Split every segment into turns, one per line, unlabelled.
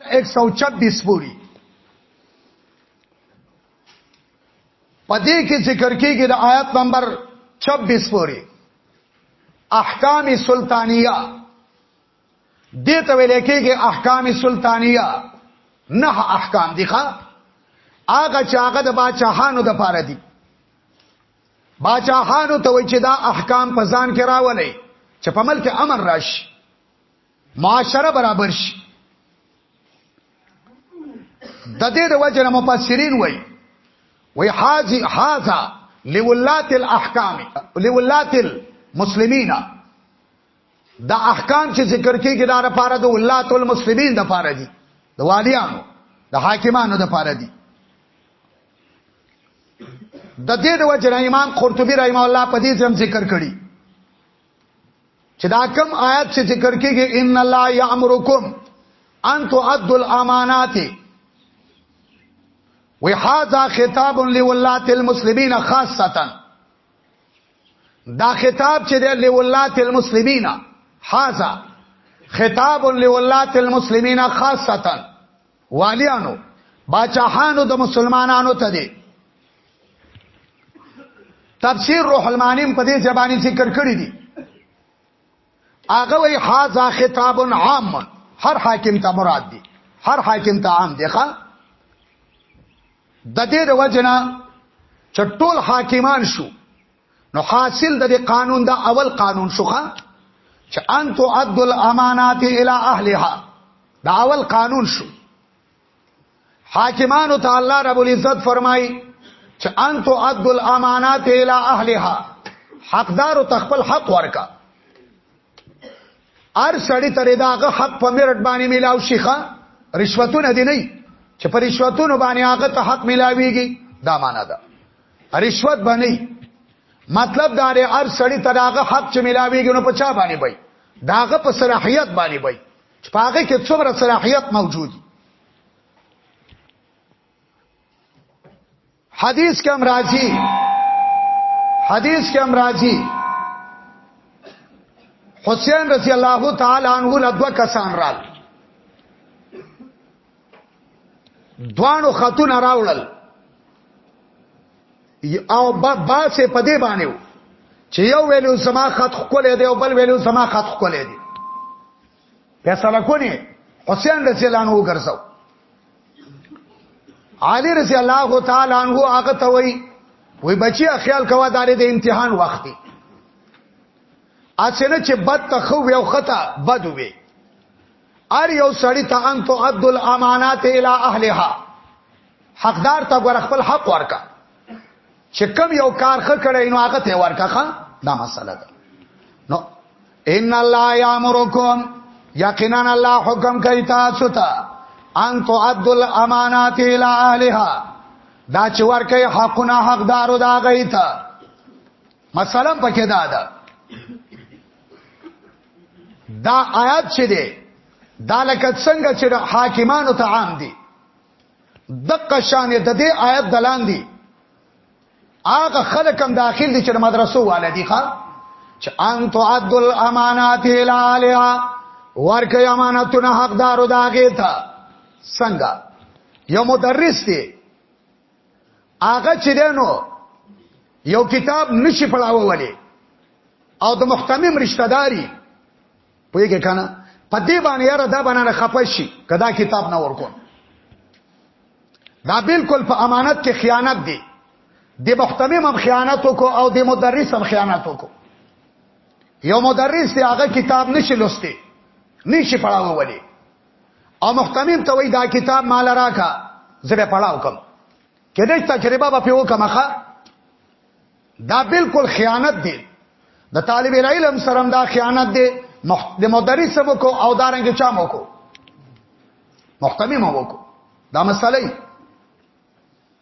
126 پوری پدې کې ذکر کېږي د آیت نمبر 26 پوری احکام سلطانیه دې ته ویل کېږي احکام سلطانیه نه احکام دي ښا هغه چې هغه د باچاهانو د پاره دي باچاهانو ته وایي چې دا احکام په ځان کې راولي چې په ملک امر راشي معاشره برابر شي د دې د وجه نه مفسرین وای وای حاجی حاذا لولات الاحکام لولات المسلمین دا احکام چې ذکر کیږي دا لپاره د ولات المسلمین د لپاره دي د والیانو د حاکمانو د لپاره دي د دې د وجه امام قرطبي رحم الله په دې ځم ذکر کړی چې دا کوم آیات چې ذکر کیږي ان الله یامرکم ان تؤدوا الامانات وهذا خطاب لولاة المسلمین خاصه دا خطاب چې دی لولاة المسلمین هاذا خطاب لولاة المسلمین خاصه والیانو باچاهانو د مسلمانانو ته دی تفسیر روح المانیم په دې زبانی ذکر کړی دی هغه وی هاذا خطاب عام هر حاکم ته مراد دی هر حاکم ته عام دی ښا د دې د وجنا چټول حاکمان شو نو حاصل د دې قانون دا اول قانون شوخه چې ان تو عدل الامانات الى اهلها دا اول قانون شو حاکمانو ته الله رب العزت فرمای چې انتو عد الامانات الى اهلها حقدار تخپل حق ورکا ار سړی ترې داغه حق په میرټ باندې ملاو شيخه رشوتونه دي نه چې پر رشوتونو باندې هغه ته حق ملاويږي دا معنا ده رشوت باندې مطلب دا لري ار سړی تر هغه حق چې ملاويږي نو په چا باندې وي داغه په صلاحيت باندې وي چې پاګه کې څومره صلاحيت موجود حدیث کې هم راځي حدیث کې هم راځي حسین رضی الله تعالی عنہ له دوه کسان راغلي دوانو خاتون راوړل او با با سه په دې باندې چې یو ویلو سما خط خولې دی او بل ویلو سما خط خولې دی فیصله کونی حسین رضی الله عنه ګرځاو علی رضی الله تعالی عنہ هغه ته وی وی بچی خیال کوا دارې د امتحان وخت دی اڅنه چې بد تخو یو خطا بد وی ار یو سړی ته ان تو عد الامانات الی اهلها حقدار ته ور خپل حق ورکا چې کم یو کار خ کړی نو هغه ته ورکا خان دا مسله ده نو ان الله یامرکم یقینا الله حکم کوي تاسو ته ان تو عد الامانات الی اهلها دا چې ورکه حقونه حقدارو دا غیته مثلا پکې دا ده دا آیات چې دی دا لکه څنګه چې حاکمانو ته عام دي دقه شان د دې آیت دلان دي هغه خلک هم داخل دي چې مدرسو والدي ښا چې ان تعد الامانات الالیا ورکه امانتونه حقدارو داګه تا څنګه یو مدرس دی هغه چې دینو یو کتاب نشي پړاوه ولې او د محتمم رشتہ داری پوهیږي کنه په دې باندې یاره دا باندې خپه شي کدا کتاب نه ورکو دا بالکل په امانت کې خیانت دی د محتمم هم خیانت وکاو او د مدرس هم خیانت وکاو یو مدرس دی هغه کتاب نشي لوستي نشي پړاوه ولې او محتمم ته وای دا کتاب مال راکا زبه پړاو کوم کله تجربه به پیو کومخه دا بالکل خیانت دی د طالب علم سره دا خیانت دی د مدرس سبو کو او دارنګ چا مو کو محتمم وو کو دا مسله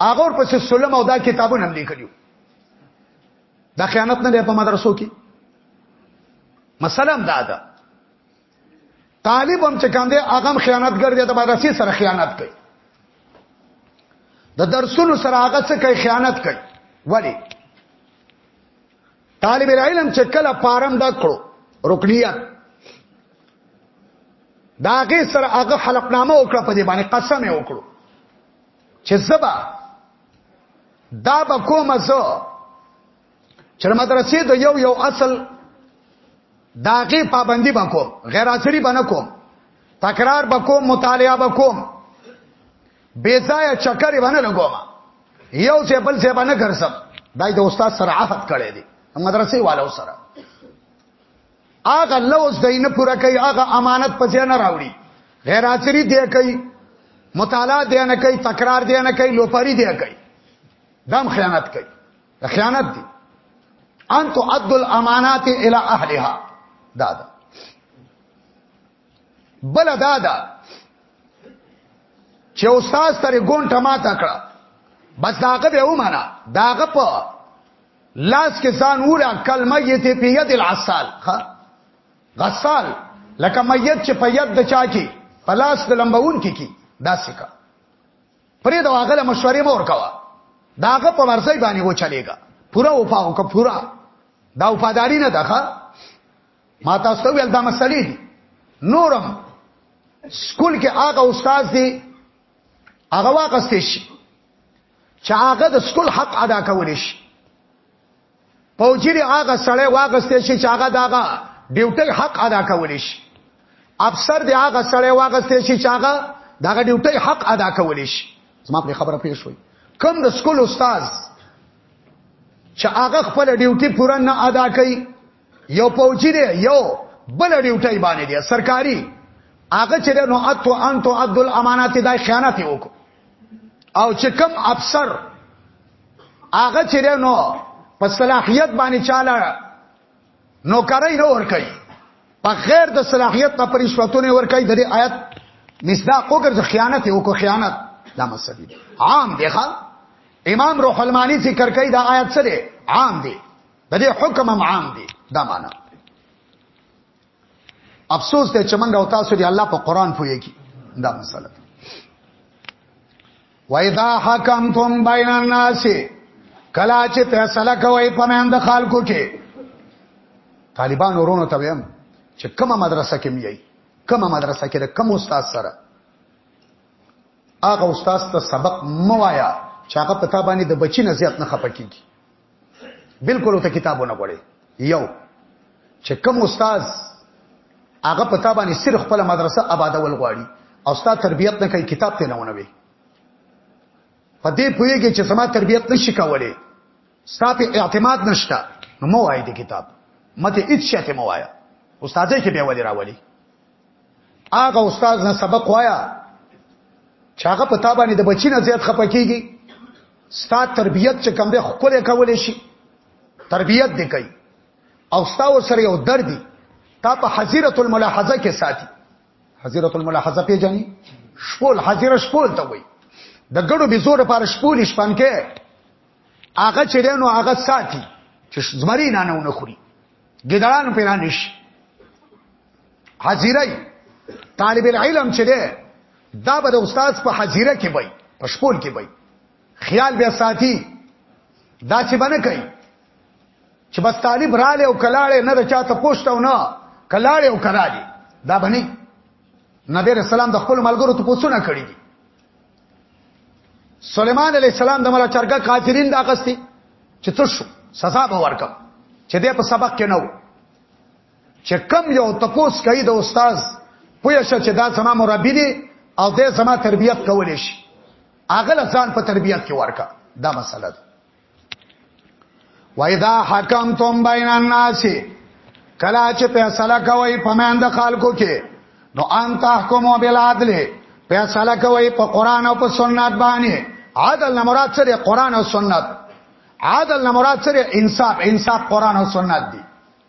هغه ور پسې سلم او دا کتابونه هم لیکلیو دا خیانت نه دی په مدرسو کې مثلا دا ده طالب هم چې کوم دی هغه خیانتګر دی د مدرسې سره خیانت کوي د درسونو سره هغه څه کوي خیانت کوي ولی طالب العلم چې کله فارم ډک کړو رکنیت داغه سره هغه حلفنامه وکړه په دې باندې قسم یې وکړو چې زبا دا به کومه زه چې مدرسې د یو یو اصل داغه پابندي بکو غیر اثری بنه کوم تکرار بکوم مطالعه بکوم بے ځای چکر باندې لګوم یو څه بل څه باندې ګرځم دای د استاد سره عهد کړی دی مدرسې والو سره هغه لوز دای نه پوره کوي هغه امانت په ځای نه راوړي غیر اچري دی کوي مطالعه دی نه کوي تکرار دی نه کوي لوپری دی کوي دم خیانت کوي دا خیانت دی ان تو عد الامانات الى اهلها دا دا بل دا دا چې استاد ترې ګونټه ما تکړه بس داغه به ومنه داغه په لاس کې ځان وړه کلمه یته په ید العسال ها غسال لکه میت چې په ید د چا کې پلاس د لمبون کې کی دا سکا پرې دا هغه مشورې مور کوا داغه په ورځي باندې و چلےګا پورا وفاو کا پورا دا وفاداری نه ده ما تاسو ته ویل دا مسلې دي نورم سکول کې هغه استاد دی هغه واقع ستې شي چې هغه د سکول حق ادا کولی شي پوجری هغه سړی واغستې شي چې هغه داغه ډیوټي حق ادا کولی شي افسر دی هغه سړی واغستې شي چې هغه داغه ډیوټي حق ادا کولی شي زما په خبره پوه شوي کم د سکول استاد چې هغه خپل ډیوټي پوره نه ادا کوي یو پوجي دی یو بل ډیوټي باندې دی سرکاري هغه چې نو اتو انتو عدل امانات دای خیانت وکړو او چې کم افسر هغه چې نو په صلاحیت باندې چاله نو کوي نو ور کوي په غیر د صلاحیت نه پرېښوتونه ور کوي د دې آیت مصداق وګرځي خیانت یو کو خیانت دا مسلې عام دی ښا امام روح المانی ذکر کوي دا آیت سره عام دی د دې حکم هم عام دی دا معنا افسوس دی چې موږ او تاسو دی الله په قران پوي کی دا مسله وایدا حکمتم بین الناس کلا چې فیصله کوي په مند خلکو کې طالبان ورونو ته ویم چې کومه مدرسه کې میي کومه مدرسه کې کوم استاد سره هغه استاد ته سبق موایا چې هغه پتا باندې د بچی نه زیات نه خپکیږي بالکل ته کتابونه غوړي یو چې کوم استاد هغه پتا باندې صرف خپل مدرسه آبادول غواړي او استاد تربيت نه کوي کتاب ته نه ونوي په دې پوهیږي چې سما تربيت نشي کولای ستاسو اعتماد نشته نو مو وایي د کتاب مته هیڅ شته مو وایا استاد یې کې به ولې راولي هغه استاد نه سبق وایا چې هغه په تابانه د بچی نه زیات خپکیږي ستا تربیت چې کم ده خپل کول شي تربیت دی کوي او ستا ور سره یو درد دی تا په حزیره الملاحظه کې ساتي حزیره الملاحظه پیژني شپول حزیره شپول ته وایي د ګړو بيزور لپاره شپول شپن کې هغه چرینو هغه ساتي چې زمری نه نه خوري ګدړان پیرا نشي حاضرای طالب العلم چې ده دا به د استاد په حاضره کې وي په شپول کې وي خیال بیا ساتي دا چې باندې کوي چې بس طالب رااله او کلاړې نه د چاته پوښتنه او نه کلاړې او کراله دا باندې نبی رسول الله د خپل ملګرو ته پوښتنه کړې دي سليمان عليه السلام د ملا چرګه کافرین دا غستی چې څه شو سزا به ورکم چې دې په سبق کې نه و چې کم یو تپوس کوي د استاد پوه شو چې دا زما مربي دی او دې زما تربيت کولې شي اغل ځان په تربيت کې ورکا دا مسله ده وایدا حکم تم بین الناس کلا چې فیصله کوي په مند خلکو کې نو ان تحکمو بالعدل فیصله کوي په قران او په سنت باندې عادل نه مراد سره قران او سنت عادل نه مراد سره انصاف انصاف قران او سنت دي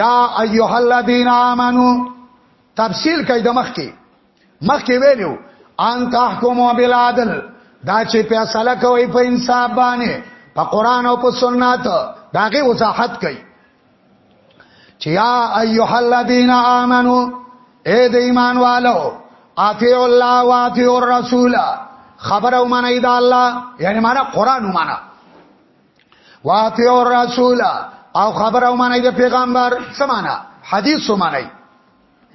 یا ایها الذین آمنو تفصیل کوي د مخ کې مخ کې ویلو ان تحکمو بالعدل دا چې فیصله کوي په انصاف باندې په قران او په سنت داغه وضاحت کوي چې یا ایها الذین آمنو اے د ایمان والو اطیع الله و اطیع الرسول خبر او منی دا الله یعنی معنا قران او معنا واتیو رسول او خبر او معنی د پیغمبر سمانا حدیث سمانی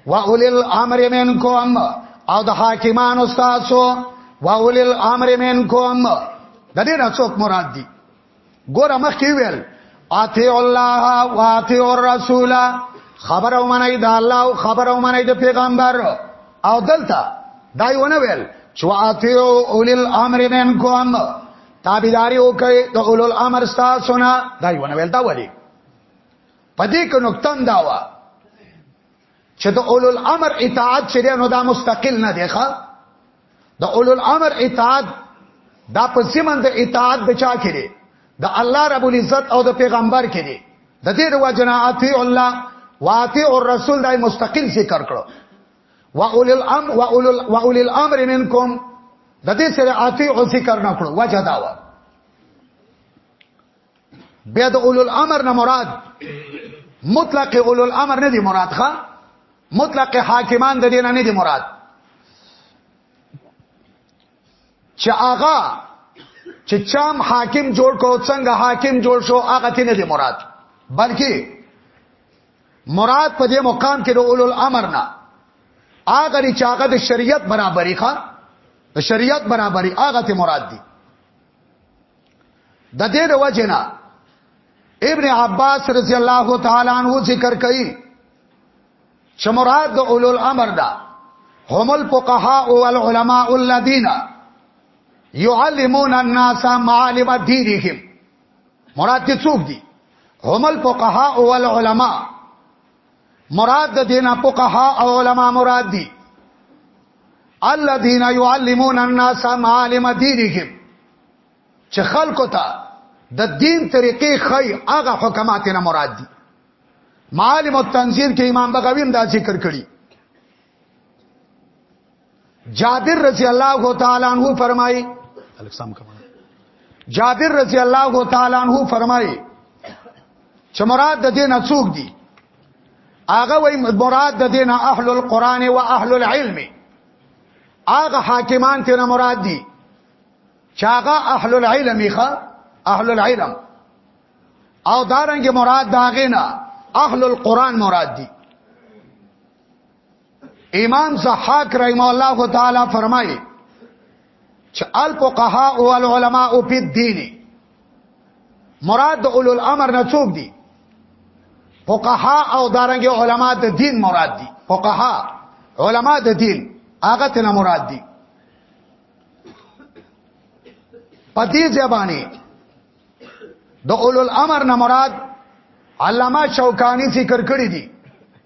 و اولی الامر منکم او د حاکمان استادو و اولی الامر منکم د دې نه څوک مراد دي ګوره مخ کې ویل اتی الله و اتی الرسول خبر او منی د الله او خبر او منی د پیغمبر او دلته دایونه ویل چې اتی اولل امر منکم تابعداري وکړي د اولو الامر تاسو نه دا یو نه ویل دا ولی پدې کې نقطه دا و چې د اولو الامر اطاعت چې نو دا مستقل نه دی ښا د اولو الامر اطاعت دا په سیمن د اطاعت بچا کړي د الله رب العزت او د پیغمبر کړي د دې د وجناعت الله واطیع الرسول دای مستقل ذکر کړو واولی الامر واولی الامر منکم د دې سره اطیعو ذکر نه کړو وجه دا و بیا د اولو الامر نه مراد مطلق اولو الامر نه دی مراد ښا مطلق حاکمان د دې نه دی مراد چې آغا چې چام حاکم جوړ کو څنګه حاکم جوړ شو هغه تی نه دی مراد بلکې مراد په دې مقام کې د اولو الامر نه هغه چې هغه د شریعت برابرې ښه د شریعت برابرې هغه ته مراد دي د دې د وجنه ابن عباس رضی الله تعالی عنہ ذکر کوي چې مراد د اولو الامر ده هم الفقهاء والعلماء الذين يعلمون الناس معالم دينهم مراد دې څوک دي هم الفقهاء او العلماء مراد د دینه فقها او علما مراد دي الذين يعلمون الناس معالم دينهم چې خلکو ته د دین طریقې خی هغه حکمات نه مراد دي معالم التنزيل کې امام بغوی هم دا ذکر کړی جابر رضی الله تعالی عنہ فرمایي الکسام کما جابر رضی الله تعالی عنہ فرمایي چې مراد د دین څوک دي هغه وای مراد د دین اهل القرآن و اهل العلم هغه حاکمان ته مراد دي چې هغه اهل العلم ښه اهل العلم او دارنګ مراد داغه نه اهل القرآن مراد دي امام زحاک رحم الله تعالی فرمایي چې الفقهاء والعلماء فی الدین مراد اولو الامر نه څوک دي فقها او دارنګ علما د دین مراد دي فقها علما د دین هغه ته مراد دي پدې ځبانه د اولو الامر نه مراد علامه شوکانی ذکر کړی دي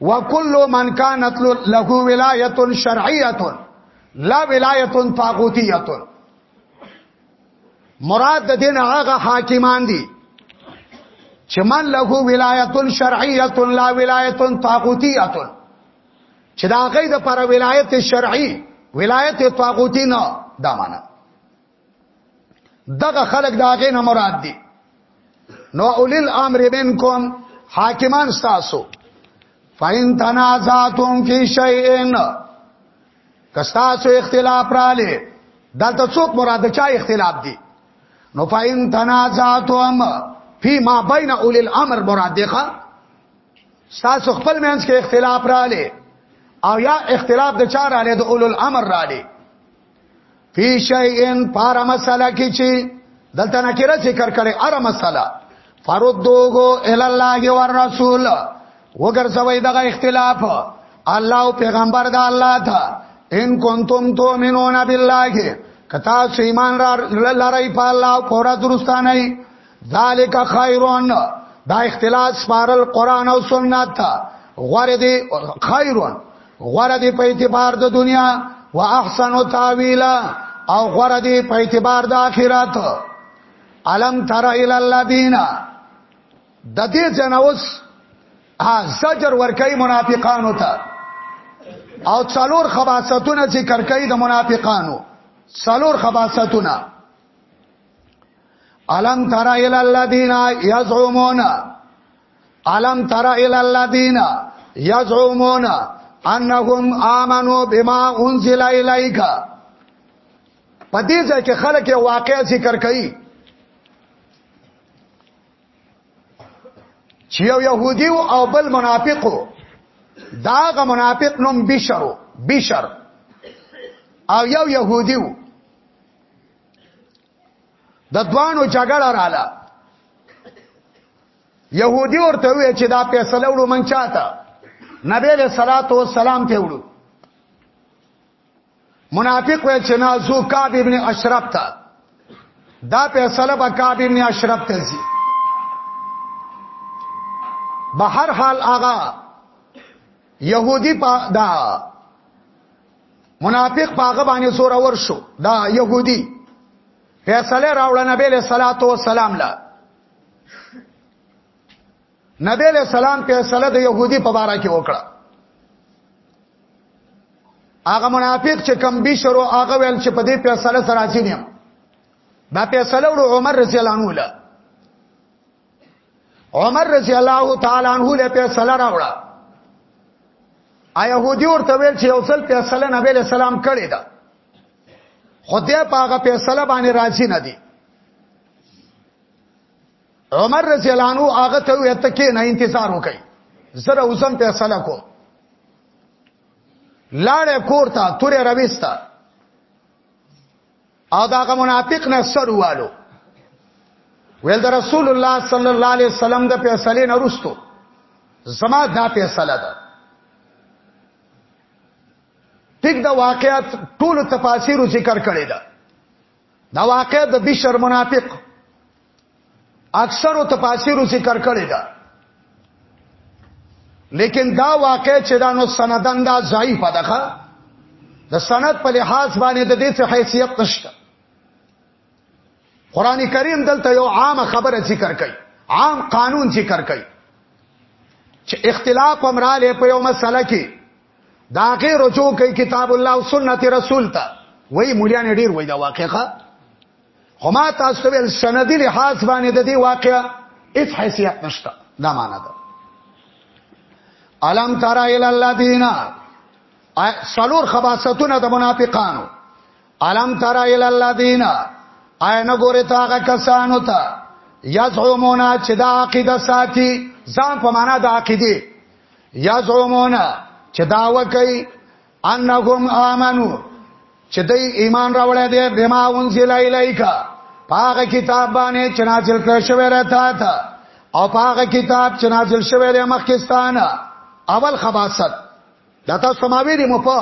وکل من کانت له ولایت شرعیه لا ولایت طاغوتیه مراد د دین هغه حاکمان دي چې من له ولایت شرعیه لا ولایت طاغوتیه چې دا غي د پر ولایت شرعي ولایت طاغوتی نه دا معنا دغه خلق دا غې نه مراد دي نو اولل امر منکم حاکمان تاسو فاین تنازعتم فی شیئن کستاسو اختلاف را لې دلته څوک مراد چا اختلاف دي نو فاین تنازعتم فی ما بین اولی الامر مراد دی ښا تاسو خپل مینس کې اختلاف را لې او یا اختلاف د چا را لې د اولو الامر را لې فی شیئن پارا مساله کی چی دلته نکره ذکر کړي اره مساله فردوغو ال الله و رسول وګرځوي دغه اختلاف الله او پیغمبر د الله ته ان کنتم تؤمنون بالله کتا ایمان را لری په الله او پر درستانه ذالک خیرون دا اختلاط سپارل قران او سنت غره دی خیرون غره دی په اعتبار د دنیا واحسن تاویلا او غره دی په اعتبار د آخرت علم تر ال الذین د دې جنوس زجر ورکای منافقانو ته او څلور خباستونه ذکر کوي د منافقانو څلور خباستونه علم ترى الى الذين يزعمون علم ترى الى الذين يزعمون انهم امنوا بما انزل اليك پدې ځکه خلک واقع ذکر کوي چې یو يهودي او بل منافقو داغه منافق نوم بشرو بشر او یو يهودي د دوانو جګړه رااله يهودي ورته وی چې دا فیصله وړو مونږ چاته نبی له صلوات و سلام ته وړو منافق وی چې نازو کعب ابن اشرف ته دا فیصله به کعب ابن اشرف ته زی به هر حال آغا يهودي په دا منافق پاغه باندې زور اور شو دا يهودي فیصله راوړل نبی له صلوات و سلام لا نبی له سلام فیصله د يهودي په بارا کې وکړه هغه منافق چې کم به شروع هغه ویل چې په دې فیصله سره راځي نه دا فیصله وړو عمر رضی الله عنه له عمر رضی الله تعالی عنہ له په صلی راوړه ايهودي ورته ویل چې یو ځل په صلی نبی له سلام کړی دا خدای پاغه په صلی باندې راضي نه دي عمر رضی الله عنه هغه ته وی ته کې نه انتظار وکي زره اوسم په صلی کو لاړې کورته تورې رويستا او دا غ منافق نه سر والو ویل د رسول الله صلی الله علیه وسلم د فیصله نه رستو زما دا فیصله ده ټیک دا واقعیت ټول تفاسیر ذکر کړی دا دا واقعیت د بشر منافق اکثرو تفاسیرو ذکر کړی دا لیکن دا واقع چې دا نو سندن دا ضعیف ده د سند په لحاظ باندې د دې څه حیثیت نشته قران کریم دلته یو عام خبره ذکر کړي عام قانون ذکر کړي چې اختلاف امراله په یو مسله کې دا غي رجوع کوي کتاب الله او سنت رسول ته وای مولیان ډیر وای دا واقعا خو ما تاسو ته ویل سندي لحاظ باندې د دې واقعا هیڅ حیثیت نشته دا معنا ده علم ترى الى الذين سلور خباستونه د منافقانو علم ترى الى الذين اين ګوره تاګه کسانو ته یزعمون چې دا عقیده ساتي ځان په معنا د عقیده یزعمون چې دا وکي انهم امنو چې دوی ایمان راوړی دی بما انزل الیک پاغه کتاب باندې چې نازل کړ شوی راته تا او پاغه کتاب چې نازل شوی دی مخکستان اول خباست دا تاسو سماوی دی مو په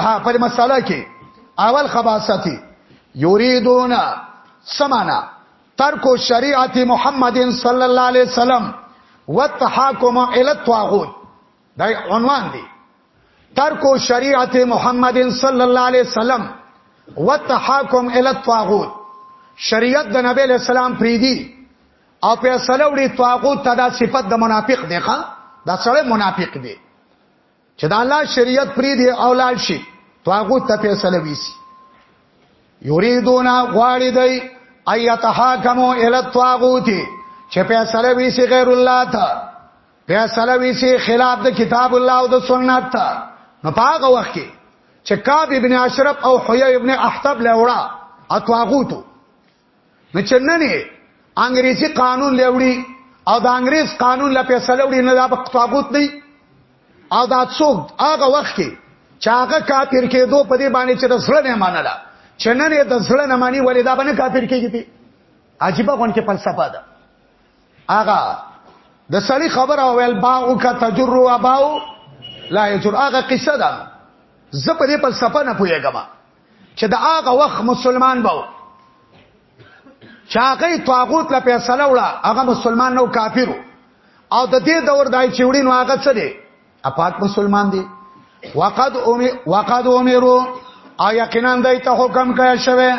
ها پر مساله کې اول خباستی یریدون سمانا ترک شریعت محمد صلی الله علیه وسلم وتحاکم الی الطاغوت دا عنوان دی ترکو شریعت محمد صلی الله علیه وسلم وتحاکم الی الطاغوت شریعت د نبی له سلام پریدي او په سره وړي طاغوت ته دا صفت د منافق دی ښا دا سره منافق دی چې دا الله شریعت پریدي او لال شي طاغوت ته په سره ویسي یریدون غواړي دی ایتحاکمو الی الطاغوت چې په سره ویسي غیر الله ته فیصله ویسي خلاف د کتاب الله او د سنت ته نو پاغه وخت کې چې کعب ابن اشرف او حیا ابن احتب لوړا اتواغوتو نو چې نه نه انګریزي قانون لوړي او د انګریز قانون لا فیصله وړي نه دا په تواغوت نه او دا څوک هغه وخت کې چې هغه کافر کېدو په دې باندې چې د سره نه منله چې نه نه د سره نه مانی ولې دا باندې کافر کېږي عجیب غون کې فلسفه ده هغه د سړی خبر او ویل باو کا تجر و باو لا یجر هغه قصه ده زه په دې فلسفه نه پوهیږم چې د هغه وخت مسلمان باو چاغې طاغوت له فیصله وړه هغه مسلمان نو کافرو او د دې دور دای چوړي نو هغه څه دی اپاک مسلمان دي وقد امر وقد امرو او یقینا دای ته حکم کړی شوی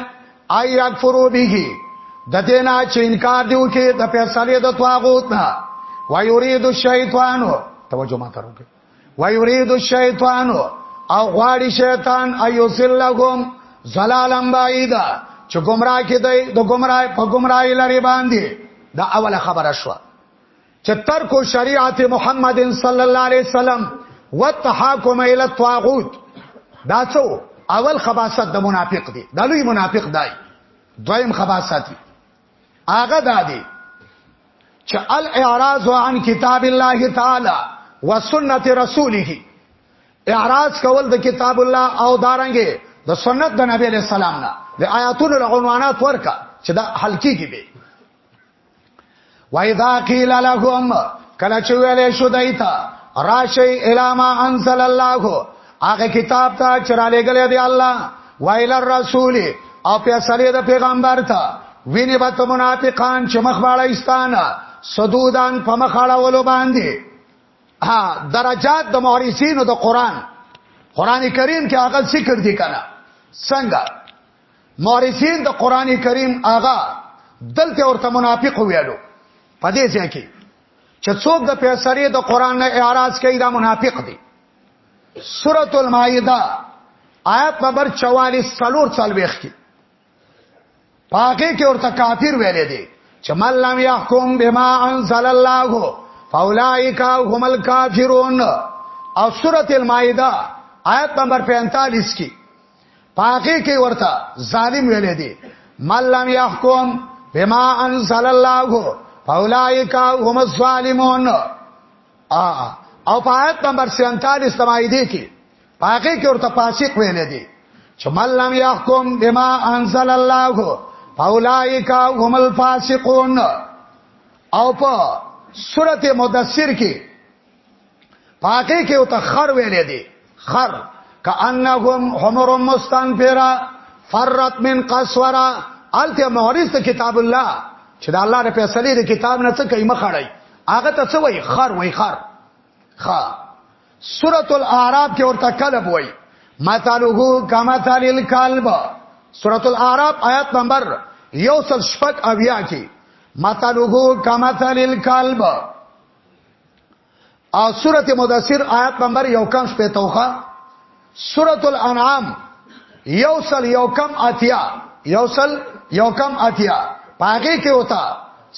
ای یکفرو به د دې نه چې انکار دیو کې د فیصله د طاغوت نه و یرید الشیطان توجه ما ترو کې و یرید الشیطان او غواړي شیطان ایو سلهم زلالم بعیدا چې گمراه کې دی د گمراه په گمراهی لري باندې دا اوله خبره شوه چې ترک شریعت محمد صلی الله علیه وسلم وتحاکم الی الطاغوت دا څو اول خباست د منافق دی دا لوی منافق دی دویم خباست دی هغه دا دی چې الاعراض عن کتاب الله تعالی وسنت رسوله اعراض کول د کتاب الله او دارنګي د دا سنت د نبی له سلام نه د آیاتونو عنوانات ورکا چې دا حلقي کې به وایذا قیل لهم کله چې ویلې شو دایته راشی الاما انزل الله هغه کتاب ته چې را لګلې دی الله وایل الرسول او پیسلې د پیغمبر ته ویني به منافقان چې مخ واړه ایستانه سدودان په مخ اړولو باندې ها درجات د مورثینو د قران قران کریم کې هغه ذکر دي کنه څنګه مورثین د قران کریم آغا دلته ورته منافق ویلو په دې ځای کې چې څوک د پیسری د قران نه اعراض کوي دا منافق دی سورۃ المائده آیت نمبر 44 سلور څلويخ کې پاکه کې ورته کافر ویلې دي چې مل لم يحكم بما انزل الله فاولائک هم الکافرون او سورۃ المائده آیت نمبر 45 کې پاکه کې ورته ظالم ویلې دي من لم يحكم بما انزل الله فاولائک هم الظالمون او په آیت نمبر 47 سمای دي کې پاکه کې ورته فاسق ویلې دي چې من لم يحكم بما انزل الله فاولائک هم الفاسقون او په سورته مدثر کې پاکه کې او ته خر ویلې دي خر کانهم حمر مستنفرا فرت من قسورا الته مورث کتاب الله چې د الله د فیصله د کتاب نه څه کوي مخړی هغه ته څه وای خر وای خر خا سورۃ الاعراف کې ورته کلب وای مثاله کما مثال الکلب سورۃ الاعراف آیت نمبر یو سل شپږ اویا کې مثاله کما مثال الکلب او سورته مدثر آیات نمبر یو کم شپه توخه سورته الانعام یوصل یو کم اتیا یوصل یو کم اتیا پاګه کې وتا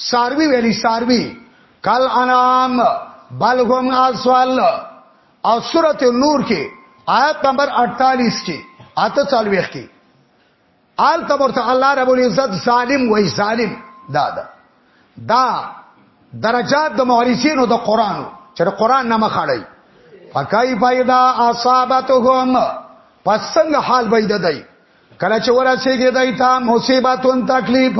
ساروی ویلی ساروی کل انعام بل هم اسوال او سورته نور کې آیت نمبر 48 کې اته 40 کې آل تبرت الله رب العزت ظالم وای ظالم دا دا دا درجات د مورثینو د قران چې د قران نه مخړی فکای پیدا اصابتهم پس څنګه حال وای دای کله چې ورسېږي دای ته مصیبتون تکلیف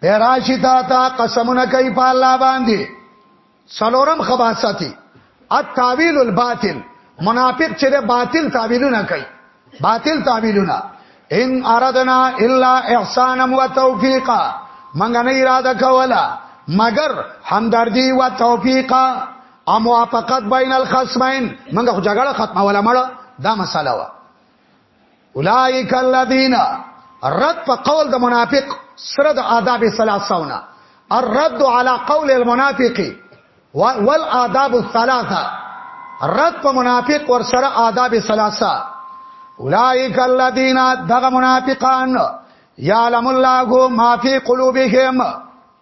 پیراشی تا تا قسمونه کوي په الله باندې سلورم خباستي التاویل الباطل منافق چې د باطل تعبیرونه کوي باطل تعبیرونه ان اردنا الا احسانا وتوفیقا منګه نه اراده کوله مگر همدردی و توفیقا او موافقت بین الخصمین منګه خو جګړه ختمه ولا مړه دا مساله و اولائک الذین رد په قول د منافق سره د آداب ثلاثهونه الرد علی قول المنافق والآداب الثلاثه رد په منافق ور سره آداب ثلاثه اولائک الذین دغه منافقان یعلم الله ما فی قلوبهم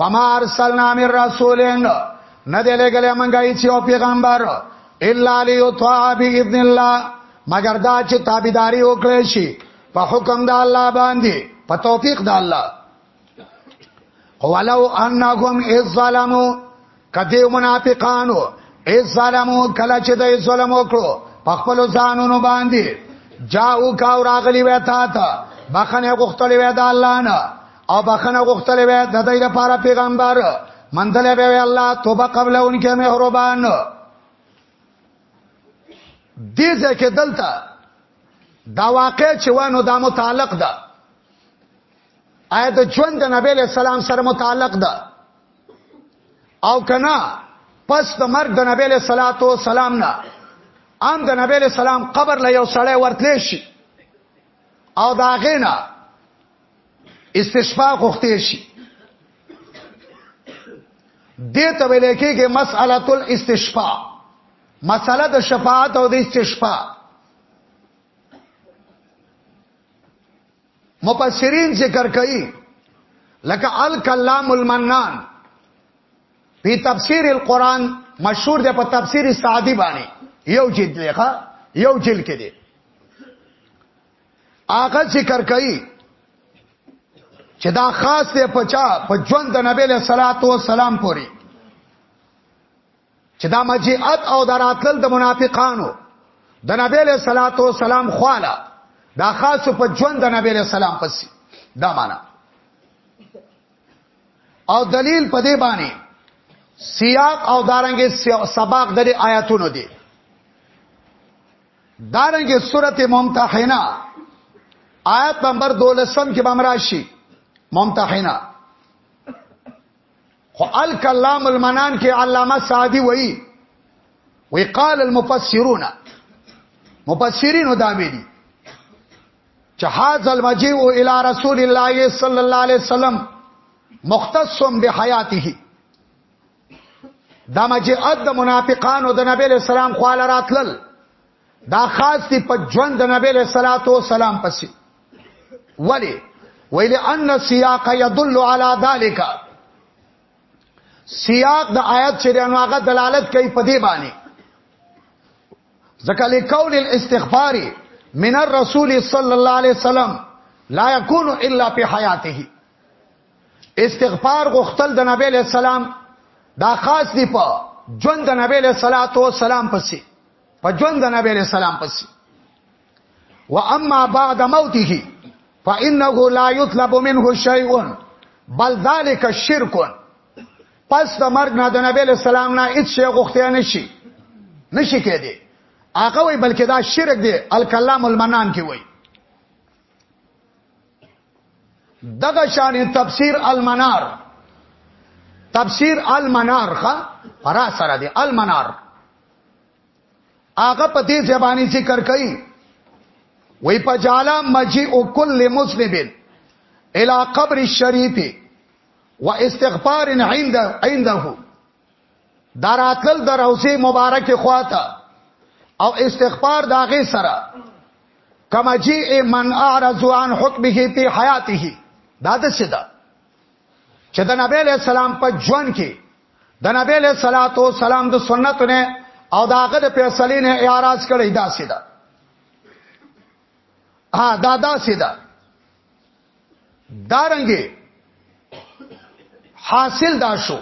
وما ارسلنا من رسول نه دی لګلې مونږه هیڅ یو پیغمبر الا لیطاع باذن الله مگر دا چې تابعداري وکړي شي په حکم د الله باندې په توفیق د الله ولو انهم اذ ظلموا کدیو منافقانو ای ظالمو کله چې د ظلم وکړو په خپل ځانونو باندې جاءو کا راغلی وې تا ته بخنه غختلې وې د الله نه او بخنه غختلې وې د دې لپاره پیغمبر مندلې به الله توبه قبل انکه مهربان دې ځکه دلته دا واقع چې وانه دا متعلق ده آیت ژوند د نبی له سلام سره متعلق ده او کنا پس د مرګ د نبی له صلوات و سلام نه ام د نبی له سلام قبر له یو سړی ورتلی شي او دا غینا استشفاء غوښتې شي دې ته ویل کېږي مسأله الاستشفاء مسأله د شفاعت او د استشفاء مفسرین ذکر کوي لکه الکلام المنان په تفسیر القرآن مشهور دی په تفسیر سعدی باندې یو جلد دی ښا یو جلد کې دی هغه ذکر کوي چې دا خاص دی په چا په ژوند د نبی له صلوات و سلام پوری چې دا مجیعت او دراتل د منافقانو د نبی له صلوات و سلام خواله دا خاص په ژوند د نبی له سلام پسې دا معنا او دلیل په دې باندې سیاق او دارنګ سباق د آیاتونو دی دارنګ سورته ممتحنه آیت نمبر 12 کې بمراشي ممتحنه خو الکلام المنان کې علامه سعدي وایي وی قال المفسرون مفسرین دا ویلي چې هاذا المجيء الى رسول الله صلى الله عليه وسلم مختص بحياته دا مجيء د منافقانو د نبی له سلام خواله راتلل دا خاص دی په ژوند د نبی له صلوات و سلام پسې ولی ویل ان سیاق یدل علی ذلک سیاق د آیت چې رانو هغه دلالت کوي په دې باندې ځکه لکول الاستغفار من الرسول صلی الله علیه وسلم لا یکون الا په حیاته استغفار غختل د نبی له سلام دا خاص دی په ژوند د نبی له صلوات و سلام پسې په ژوند د نبی رسول الله پسې واما بعد موته فانه لا يطلب منه شيء بل ذلك الشرك پس د مرګ نه د نبی له سلام نه هیڅ شی غوښتیا نشي نشي کېدی هغه وی بلکې دا شرک دی الکلام المنان کې وی دغه شان تفسیر المنار تفسیر المنار خا فرا سره دی المنار هغه په دې زبانی ذکر کوي وی په جالا مجی او کل مسلم الى قبر الشریف و استغفار عند عنده دراتل در اوسه مبارک خواته او استغفار داغه سره کما جی من اعرض عن حکمه فی حیاته دا د سدا چې د نبی له سلام په ژوند کې د نبی له صلوات و سلام د سنت نه او داغه د فیصلې نه اعتراض کړی دا سیده ها دا دا سیده دارنګي حاصل دا شو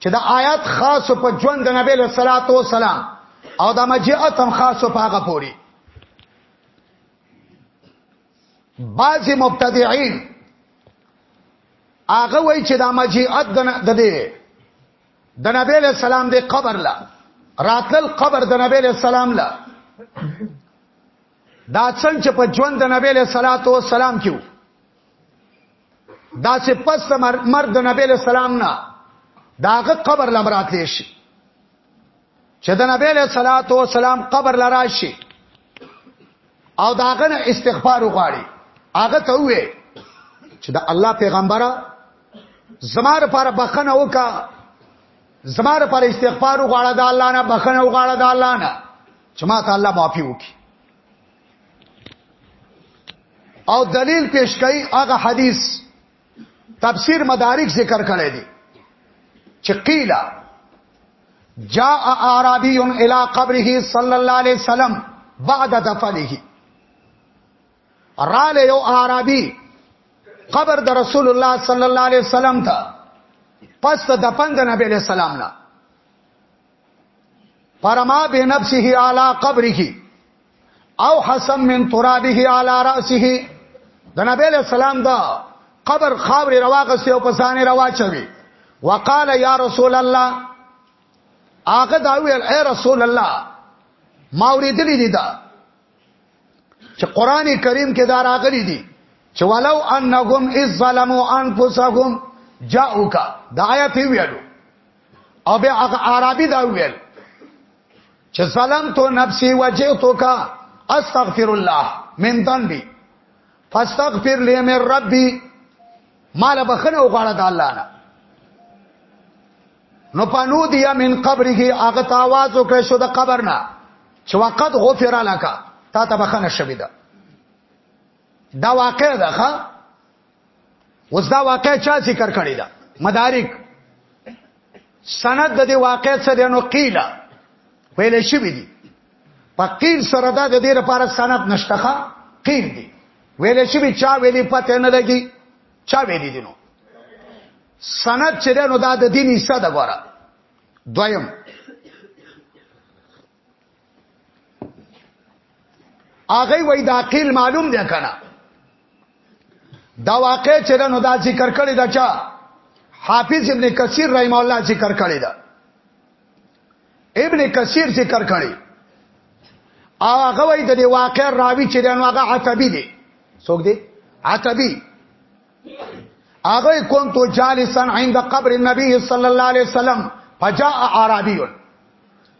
چې دا آیات خاص په ژوند د نبی له صلوات و سلام او دا مجیت هم خاص په هغه پوری بعضی مبتدعين هغه وای چې دا مجیعت د دې د نبی له سلام د قبر لا راتل قبر د نبی له سلام لا دا څنګه چې په ژوند د نبی له صلوات و سلام کیو دا چې پس مرد د نبی له سلام نه داغه قبر لمراتلی شي چې د نبی له صلوات و سلام قبر لراشي او داغه نه استغفار وغواړي هغه ته وې چې د الله پیغمبره زماره پر بخنه وکا زماره پر استغفار وغواړه د الله نه بخنه وغواړه د الله نه چې ما ته الله معافي وکي او دلیل پیش کړي هغه حدیث تفسیر مدارک ذکر کړی دی چې قیل جاء اعرابی الى قبره صلی الله علیه وسلم بعد دفنه را له یو اعرابی قبر د رسول الله صلی الله علیه وسلم ته پس د دفن د نبی علیہ السلام نه فرما بنفسه علی قبره او حسم من ترابه علی راسه د نبی له سلام دا قبر خاور رواغسی او پسانه رواچوي وقال یا رسول الله هغه دا ویل اے رسول الله ما ورېدلې دي دا چې قران کریم کې دا راغلي دي چې ولو انهم اذ ظلموا انفسهم جاءوکا دا آیت ویلو او بیا هغه عربي دا ویل چې ظلم تو نفسي وجه تو کا استغفر الله من ذنبي فاستغفر لي من ربي مال بخنه وغواړه د الله نه نو پانو دیا من قبره هغه تاواز وکړ شو د قبر نه چې وقد غفر لك تا ته بخنه شوی ده دا واقع ده ښا اوس دا واقع چا ذکر کړی دا مدارک سند د دې واقع سره نو قیل ویل شي دي په قیل سره دا د دې لپاره سند نشته قیل دي ویل شي چا ویلي پته نه لګي چا ویلي دي نو سند چې نو دا د دین حصہ د غوړه دویم هغه وای دا قیل معلوم دی کنه دا واقع چې نو دا ذکر کړی دا چا حافظ ابن کثیر رحم الله ذکر کړی دا ابن کثیر ذکر کړی هغه وای د واقع راوی چې نو هغه عتبی دی څوک دی عتبی هغه كنت جالسا عند قبر النبي صلى الله عليه وسلم فجاء اعرابي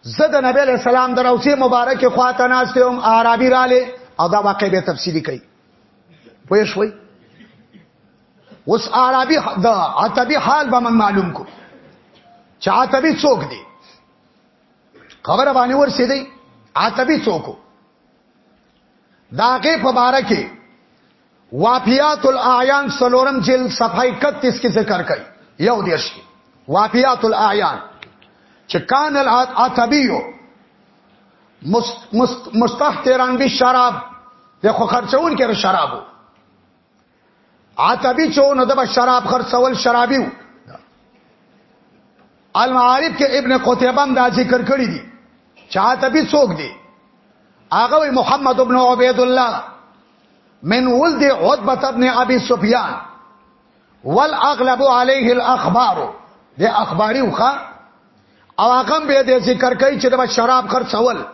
زه د نبی له سلام دروسي مبارک خواته ناشته هم اعرابي رااله او دا واقع به تفصیلی کوي پوه شوي اوس عربي د عتبي حال به من معلوم کو چې عتبي څوک دی خبره باندې ورسېدی عتبي څوک داګه په باره کې واپیات الاعیان سلورم جلد صفحه 31 کې ذکر کړي یو دیش واپیات الاعیان چې کان العتبیو مستحتران به شراب د خو خرچون کې شرابو عتبی چون د شراب خرڅول شرابیو المعارف کې ابن قتيبه هم دا ذکر کړی دي چاته به څوک دي هغه محمد ابن عبید الله من ولد عتبه ابن ابي سفيان والاغلب عليه الاخبار د اخباري وخه او هغه به د ذکر کوي چې د شراب خرڅول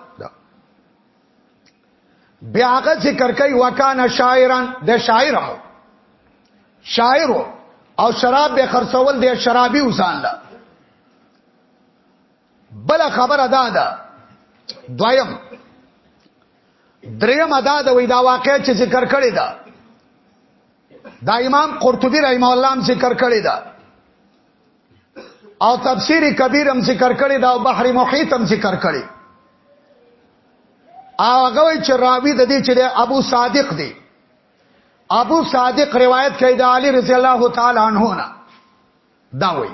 بیا هغه ذکر کوي وکانه شاعران د شاعر او شاعر او شراب به خرڅول د شرابي وسان لا بل خبره ده ده دویم دریم ادا د وی دا واقع چې ذکر کړی دا دا امام قرطبی رحم الله هم ذکر کړی دا او تفسیر کبیر هم ذکر کړی دا او بحر محیط هم ذکر کړی هغه وی چې راوی د دې چې ابو صادق دی ابو صادق روایت کوي د علی رضی الله تعالی عنہ نه دا وی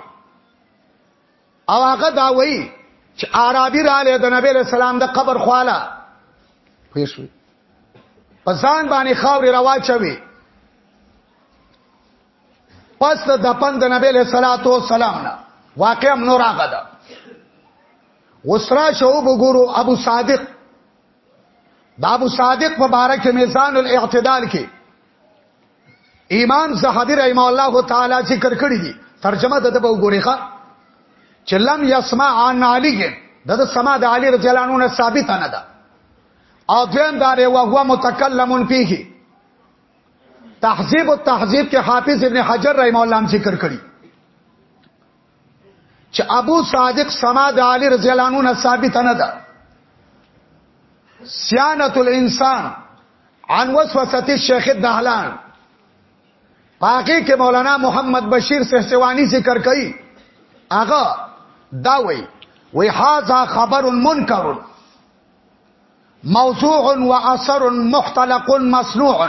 او هغه دا وایي چې عربي را لې د نبی له سلام د قبر خواله پېښوي په ځان باندې خاورې رواچوي پس د دپن د نبی له صلوات و سلام نه واقع نور هغه ده وسرا شوب ګورو ابو صادق دا ابو صادق مبارک میزان الاعتدال کې امام زهبی رحم الله تعالی ذکر کړی دی ترجمه د دبو ګوریخه چې لم یسمع عن علی د سما د علی رضی الله عنه ثابت نه ده او دویم دار او هو متکلم فيه تحذيب التحذيب کې حافظ ابن حجر رحم الله ذکر کړی چې ابو صادق سما د علی رضی الله عنه نه ثابت نه ده سیانت الانسان عن وسوسه الشیخ الدهلان پاکی کې مولانا محمد بشیر سهسوانی ذکر کړي هغه دا وای وای هاذا خبر منکر موضوع و اثر مختلق مصنوع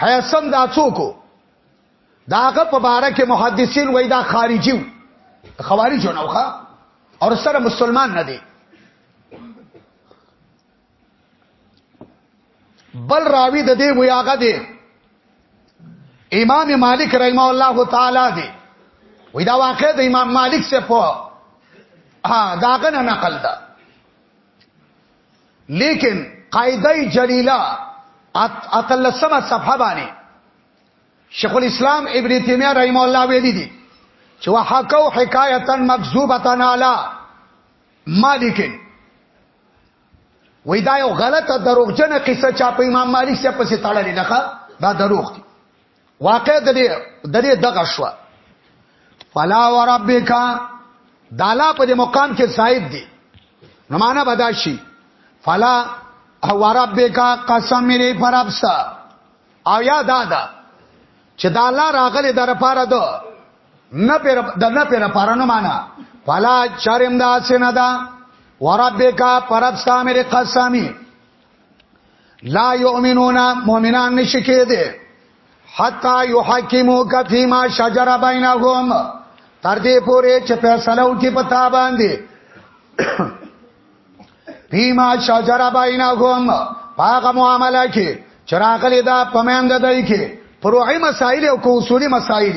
حیسم دا څوکو داغه په باره کې محدثین وای دا خارجي خوارجو نوخه اور سره مسلمان نه دی بل راوی د دې ویاغه دی امام مالک رحمه الله تعالی دی وی دا واقع د امام مالک څخه په ها داغه نه نقل ده دا لیکن قاعده جلیله عقل سمه صفحه باندې شیخ الاسلام ابن تیمیه رحم الله ویلي دي چې وحکوا حکایتا مکذوبه علی مالک وای دا یو غلطه دروغجنه قصه چا په امام مالک سره پسې تړلې ده دا دروغ دي واقع د دې د دې دغه شو فلا وربک دالا په دې مقام کې صاحب دی نو معنا بداشي فلا وربک قسم لري پرابسا او یا دادا چې دالا راغلي در پاره دو نه پر د نه پر پاره نه معنا فلا چرم دا سیندا وربک پرابسا مې قسمی لا یؤمنون مؤمنان نشی کېده حتا یحکمو کفیما شجر بینهم تر دې پورې چې فیصله وکي په تا باندې فیما شجر بینهم هغه معاملې کې چراغلی دا پمند دای کې فروعي مسائل او اصولي مسائل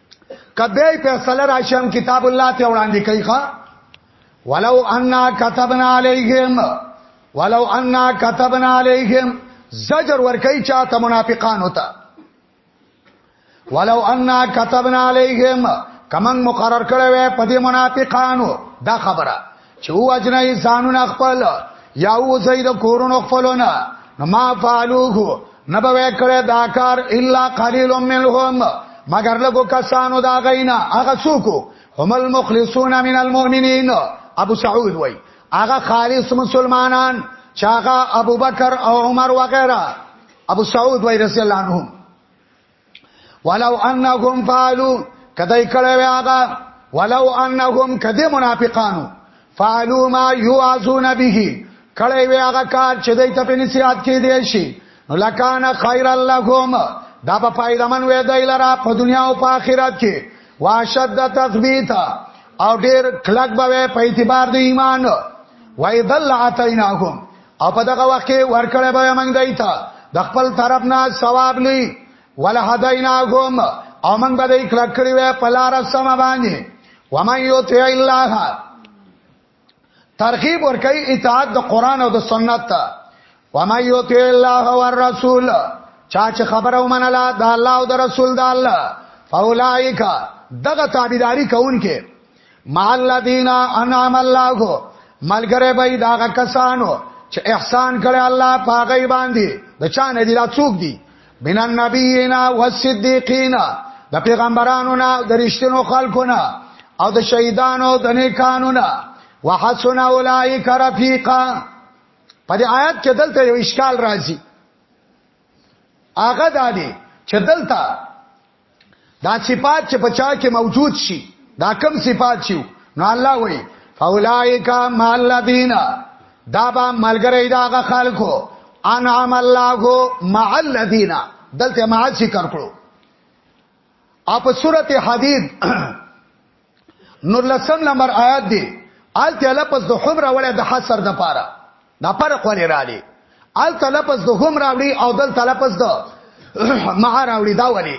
کبه فیصله راشم کتاب الله ته وړاندې کوي ښا ولو ان كتبنا عليهم ولو ان كتبنا عليهم زجر ور کوي چاته منافقان ہوتا ولو ان كتبنا عليهم کمن مقرر کړو په دې منافقانو دا خبره چې وجنای ځانونه خپل یا و زید کورونو خپلونه نو ما فعلوه نه به کړه دا کار الا قليل منهم مگر لګو کسانو دا غینا هغه څوک هم المخلصون من المؤمنین ابو سعود وای هغه خالص مسلمانان چاغه ابوبکر او عمر وغیرہ ابو سعود وای رضی الله عنهم ولو انهم فعلوا کدی کړه واغه ولو انهم کدی منافقانو فعلوا ما يعذون به کړه واغه کار چې دای ته په نصيحت کې دی شي نو لکان خیر لهم دا په فائدہ من وې دای لرا په دنیا او په آخرت کې واشد تثبیت او ډیر کلک به په اعتبار د ایمان وای دل اتیناهم او په دغه وخت کې ورکړې به موږ دایته د خپل طرف نه ثواب لې ولا هدینا غوم او موږ به دې کلک کړی وې په لار سم باندې و من یطع الله ترغیب ورکړي اطاعت د قران او د سنت ته و من یطع الله والرسول چا چې خبره ومنله د الله او د رسول د الله فاولائک دغه تابعداري کوونکې مع الذين انعم الله ملګری به دا کسانو چې احسان کړي الله پاګی باندې د چا نه دی لا څوک دی من النبیین و صدیقین د پیغمبرانو نه د رښتینو خلکو نه او د شهیدانو د نیکانو نه وحسن اولئک رفیقا په دې آیات کې دلته یو اشکال راځي هغه دا دی چې دلته دا صفات چې پچا کې موجود شي دا کم صفات شي نو الله وایي فاولائک ما الذین دا با ملګری دا خلکو انعم الله مع الذین دلته ما ذکر کړو اپ سورته حدید نور لسم نمبر آیات دی آلته لپس د هم راوړی د حصر د پاره دا فرق ولې را لې آلته لپس د هم راوړي او دلته لپس د مع راوړي دا ولې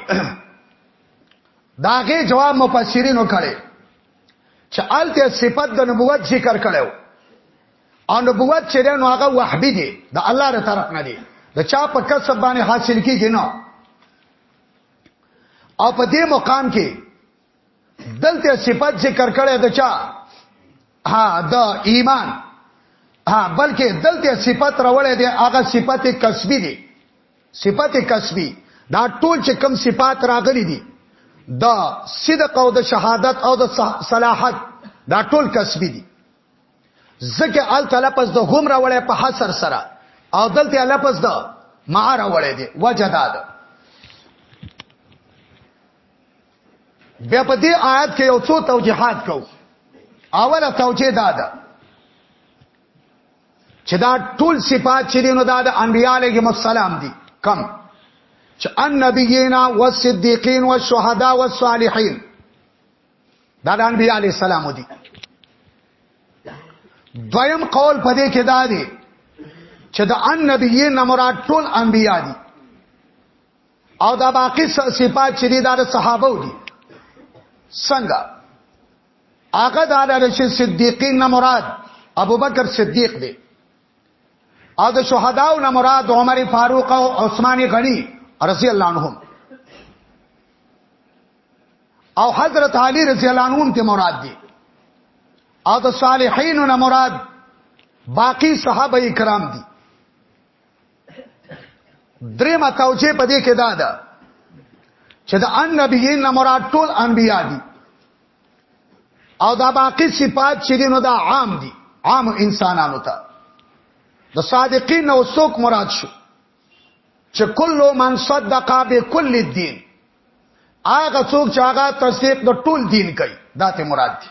داغه جواب مفسرینو کړي چې آلته صفت د نبوت ذکر کړو او نبوت چې نو هغه وحبي دي د الله تر طرف نه دي د چا په کسب باندې حاصل کیږي نه او په دې مقام کې دلته صفات ذکر کړي د چا ها د ایمان ها بلکې دلته صفات راوړې دي هغه صفات کسبی دي صفات کسبی دا ټول چې کم صفات راغلي دي د صدق او د شهادت او د صلاحت دا ټول کسبی دي ځکه ال تعالی پس د هم راوړې په حسر سره او دلته الله پس د ما راوړې دي وجداد بیا په دې آیات کې یو څو توجیهات کو اوله توجیه دا ده چې دا ټول صفات چې دینو دا د انبیاله مسالم دي کم چې ان نبیینا او صدیقین او شهدا او صالحین دا د انبیاله السلام دي دویم قول پدې کې دا دی چې د ان نبیین مراد ټول انبیا دي او دا باقی صفات چې دي دا د صحابه دي څنګه هغه دا د صدیقین نه مراد ابوبکر صدیق دی او د شهداو نه مراد عمر فاروق او عثمان غنی رضی الله عنهم او حضرت علی رضی الله عنهم ته مراد دي او د صالحین نه مراد باقی صحابه کرام دي درې ما توجه په دې کې دا ده چې د ان نبیین نه مراد ټول انبیا دي او دا باقی صفات چې دینو دا عام دي عام انسانانو ته د صادقین او څوک مراد شو چې کله من صدق به کل الدين هغه څوک چې هغه تصدیق د ټول دین کوي دا ته مراد دي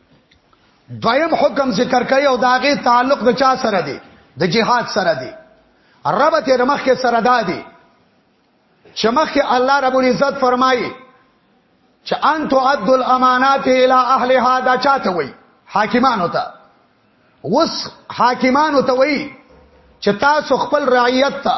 دویم حکم ذکر کوي او داغه تعلق د چا سره دی د جهاد سره دی رب ته د مخ کې سره دادي چې مخ کې الله رب العزت فرمایي چې ان تعد الامانات الى اهلها دا چاته وي حاکمانو ته وس حاکمانو ته وي چې تاسو خپل رعیت ته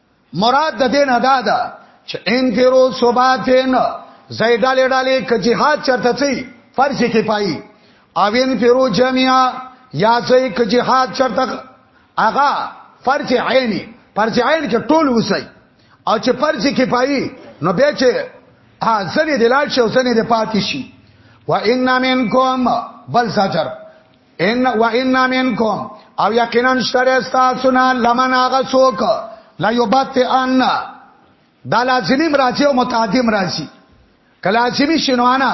مراد د دین ادا ده چې ان فیرو صباتین زای ډالې ډالې ک جهاد چرته چي فرض کې پای او ان فیرو جميعا یا زای ک جهاد چرته اغا فرض عیني فرض عین کې ټول وسی او چې فرض کې پای نو به چې ها ځنې دلال شو ځنې د پاتې شي و ان منکم بل ساتر ان و ان منکم او یقینا شتره تاسو نه لمن هغه څوک لا یبت ان دا لازمی راځي او متعدی راځي کلازمی شنوانا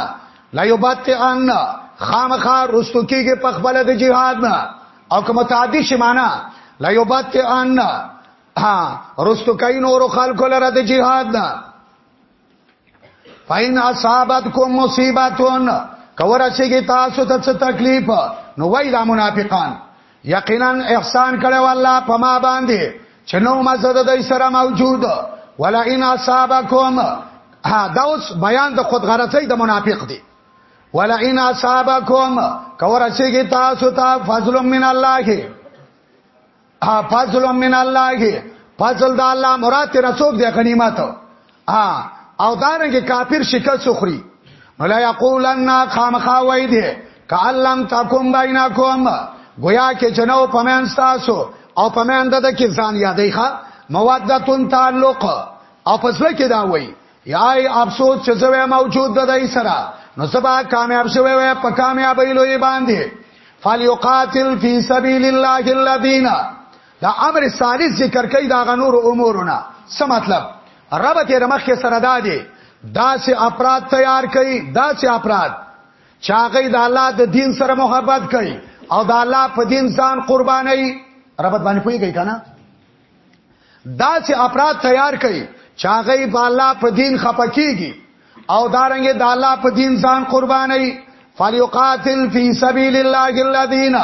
لا یبت ان خامخا رستو کیږي په خپل د جهاد نه او کوم متعدی شمانا لا یبت ان ها رستو کای نور خلق لره د جهاد نه فاین اصابتکم مصیبتون کور شي تاسو ته څه تکلیف نو وای دا منافقان یقینا احسان کړو الله په ما باندې چې نو مزه د دې سره موجود ولا ان اصابکم ها دا اوس بیان د خود غرضی د منافق دی ولا ان اصابکم کور شي تاسو ته فضل من الله فضل من الله فضل د الله مراد تر څوک دی غنیمت او دارنګ کافر شکست خوري ولا یقولن خامخا وای دی کعلم تکم بینکم گویا کې جنو پمن تاسو او پمن دته کې ځان یادې ښا مودتون تعلق او پسله کې دا وای یای افسوس چې زوی موجود د دای سره نو سبا کامیاب شوی وای په کامیابی لوی باندې فلیقاتل فی سبیل الله الذین دا امر ثالث ذکر کوي دا غنور امورونه څه مطلب رب ته رمخ کې سره دادې دا سه افراد تیار کړي دا سه افراد چاغې د الله د دین سره محبت کوي او د الله په دین ځان قرباني رب باندې پوي کوي کنه دا چې افراد تیار کړي چاغې په الله په دین خپکیږي او دارنګ د الله په دین ځان قرباني فلیقاتل فی سبیل الله الذین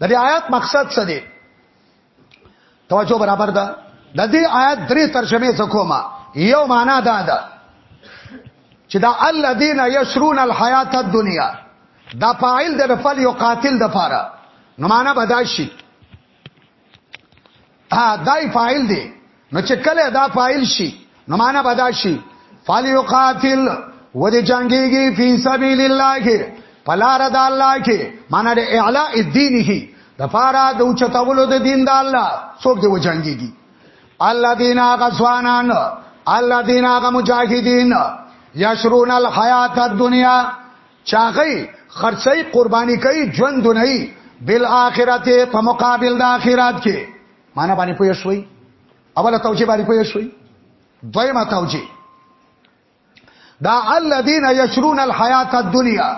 د دې آیات مقصد څه دی توجه برابر ده د دې آیات درې ترجمه څه کومه یو معنا دا ده چې دا الذین یشرون الحیات الدنیا دا فاعل د فل یو قاتل د پاره نو معنا بداشي ها دای فاعل دی نو چې کله دا فاعل شي نو معنا بدا شي فلیقاتل و دې جنگيږي فی سبیل الله کې پلار د الله کې معنا د اعلاء الدین هی د فارا د اوچتولو د دین د الله څوک دی و جنگيږي الله دینا غسوانان الله دینا غ مجاهدین یشرون الحیات الدنیا چاغی خرڅی قربانی کوي ژوند نه ای بالاخره په مقابل د اخرت کې معنا باندې پوه شوي اوله توجیه باندې پوه شوي دویمه توجیه دا الذين يشرون الحیات الدنیا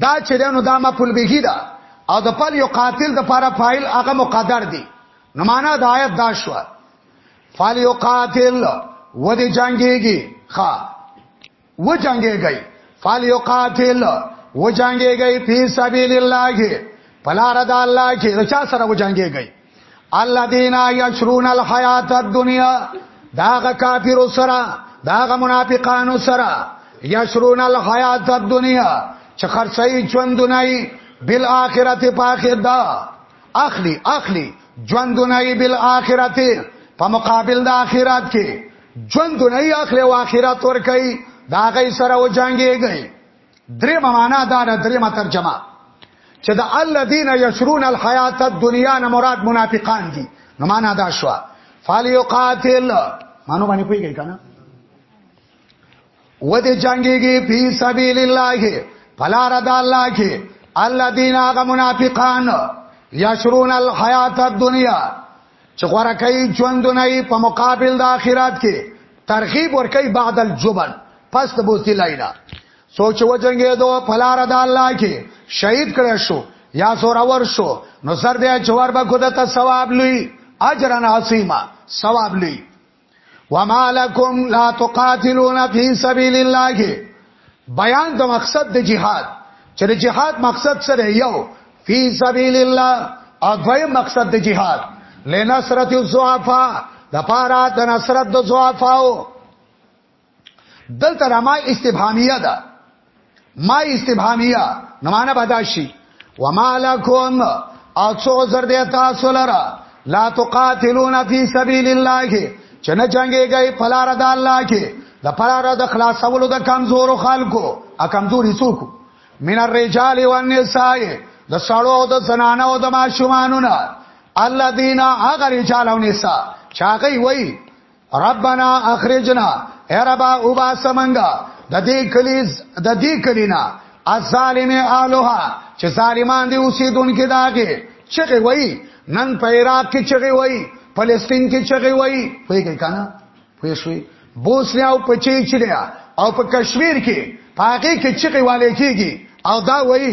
دا چې دنو دا مقبول بهی دا او د پل یو قاتل د پاره فاعل هغه مقدر دی نو معنا د آیت دا شو فال یو قاتل و دې جنگيږي ښا و جنگيږي فليقاتل و جنگيږي په سبيل الله پلار د الله کې د چا سره و جنگيږي الذين يشرون الحياه الدنيا داغه کافر سره داغه منافقانو سره یشرون الحیات الدنیا چې خرڅي ژوندونه بل اخرت په اخر دا اخلي اخلي ژوندونه بالآخرت په مقابل د آخرت کې ژوندونه یې اخلي او آخرت ور کوي دا غي سره و جنگيږي درې معنا دا نه درې ما ترجمه چې د الذين يشرون الحیات الدنیا نه مراد منافقان دي نو معنا دا شو فاليقاتل مانو باندې کوي کنه و دې جنگيږي په سبيل الله فلا رد الله کې الذين هغه منافقان یشرون الحیات الدنیا چې غوړه کوي ژوندونه په مقابل د آخرت کې ترغیب ور کوي بعد الجبن پس د بوتی لاینا سوچ و جنگې دو فلار د الله کې شهید کړه شو یا سور اور شو نو سر دې چوار به خود ته ثواب لوي اجر عظیما ثواب لوي وما لكم لا تقاتلون في سبيل الله بیان د مقصد د جهاد چې د جهاد مقصد سره یو فی سبیل الله او دوی مقصد د جهاد لنصرت الضعفاء د پاره د نصرت د ضعفاو دلته د ما استفهامیه ده ما استفهامیه نو معنا بدا شي وما لكم او څو زر دی تاسو لرا لا تقاتلون فی سبیل الله چې نه جنگيږي پلار د الله کې د پلار د خلاصولو د کمزورو خلکو ا کمزوري څوک من الرجال والنساء د سړو او د زنانه او د ماشومانو نه الذين اغرجال او نساء چاغي وای ربنا اخرجنا اے ربا اوبا سمنگا د دې کلی د دې کلینا الظالم الوها چې ظالمان دي اوسېدونکو داګه چغه وای نن په عراق کې چغه وای فلسطین کې چغه وای وای کې کنه وای شوی بوسنیا او پچی چلیا او په کشمیر کې پاګه کې چغه والے کیږي او دا وای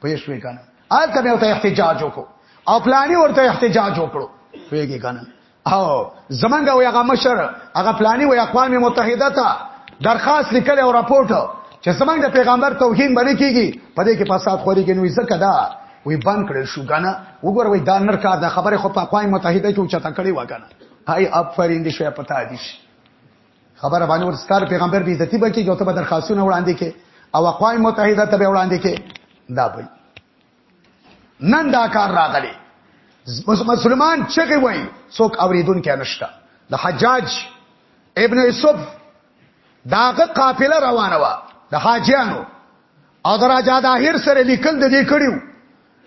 پوه شوې کنه آلته به ته احتجاج وکړو او پلاني ورته احتجاج وکړو پوهیږي کنه او زمنګ او هغه مشر هغه پلاني و اقوام متحده ته درخواست لیکل او راپورټ چې زمنګ د پیغمبر توهین باندې کیږي په دې کې فساد خوري کې نوې زکه دا وی بند کړل شو کنه وګور وی دا نر کار د خبره خو په اقوام متحده کې اوچته کړی و کنه هاي افرین دي شوی پتا دي شي خبره باندې ورسکار پیغمبر به عزت به کې جو ته به درخواستونه وړاندې کې او اقوام متحده ته به وړاندې کې دا به نن دا کار راغلی مسلمان چغه وای څوک اوریدون کې نشته د حجاج ابن یوسف داغه قافله روانه و د حاجیانو او د راجا داهر سره لیکل د دې کړیو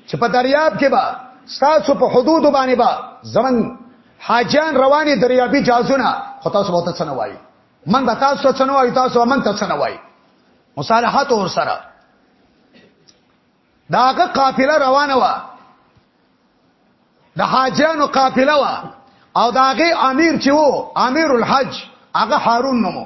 چې په دریاب کې به تاسو په حدود باندې به زمون حاجیان رواني دریابي جازونه خو تاسو به تاسو نه وایي من به تاسو ته نه وایي تاسو من ته نه وایي مصالحات ور سره داغه قافله روانه و د حاجیانو قافله و او داغه امیر چې وو امیر الحج هغه هارون نومو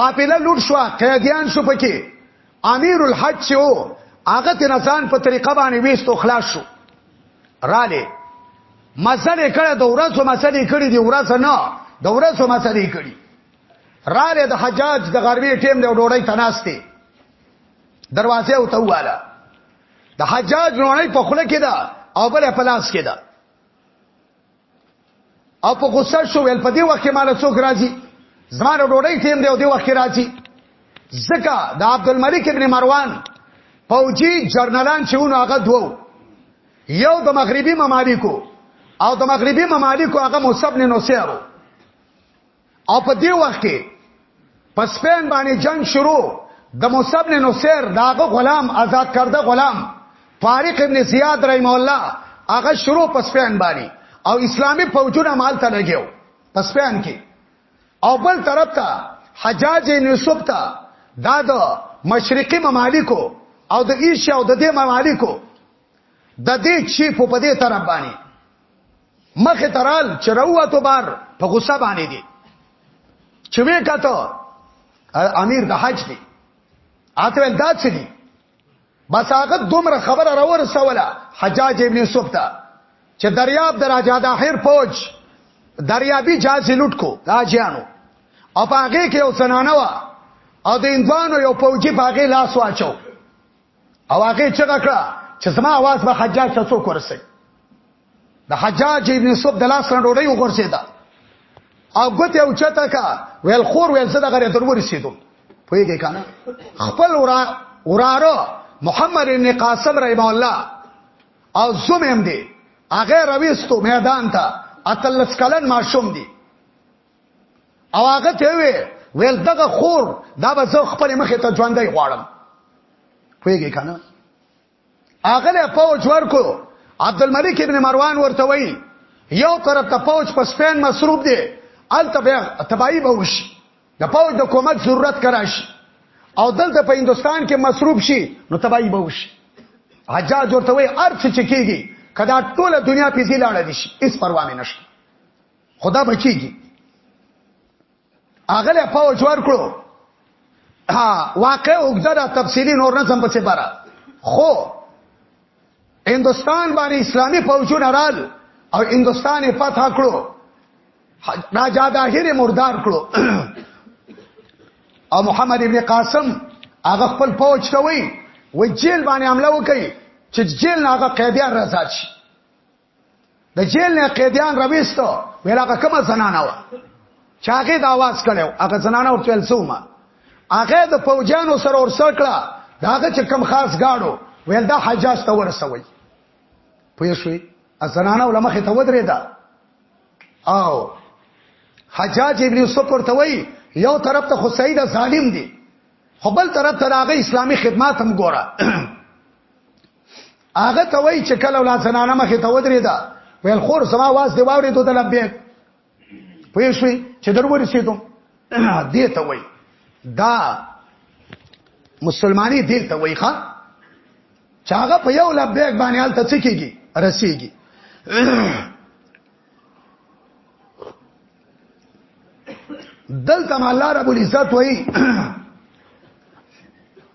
قافله لوټ شو قیدیان شو پکې امیر الحج چې وو هغه ته نسان په طریقه باندې وېستو خلاص شو رااله مسلې کړه د ورځو مسلې کړي دی ورځ نه د ورځو مسلې کړي رااله د حجاج د غربي ټیم د ډوړی تناسته دروازه او تواله د حجاج نوړی په خله کې ده او بل په لاس کې ده او په غوسه شو ویل په دې وخت کې مال څوک راځي زماره ډوډۍ ټیم دی او دې وخت کې راځي زکه د عبد الملک ابن مروان پوجي جرنلان چې ونه هغه دوو یو د مغربي ممالکو او د مغربي ممالکو هغه مصعب بن نصير او په دې وخت کې په سپین باندې جنگ شروع د موسی بن نصير داغه غلام آزاد کرده غلام طارق ابن زیاد رحم الله هغه شروع په سپین باندې او اسلامی فوجونه مال ته لګیو په سپین کې او بل طرف ته حجاج ابن یوسف ته دا د مشرقي ممالکو او د ایشیا او د دې ممالکو د دې چیف په دې طرف باندې مخ ترال چروه تو بار په غصه باندې دي چې وې کاته امیر د حج دی اته ول دا څه دي بس هغه دومره خبره راور سواله حجاج ابن یوسف ته چې دریاب دراجه د اخر فوج دریابي جاز لوټ کو دا جانو او هغه کې یو سنانه وا او د انځانو یو فوجي هغه لاس واچو او هغه چې کړه چې زما आवाज به حجاج ته څوک ورسي د حجاج ابن یوسف د لاس نه ډوډۍ وغورځیدا او ګوتې او چته کا ویل خور ویل زه د غره تر ورسېدم پوهیږي کنه خپل ورا وراره محمد ابن قاسم رحم الله او زوم هم دی هغه رويستو میدان ته اتلس کلن ماشوم دی او هغه ته وی ویل دغه خور دا به زه خپل مخ ته ژوندۍ غواړم پوهیږي کنه هغه له پوج ورکو عبد الملک ابن مروان ورته وی یو طرف ته پوج په سپین مصروف دی الته به تبایی به وشي د پوج د کومک ضرورت کراش او دلته په هندستان کې مصروف شي نو تبایی به وشي حجاج ورته وی ارڅ چکیږي کدا ټوله دنیا پیسې لاړه دي شي هیڅ پروا نه نشته خدا بچیږي اغله پاو جوړ کړو ها واقع وګدره تفصیلی نور نه سم پسې بارا خو هندستان باندې اسلامي فوجونه رال او هندستان یې فتح کړو راجا داهر مردار کړو او محمد ابن قاسم هغه خپل فوج ته وی و جیل باندې حمله وکړي چې جیل نه هغه قیدیان راځي د جیل نه قیدیان رويستو ویلاګه کومه زنانه و چاغه د आवाज کړو هغه زنانه ورته السومه هغه د فوجانو سره ور سره کړه داغه چې کم خاص گاډو ویل دا حجاج ته ورسوي پوه شوي ازنانه علماء ته ودرې ده او حجاج ابن یوسف ورته وی یو طرف ته خو سید ظالم دی خو بل طرف ته راغی اسلامی خدمات هم ګوره هغه ته وای چې کله ولات سنانه مخه ته ودرې دا ویل خور سما واس دی واورې ته لبیک پوه شوې چې دروري سي ته دې ته وای دا مسلمانې دې ته وای ښا چې هغه په یو لبیک باندې حالت څه کیږي رسیږي دلته الله رب العزت وای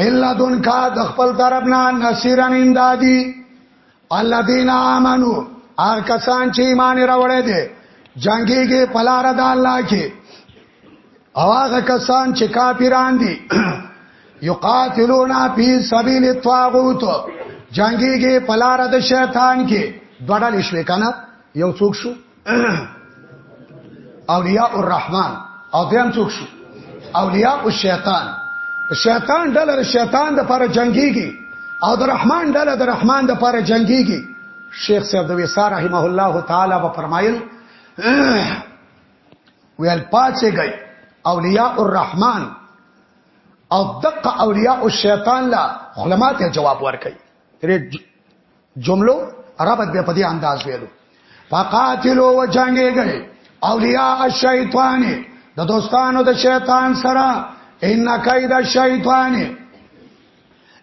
ملتون کا د خپل طرف نه نصيرن امدادي الذين امنوا هغه کسان چې ایمان راوړې دي جنگي کې پلار د الله کې او هغه کسان چې کافران دي یقاتلون فی سبیل الطاغوت جنگي کې پلار د شیطان کې دوړل شوي کنه یو څوک شو اولیاء الرحمن او دیم څوک شو اولیاء الشیطان شیطان ډله شیطان د پر جنگيږي او د رحمان ډله د رحمان د پر جنگيږي شیخ صاحب د وسار رحمه الله تعالی و فرمایل ویل پاتې گئی اولیاء الرحمن او دقه اولیاء الشیطان لا علماء ته جواب ورکړي جملو ربط به په دې انداز ویلو فقاتلو و جنگي غړي اولیاء الشیطان د دوستانو د شیطان سره ان کید الشیطان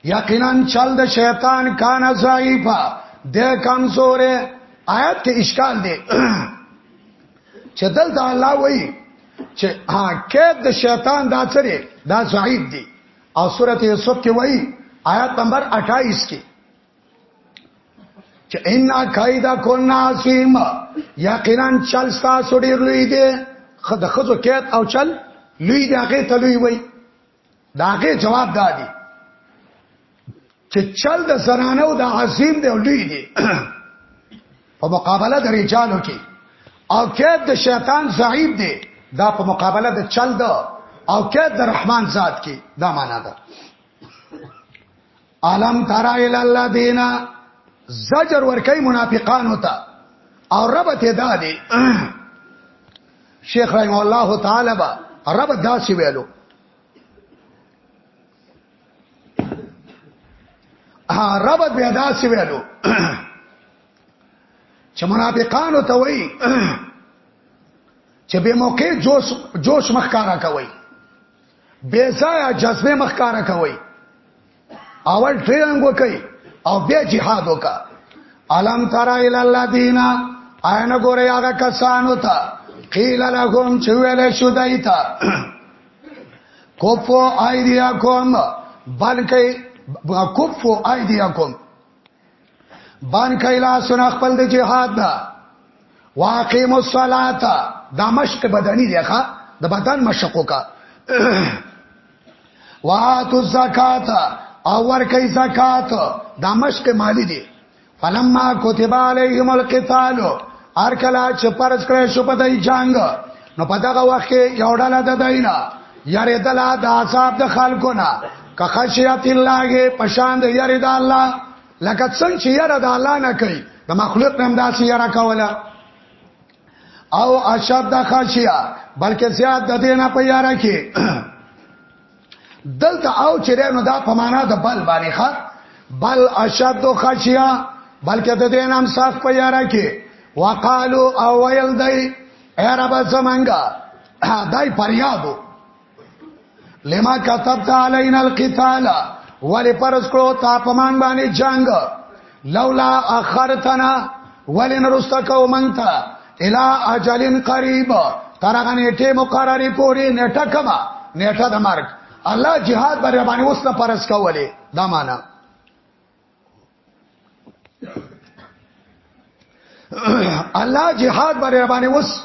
یقینا چل د شیطان کان ضعیفا د کمزور آیات کې اشکال دی چې دلته الله وایي چې ها کې د شیطان دا سره دا ضعیف دی او سورته یوسف کې وایي آیات نمبر 28 کې چې ان قاعده کنا عظیم یقینا چل تاسو ډیر لوی دی خد خزو کېت او چل لوی دی هغه ته لوی وای داګه جواب دادی چې چل د زنانو د عظیم دی لوی دی په مقابله د رجالو کې او کېت د شیطان ضعیف دی دا په مقابله د چل د او کېت د رحمان ذات کې دا معنا ده علم ترا الی الله دینا زجر ورکی منافقان ہوتا او رب ته دا دی شیخ رحم الله تعالی با رب دا سی ویلو ها رب بیا دا سی ویلو چې منافقانو ته وایي چې به موقع جوش جوش مخکارا کوي بے ځایه جذبه مخکاره کوي اول ټریننګ وکي او بیا جهاد وکا علم ترى الى الذين اينه ګورې هغه کسانو ته قیل لهم چې ویل شو دایتا کوفو ایدیاکم بلکې کوفو ایدیاکم بان کایلا سن خپل د جهاد دا واقیم الصلاه دا مشق بدنی دی ښا د بدن مشق وکا واتو الزکات او ور کوي زکات دا مشق مالی دی فلما كتب عليهم القتال ارکلا چې پرز کړی شو په دای جنگ نو په دغه وخت کې یو ډله د دینه یری دلا د عذاب د خلکو نه که خشیت الله پشان د یری د الله لکه څنګه چې یره د الله نه کوي د مخلوق نه همداسې یره کوله او اشد خشیه بلکې زیات د دینه په یاره کې دلته او چې نو دا په معنا د بل باندې ښه بل اشد خشیا بلکې د دې نام صاف په یاره کې وقالو او ویل دی اے رب زمانګا دای پریادو لما كتبت علينا القتال ولې پرز کړو تا په مان باندې جنگ لولا اخرتنا ولن رستکو منتا الى اجل قریب ترغه نیټه مقرری پوری نیټه کما نیټه د مرګ الله جهاد بر باندې اوس نه پرس کوله دا معنا الله جهاد بر باندې اوس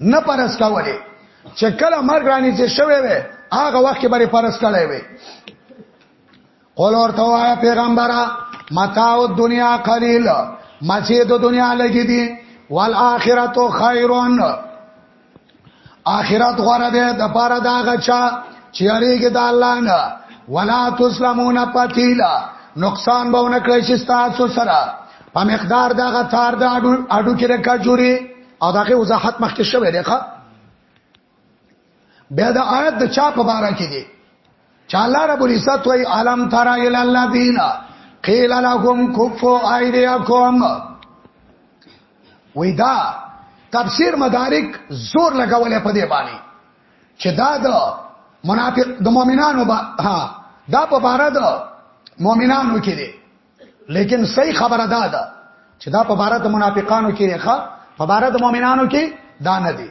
نه پرس کوله چې کله مرګ رانی چې شوی وي هغه وخت کې بری پرس کړی وي قول ورته وایا پیغمبره متاع الدنیا قلیل مچې د دنیا لګې دي والآخرت خیرون آخرت غره ده د پاره دا غچا چې اړیږي د الله نه ولا تسلمون پتیلا نقصان به ونکړي چې تاسو سره په مقدار دا غتار د اډو اډو کې رکا جوړي او داغه وضاحت مخکې شوې ده بیا د آیت د چا په باره کې دی چې الله رب العزت وی عالم ترا الی الله دینا قیل لهم کفو ایدیکم وی دا تفسیر مدارک زور لګولې په دې باندې چې دا د منافق د مؤمنانو با ها دا په بار د مؤمنانو کې دي لیکن صحیح خبره ده دا چې دا په بار د منافقانو کې ښه په بار د مؤمنانو کې دا نه دي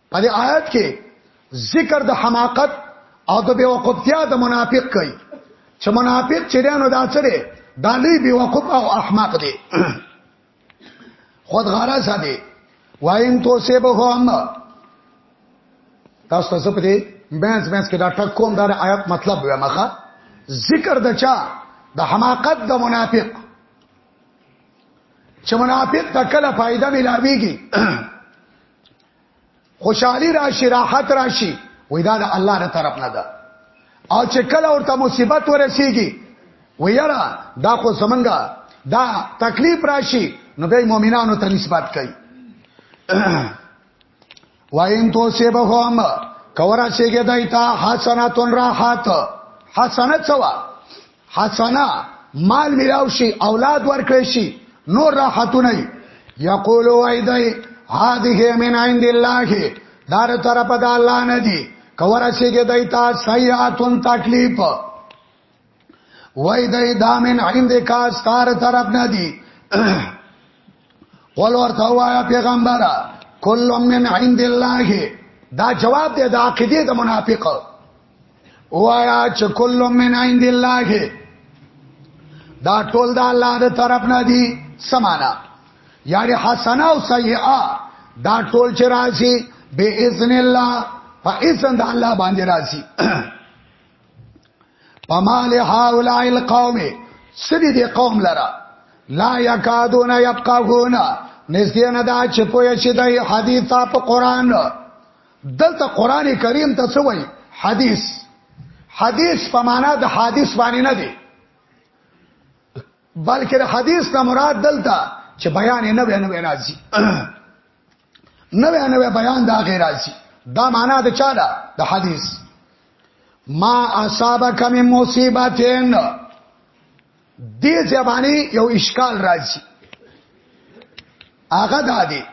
په دې آیت کې ذکر د حماقت او د بیوقوفتیا د منافق کوي چې منافق چې دانو دا چره دا لوی بیوقوف او احمق دی خود غرض دی وایم تو سه به هم تاسو ته په دې بینس بینس کې دا ټک کوم دا آیت مطلب وې مخه ذکر د چا د حماقت د منافق چې منافق ته کله فائدہ ملاويږي خوشحالي راشي راحت راشي وای دا د الله نه طرف نه ده او چې کله ورته مصیبت ورسیږي ویرا دا خو زمنګا دا تکلیف راشي نو به مؤمنانو ته نسبت کوي وایم تو سیبه هم کورا شیګه دایتا حسناتون راحت حسنات سوا حسنا مال ملاو شي اولاد ورکړي شي نور راحتونه یقولو ایدای هذه من عند الله دار طرف د الله نه دي کور شي کې دای تا سیئاتن تکلیف وای دای دامن عند کا ستار طرف نه دي قول ورته وایا پیغمبر کل من عند الله دا جواب دی د عقیده د منافق وایا چې کل من عند الله دا ټول د الله د طرف نه دي سمانا یعنی حسنه او سیئه دا ټول چې راځي به اذن الله په اذن د الله باندې راځي پمال هاولای القوم سری دی قوم لرا لا یکادون یبقون نزدی نه دا چې پوه شي د حدیثه په قران دلته قران کریم ته څه وایي حدیث حدیث په معنا د حادث باندې نه دی بلکې د حدیث نه مراد دلته چې بیان نه وي نه وي راځي نه وي نه وي بیان دا غیر راځي دا معنا د چا ده د حدیث ما اصابک من مصیبتین دې ځبانی یو اشکال راځي هغه دا دی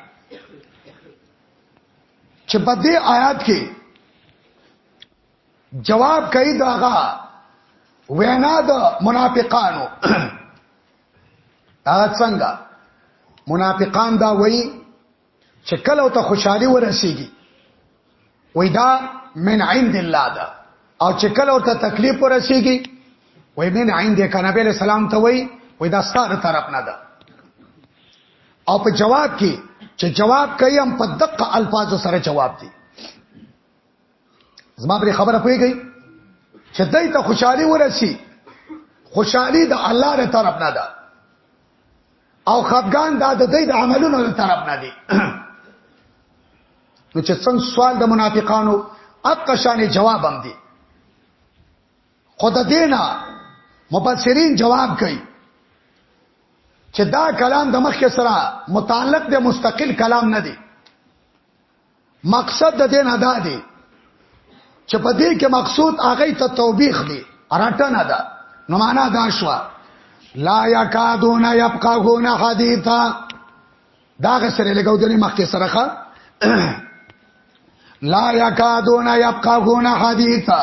چې په دې آیات کې جواب کوي داغه وینا د منافقانو دا څنګه منافقان دا وایي چې کله ته خوشحالي ورسیږي وای دا من عند الله دا او چې کله ته تکلیف ورسیږي وای من عند کنه به سلام ته وای وای دا ستاره طرف نه ده او په جواب کې چې جواب کوي هم په دقه الفاظ سره جواب دي زما پر خبره پويږي چې دای ته خوشحالي ورسي خوشحالي د الله تر طرف نه ده او خفقان دا د دې د عملونو تر طرف نه دي نو چې څنګه سوال د منافقانو اقشان جواب هم دي خود دینا مفسرین جواب کوي چې دا کلام د مخکې سره متعلق د مستقل کلام نه دی مقصد د دین ادا دی چې په دې کې مقصود هغه ته توبېخ دی رټنه ده نو معنا دا شو لا یکادون یبقون حدیثا دا غسر لګاو دني مخکې سره ښه لا یکادون یبقون حدیثا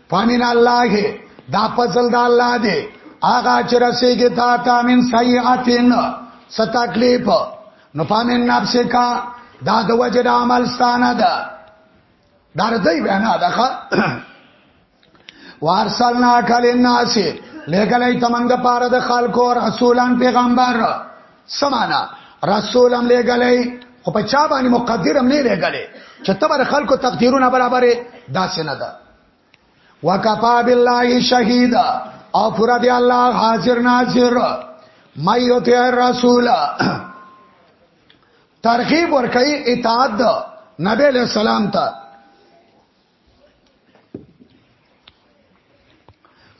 فمن الله دا فضل د الله دی هغه چې رسیږي تا ته من سیئاتین ستکلیف نو فمن نفس کا دا د وجه د عمل ستانه ده دا ردی بیانا ده وارسلنا کل الناس لګلې تمنګ پاره د خلکو رسولان پیغمبر سمانا رسول هم لګلې خو په چا باندې مقدر هم نه لګلې چې تبر خلکو تقدیرونه برابرې داسې نه ده وکفا بالله شهیدا او پر دی الله حاضر ناظر مې یو ته رسول ترغیب ورکړي اطاعت نبی له سلام ته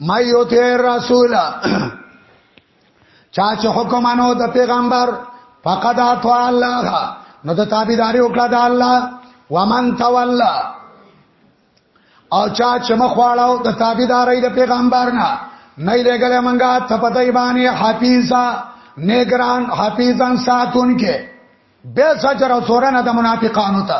ما یو ته رسول چا چې حکم انو د پیغمبر فقد اطاع الله نو د تابعداري وکړه د الله ومن تولى او چا چې مخواړو د تابعداري د پیغمبر نه نه لګل منګه ته پته باندې حفیظا نگران حفیظن ساتون کې به سجر او سورنه د منافقانو ته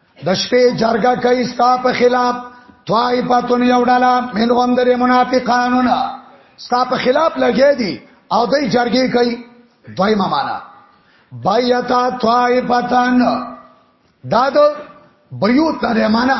د شپې جرګه کوي ستا په خلاف طائفتون یو ډاله منهم در منافقانون ستا په خلاف لګې دي او دای جرګې کوي دوی معنا بایتا طائفتان دا د بیوت نه معنا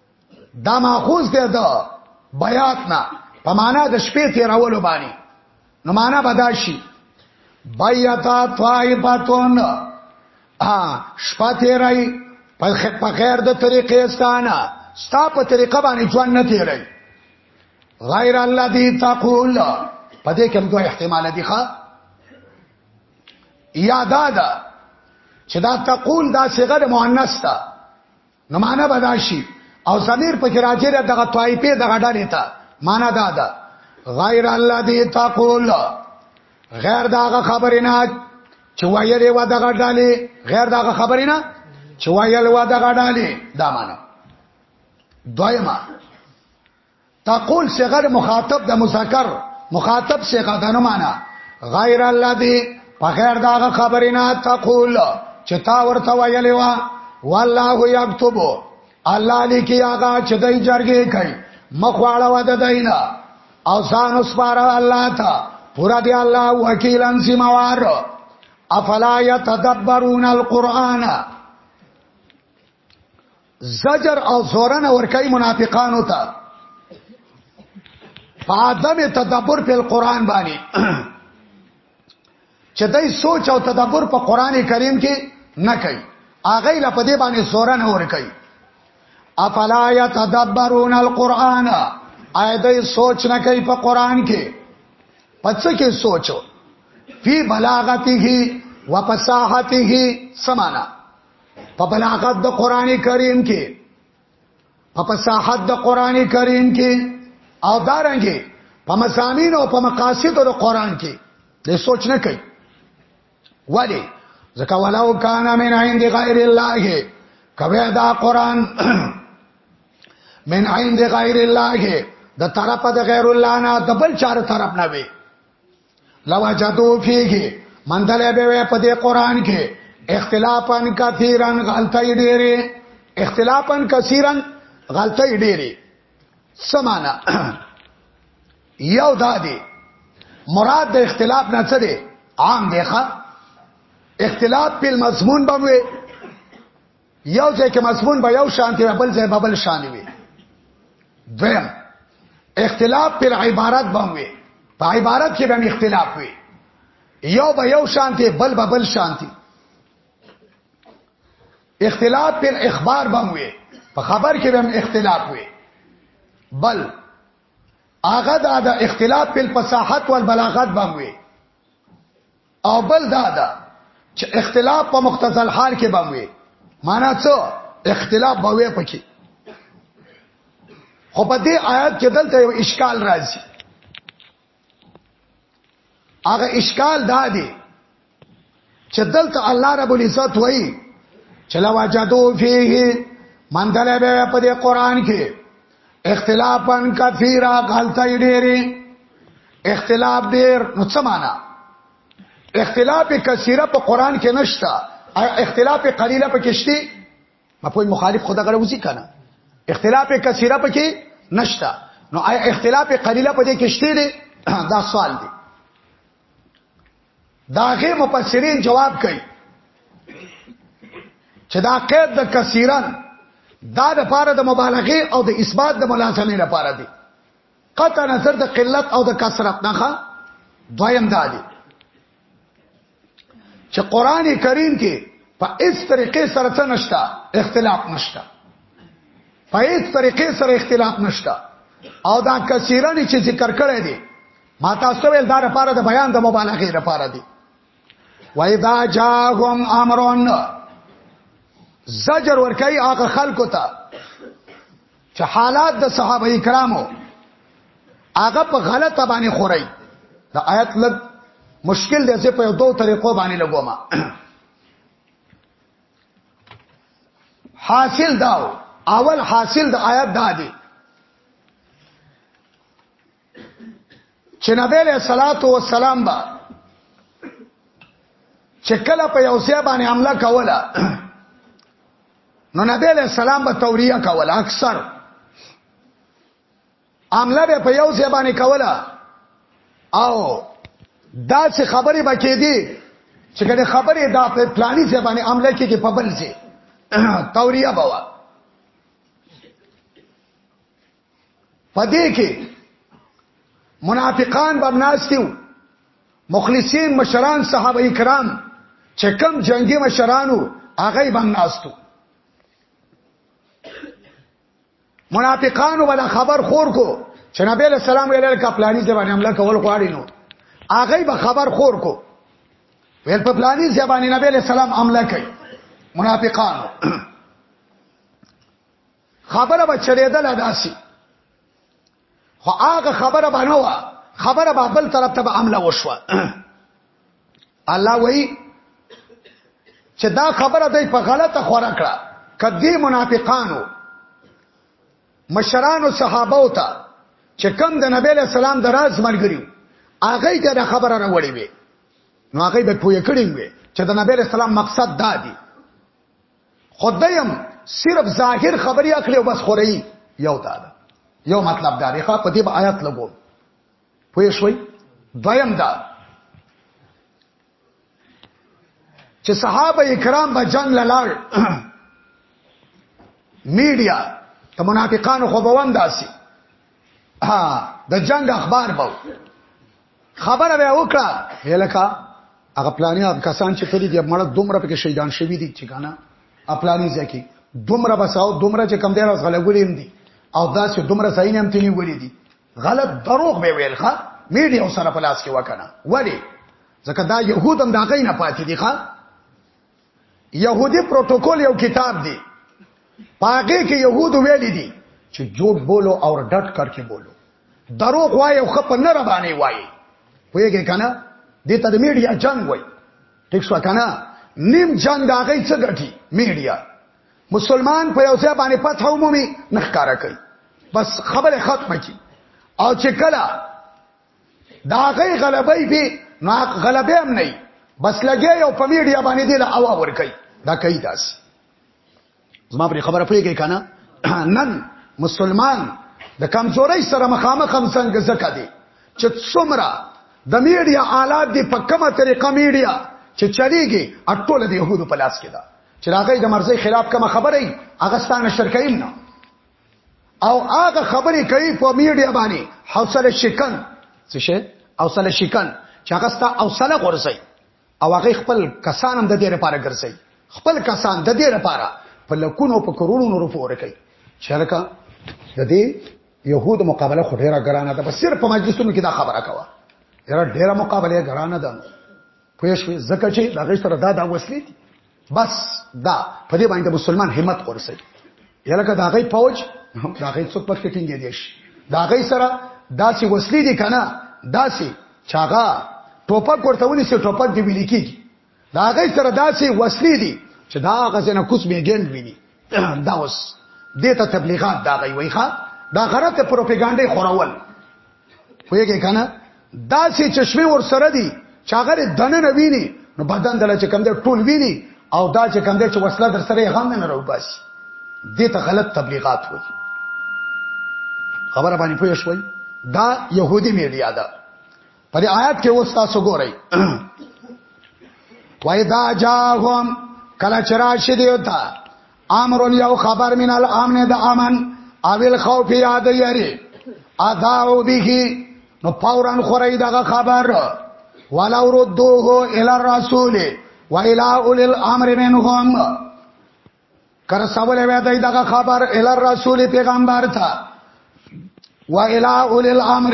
دا ماخوذ دی دا بیات نه په معنا د شپې تیرولو باندې نو معنا بداشي بیاتا طائفتون ا شپه تیرای په خیر د طریقې ستانه ستا په طریقه باندې ځوان نه تیرای غیر الله دی تقول په دې کې هم دوه احتمال دي ښا یادا دا چې دا تقول دا صيغه د مؤنث ده نو معنا بداشي او ضمیر په کې راځي دغه طائفه دغه ډلې ته معنا دا ده غیر الله دی تقول غیر داغه خبرې نه چې وایل و دغه ډلې غیر داغه خبرې نه چې وایل و دغه ډلې دا معنا دویمه تقول صيغه د مخاطب د مذکر مخاطب صيغه د نه معنا غیر الله دی په غیر داغه خبرې نه تقول چې تا ورته ویلې وا والله یكتب الله لیکي هغه چې دای جرګې کوي مخواړه ود دینه او ځان وسپاره الله ته پورا دی الله وکیلن سیموار افلا یتدبرون القرآن زجر او زورن ورکای منافقانو ته فادم تدبر په قرآن باندې چې دای سوچ او تدبر په قرآن کریم کې نه کوي اغه لا په دې باندې زورن ورکای افلا یتدبرون القرآن آیا دای سوچ نه کوي په قرآن کې پڅ کې سوچو فی بلاغته و فصاحته سمانا په بلاغت د قران کریم کې په فصاحت د قران کریم کې او دارنګي په مزامین او په مقاصد د قران کې د سوچ نه کوي ولی ځکه ولو کان من عند غیر الله کوي دا قران من عند غیر الله د طرف د غیر الله نه د بل چار طرف نه وي لوجدو فيه من دلې به په دې قران کې اختلافن کثیرن غلطی ډېرې اختلافن کثیرن غلطی ډېرې سمانا یو دادی مراد د اختلاف نه څه دی عام دی ښا اختلاف په مضمون باندې یو ځای کې مضمون به یو شان دی بل ځای به بل شان وي دویم اختلاف پر عبارت به وي په عبارت کې به اختلاف وي یو به یو شان دی بل به بل شان دی اختلاف پر اخبار به وي په خبر کې به اختلاف وي بل هغه د اختلاف په فصاحت او بلاغت باندې او بل دا ده چې اختلاف په مختص الحال کې باندې معنا څه اختلاف به وي پکې خو په دې آیات کې دلته یو اشکال راځي هغه اشکال دا دی چې دلته الله رب العزت وایي چې لواجدو فيه من دلبه په دې قران کې اختلافا کثیرا غلطه ډېری اختلاف ډېر نو څه معنا اختلاف کثیره په قران کې نشته اختلاف قلیله په کې شته مفهوم مخالف خدا غره وځي کنه اختلاف کثیره په کې نشته نو اختلاف قلیله په دې کې شته دا سوال دی داغه مفسرین جواب کوي چې دا قید د کثیرن دا د پاره د مبالغه او د اثبات د ملازمه لپاره دی قطع نظر د قلت او د کثرت نه دویم دا دی چې قران کریم کې په اس طریقې سره څه نشتا اختلاف نشتا په اس طریقې سره اختلاف نشتا او دا کثیرن چې ذکر کړی دی ما تاسو ویل دا لپاره د بیان د مبالغې لپاره دی وایدا جاهم امرون زجر ورکای هغه خلکو ته چې حالات د صحابه کرامو هغه په غلطه باندې خورای دا آیت لګ مشکل دی چې په یو دوه طریقو باندې لګوما حاصل داو اول حاصل د آیت دا دی چې نبی له صلوات و سلام با چې کله په یو ځای باندې حمله کوله نو نبی له سلام به توریه کوله اکثر حمله به په یو ځای باندې کوله او دا چې خبرې بکې دي چې کله خبرې دا په پلاني ځای باندې حمله کې کې په بل ځای توریه بوا پدې کې منافقان بمناستیو مخلصین مشران صحابه کرام چې کم جنگي مشرانو هغه بمناستو منافقانو ولا خبر خور کو چې نبی له سلام علیه کا پلاني ځبانه حمله کول غواړي نو هغه به خبر خور کو ویل په پلاني ځبانه نبی له سلام حمله کوي منافقانو خبره به چلیدله داسي خو هغه خبره به نه و خبره به بل طرف ته به عمله وشوه الله وایي چې دا خبره دوی په غلطه خوره کړه کدی منافقانو مشرانو صحابه او ته چې کم د نبی له سلام دراز مرګریو هغه ته دا خبره راوړې وي نو هغه به پوهه کړی وي چې د نبی له سلام مقصد دا دی خدایم صرف ظاهر خبري اخلي او بس خوري یو دا ده یو مطلب دا دی ښا په دې آیات لګو پوه شوي دویم دا چې صحابه کرام به جنگ لاله میډیا ته منافقانو خو به ونداسي ها د جنگ اخبار به خبره به وکړه هلکا هغه پلاني کسان چې کړي دي مړه دومره پکې شهیدان شوی دي چې کنه خپلانی ځکه دومره بساو دومره چې کم دی راز غلګولې هم دي او دا چې دومره صحیح نه هم تني ولې دي غلط دروغ به ویل ښا میډیا سره پلاس کې وکنه ولی ځکه دا يهودم دا غي نه پاتې دي ښا يهودي پروتوکول یو کتاب دی پاګه کې يهود ویل دي چې جوړ بولو او ډټ کر کې بولو دروغ وایي او خپ نه را باندې وایي ویګه کنه دې ته د میډیا جنگ وایي ټیک شو کنه نیم جنگ هغه څه غټي میډیا مسلمان په یو ځای باندې پته عمومي نخکارا کوي بس خبره ختمه کی او چې کله دا غي غلبې به ما غلبې هم نه بس لګي او په میډیا باندې دی لا اوا ور کوي دا کوي داس زما پر خبره پوهیږي کنه نن مسلمان د کمزوري سره مخامخ هم څنګه زکه دي چې څومره د میډیا آلات دی په کومه طریقه میډیا چې چلیږي اټول د يهودو په لاس کې ده چې راغی د مرزي خلاف کوم خبره ای هغه ستانه شرکایم نه او هغه خبرې کوي په میډیا باندې حوصله شکن څه شي حوصله شکن چې هغه ستا حوصله غورځي او هغه خپل کسان هم د دې لپاره ګرځي خپل کسان د دې لپاره په لکونو په کرونو روپو ورکړي چې هغه د دې يهود مقابله خو ډیره ګرانه ده بس صرف په مجلسونو کې دا خبره کوه ډیره ډیره مقابله ګرانه ده پوه شو زکه چې دغه سره دا د وسلې دي بس دا په دې باندې مسلمان همت ورسي یلکه دا غي فوج دا غي څوک پکې ټینګ دی شي دا غي سره داسې وسلې دي کنه داسې چاغه ټوپک ورته ونی سي ټوپک دی ویل کیږي دا غي سره داسې وسلې دي چې دا غزنه کوس میګند ویني دا اوس دته تبلیغات دا غي وای ښا دا غره ته پروپاګاندا خورول ویګه کنه دا سي چشمه ور سره دي چاغره دنه نه ویني نو بدن دل چې کم ده ټول ویني او دا چې کم ده چې وسله در سره غم نه راو باسي دې ته غلط تبلیغات وایي خبره باندې پوه شوي دا يهودي میډیا ده پر آیات کې اوس تاسو ګورئ وای دا جاهم کله چرآ شدیو تا امر یو خبر من الامن د امن او الخوف یاد یری اذاو به نو فورا خورای دغه خبر ولو ردوه الى الرسول والى اولي الامر منهم کر سوال وی دای دغه خبر الى الرسول پیغمبر ته والى اولي الامر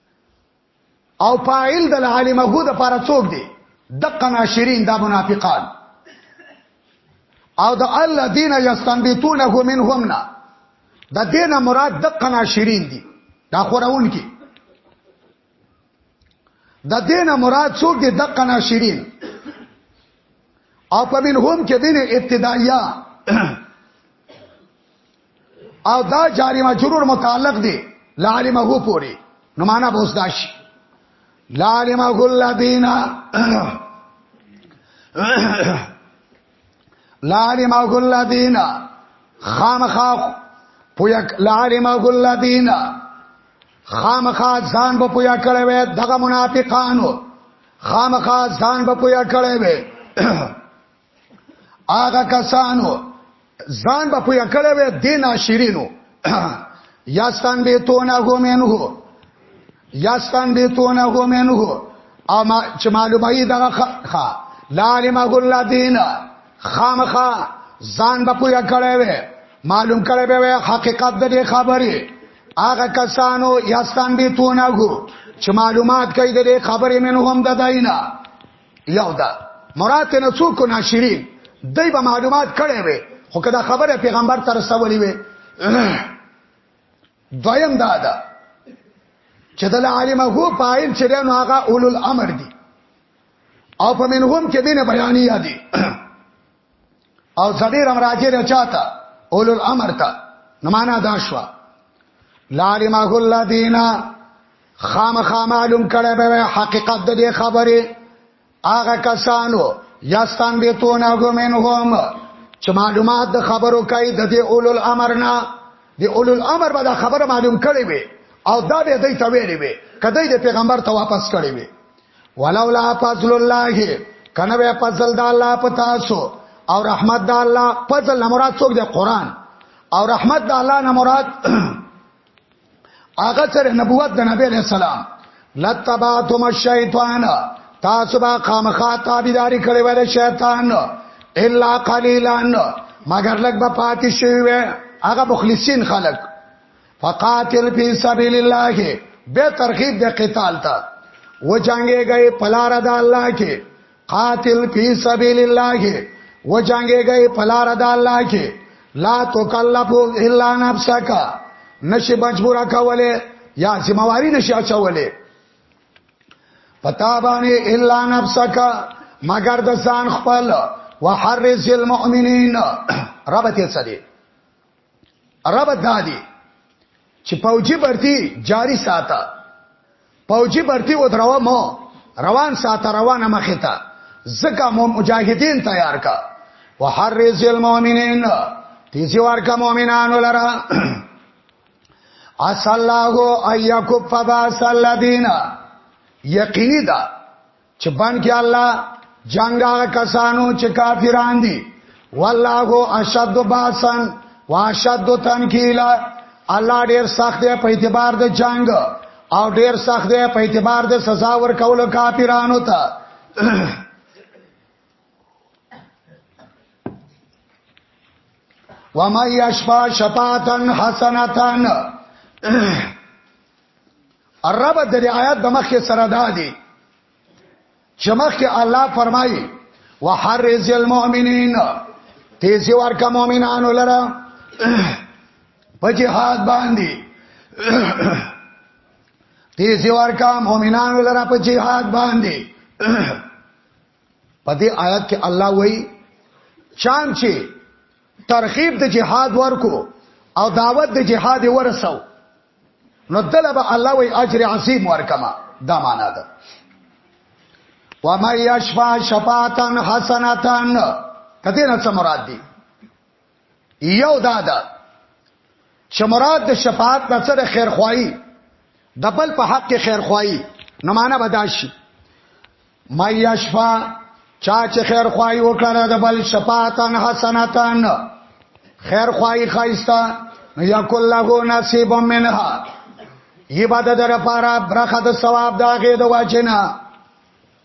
او فاعل د العالم هو د پاره څوک دی دقه ناشرین دا منافقان او د الذين يستنبطونه منهم نا د دینه مراد دقه ناشرین دي دا خورون کی د دینه مراد څوک دي دقه ناشرین او په منهم کې دینه ابتدائیه او دا جاری مجرور متعلق دی لعلمه پوری نو معنا بوس داشي لعلمه الذين لعلمه الذين خامخا پویک لعلمه الذين خامخا ځان په پویا کړی وي دغه منافقانو خامخا ځان په پویا کړی وي هغه کسانو ځان په پویا کړه وې د ناشرینو یاستان به تو نه ګومنه یاستان به تو نه ګومنه او ما چې معلومه یې دغه ښا لالم غل دین خامخا ځان په پویا کړه وې معلوم کړه به حقیقت د دې خبرې هغه کسانو یاستان به تو نه ګو چې معلومات کوي د خبرې منهم د داینا یو دا مراد نه څوک ناشرین دای په معلومات کړي وي خو کدا خبره پیغمبر تر سوالي وي دویم دا ده چې د عالم هو پایل چې نو هغه اولل امر دي او په منهم کې دینه بیانیا دي او زمير هم راځي د چاته اولو الامر ته نو معنا دا شو لعلمه الذين خامخ معلوم کړه به حقیقت د دې خبرې هغه کسانو یستان به تو نه ګمنهم چې معلومات د خبرو کوي د دې اولو الامر نه د اولو الامر به دا خبره معلوم کړي وي او دا به دوی ته ویلي وي کدی د پیغمبر ته واپس کړي وي ولولا فضل الله کنه به فضل د الله په تاسو او رحمت د الله فضل نه مراد څوک دی قران او رحمت د الله نه مراد هغه سره نبوت د نبی له سلام لتبعتم الشیطان تاسو به خامخا تابعداري کړې وای شیطان الا قليلا مگر لګ به پاتې شوی وای هغه مخلصین خلق فقاتل فی سبیل الله به ترغیب د قتال ته و جنگي گئے پلار د الله کې قاتل فی سبیل الله و جنگي گئے پلار د الله کې لا تکلف الا نفسک نشي مجبور کوله یا ذمہواری نشي اچوله پتا باندې الا نفسک مگر د ځان خپل وحرز المؤمنین ربته سره رب دادی چې پوجي برتی جاری ساته پوجي برتی و دروا مو روان ساته روانه مخه تا زکه مو مجاهدین تیار کا وحرز المؤمنین تیزی ورکا مؤمنانو لرا اصل الله ایکو فباس الذین یقینی دا چې بان کې الله جنگا کسانو چې کافران دي والله اشد باسن واشد تنکیلا الله ډیر سخت دی په اعتبار د جنگ او ډیر سخت دی په اعتبار د سزا ورکول کافرانو ته وما یشفا شفاعتن حسنتن الرب د دې آیات د مخ سره دا دی چې مخ کې الله فرمایي وحرز المؤمنین تیزی ورکا مؤمنانو لره په جهاد باندې تیزی ورکا مؤمنانو لره په جهاد باندې په دې آیات کې الله وایي چان چې ترغیب د جهاد ورکو او دعوت د جهاد ورسو نو دلب الله وی اجر عظیم ورکما دا معنا ده و ما یشفا شفاعتن حسنتن کته نه څه مراد دي یو دا ده چې مراد د شفاعت نه سره خیر خوایي د بل په حق کې خیر خوایي نو معنا بداشي ما یشفا چا چې خیر خوایي وکړه د بل شفاعتن حسنتن خیر خوایي خایستا نو یکل له نصیب منها یباده در پارا برخه د ثواب داغه د واجنه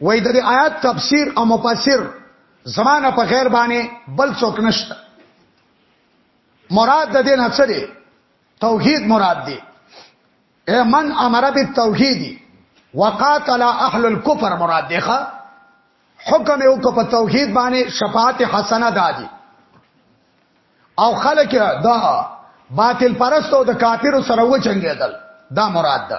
وای د دې آیات تفسیر او مفسر زمانه په غیر باندې بل څوک نشته مراد د دې نه څه دی توحید مراد دی اے من امر بالتوحید وقاتل اهل الكفر مراد دی ښا حکم یو کو په توحید باندې شفاعت حسنه دادی او خلک دا باطل پرستو د کافرو سره و جنگیدل دا مراد ده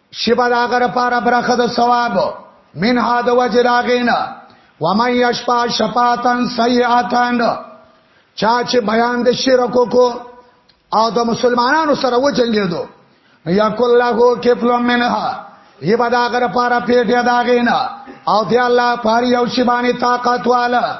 شبا دا غره پارا برخه د ثواب من ها د وجه دا غینا ومن یشفا شفاعتن سیئاتن چا چې بیان د شرک کو او د مسلمانانو سره و جنگیدو یا کول له کفل منها یبا دا غره پارا پیټه دا غینا او دی الله پاری او شی باندې طاقت والا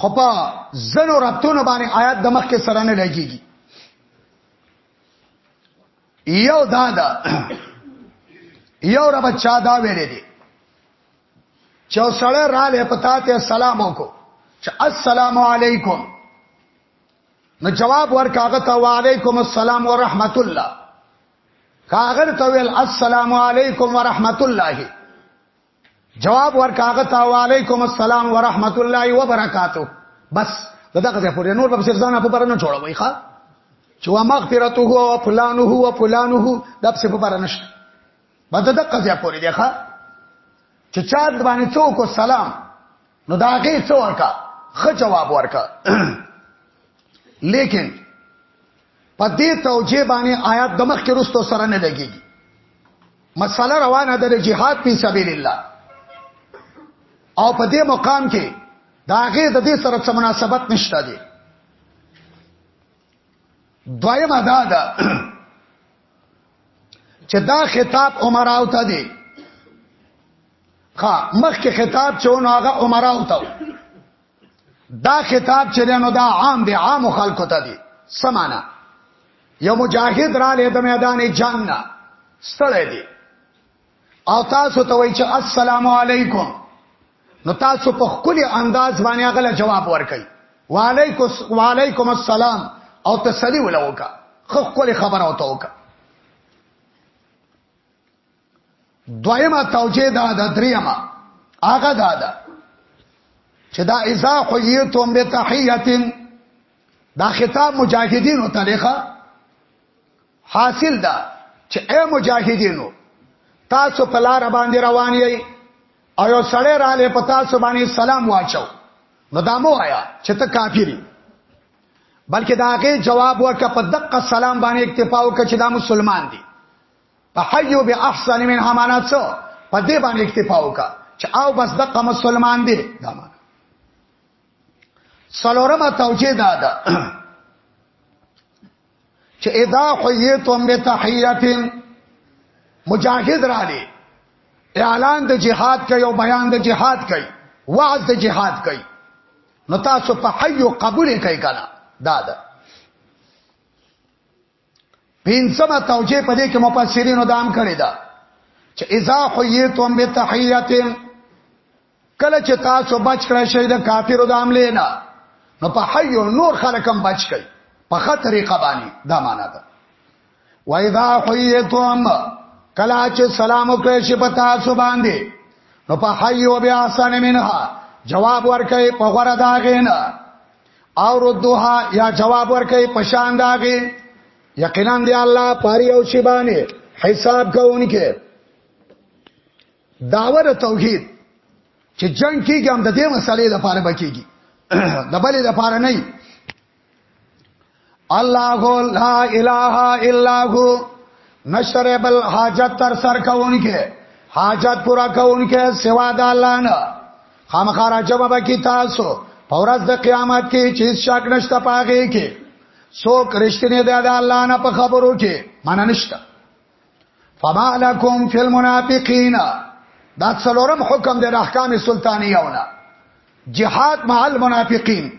خو په زلو ربطونو باندې آیات د مخ کې سره نه لګيږي یو دا دا یو رب چا دا ویلې دي چا سره را لې پتا ته سلام وکړو چې السلام علیکم نو جواب ورکاغه ته وعلیکم السلام ورحمت الله کاغه ته ویل السلام علیکم ورحمت الله جواب ورکاغه تا وعلیکم السلام ورحمت الله وبرکاتہ بس دغه ځای پورې نور په ځان په پرنه جوړوي ښا چې وا مغفرته او فلانه او فلانه د په په پرنه شته بده دغه ځای پورې دی ښا چې چا د باندې څوک او سلام نو دا کې څو ورکا خ جواب ورکا لیکن په دې توجیه باندې آیات د مخ کې رستو سره نه لګيږي مسله روانه ده د جهاد په سبیل الله او په دې مقام کې دا هغه د دې سره څه مناسبت نشته دی دویمه دا ده چې دا خطاب عمراو ته دی ها مخکې خطاب چون هغه عمراو ته دا خطاب چې نو دا عام دی عام خلکو ته دی سمانا یو مجاهد را لید میدان جنگ نه ستړی دی او تاسو ته وایي چې السلام علیکم نو تاسو په خپل انداز باندې هغه جواب ورکړي وعلیکم وعلیکم السلام او تسلی ولوکا خو خپل خبره او توکا دویمه توجیه دا ده دریمه هغه دا ده چې دا اذا حییتم بتحیه دا خطاب مجاهدینو ته لخوا حاصل ده چې اے مجاهدینو تاسو په لار باندې روان یئ او یو سړی را لې پتا سو باندې سلام واچو نو دا مو آیا چې ته کافری بلکې دا هغه جواب ورکړه په دقه سلام باندې اکتفا وکړه چې دا مسلمان دي فحیو باحسن منها معنا څه په دې باندې اکتفا وکا چې او بس د قم مسلمان دی دا معنا سلورمه توجیه دا ده چې اذا حیتم بتحیه مجاهد را لې اعلان د جهاد کوي او بیان د جهاد کوي وعظ د جهاد کوي نو تاسو په حیو قبول کوي کنه دا ده پنځمه توجیه په دې کې مفسرینو دام کړی دا چې اذا حیتم بتحیتم کله چې تاسو بچ کړئ شئ د کافرو د عملې نه نو په حي نور خلکم بچ کړئ په خه طریقه باندې دا معنا ده و اذا حیتم کله چې سلام وکړئ شئ په تاسو باندې نو په حي او بیا احسن منها جواب ورکړئ په غره دا غینه او ردوها یا جواب ورکړي پشان داغي یقینا دی الله پاری او شی باندې حساب کوونکې داور توحید چې جنگ کیږي هم د دې مسلې لپاره بکیږي د بلې لپاره نه الله لا اله الا هو نشر بل حاجت تر سر کونکي حاجت پورا کونکي سوا د الله نه خامخا راجب به کی تاسو پورز د قیامت کې چې شک نشته پاږي کې څوک رښتینی دی د الله نه په خبرو کې مان نشته فما لكم في المنافقين دا څلورم حکم د احکام سلطانیونه جهاد مع المنافقین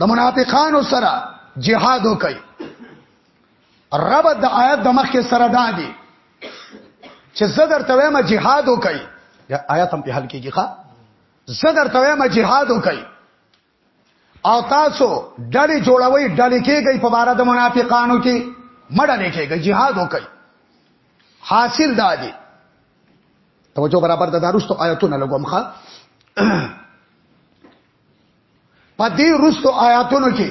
د منافقانو سره جهاد وکي رب د آیات د مخ کې سره دادي چې زدر ته وایم جهاد وکي یا آیات هم په حل کېږي ښا زدر ته وایم جهاد وکي او تاسو ډلې جوړوي ډلې کېږي په بار د منافقانو کې مړه نه کېږي jihad وکړي حاصل دادي توجه برابر د داروستو آیاتونه لګوم ښا په دې رستو آیاتونو کې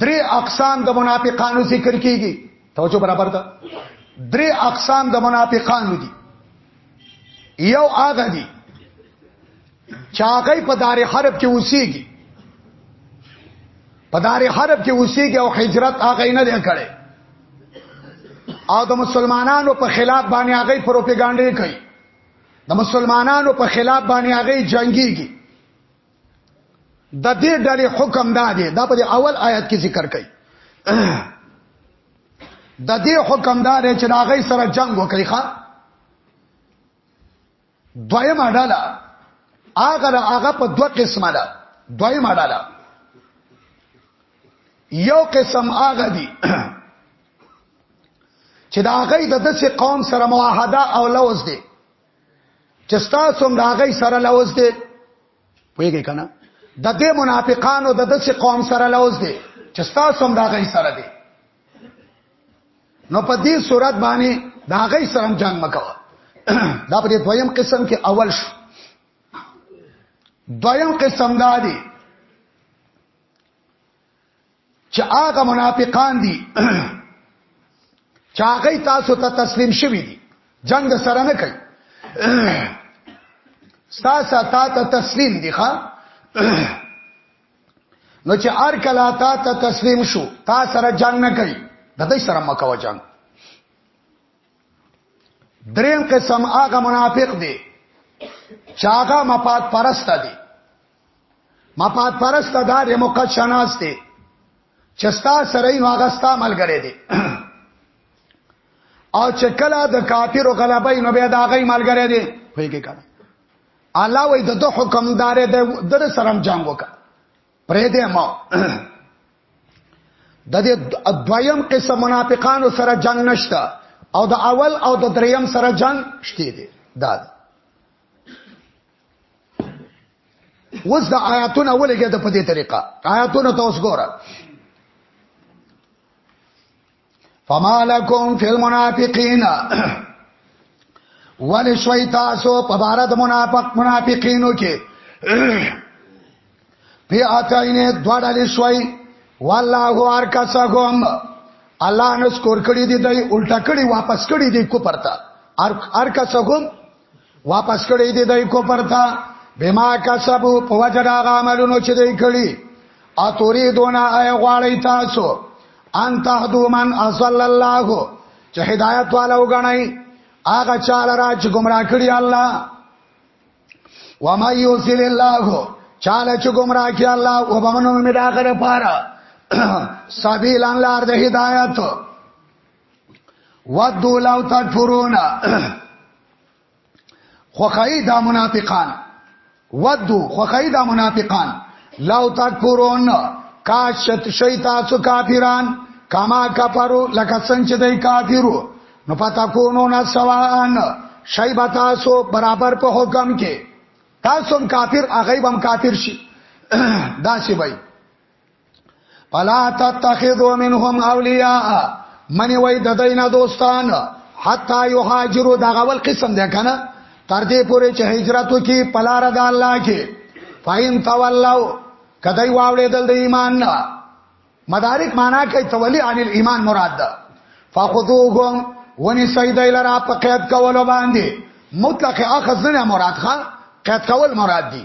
درې اقسام د منافقانو ذکر کیږي توجه برابر ده درې اقسام د منافقانو دي یو هغه دي چې هغه په دار حرب کې اوسېږي په دار حرب کې اوسېږي او هجرت هغه نه دی کړی او د مسلمانانو په خلاف باندې هغه پروپاګاندا کوي د مسلمانانو په خلاف باندې هغه جنگيږي د دې ډلې حکم دا دی دا په اول آیت کې ذکر کړي د دې حکم دا دی چې هغه سره جنگ وکړي ښا دویمه ډله هغه هغه په دوه قسمه ده دویمه ډله یو قسم هغه دي چې دا غي د دسې قوم سره معاهده او لوز دي چې تاسو هم دا غي سره لوز دي پوهیږئ کنه د دې منافقانو د دسې قوم سره لوز دي چې تاسو هم دا غي سره دي نو په دې صورت باندې دا غي سره جنگ مکوه دا په دې دویم قسم کې اول شو دویم قسم دا دی چې هغه منافقان دي چې هغه تاسو ته تسلیم شوي دي جنگ سره نه کوي ستاسو تا ته تسلیم دي ښا نو چې ار کلا تا ته تسلیم شو تا سره جنگ نه کوي د دې سره مکو جنگ دریم قسم هغه منافق دی چې هغه مفاد پرست دی مفاد پرست دا د موقت شناس دی چې ستا سره یې هغه ستا ملګری دی او چې کله د کافرو غلبه نو به دا غي ملګری دی وایي کړه الله وای د دوه حکمدار د در سره جنگ وکړه پرې دې ما د دې دویم قسم منافقانو سره جنگ نشته او د اول او د دریم سره جنگ شته دي دا وز د آیاتونه ولګه د په دې طریقه آیاتونه تاسو ګوره فما لکم فی المنافقین ولی شوی تاسو په بارد منافق منافقینو کې پی آتاینه دوڑالی شوی والله ارکسهم الله نس کور کړی دی دای الټا کړی واپس کړی دی کو پرتا ارکسهم واپس کړی دی دای کو پرتا بما کسبو په وجه دا عملونو چې دی کړی ا توري دونه ای غواړی تاسو ان تهدو من اصل الله چې هدایت والا وګڼي هغه چاله را چې گمراه کړی الله و ما یوسل الله چاله چې گمراه کړی الله او بمنو می دا غره پاره سبیل ان لار د هدایت ودو لو تکفرون خوخی دا منافقان ودو خوخی دا منافقان لو تکفرون کاشت شی تاسو کافران کما کفرو لکه څنګه چې دای کافرو نو پتا کو نو نا سوان شی تاسو برابر په حکم کې تاسو هم کافر هغه هم کافر شي دا سی وای فلا تتخذوا منهم اولیاء منی وای د دینه دوستان حتا یهاجروا دا غول قسم ده کنه تر دې پورې چې هجرت وکي پلار د الله کې فاین تولوا کدی واولې دل د ایمان نه مدارک معنا کوي تولی عن الايمان مراد ده فخذوهم ونی سید لرا په قید کولو باندې مطلق اخذ نه مراد ښا قید کول مراد دي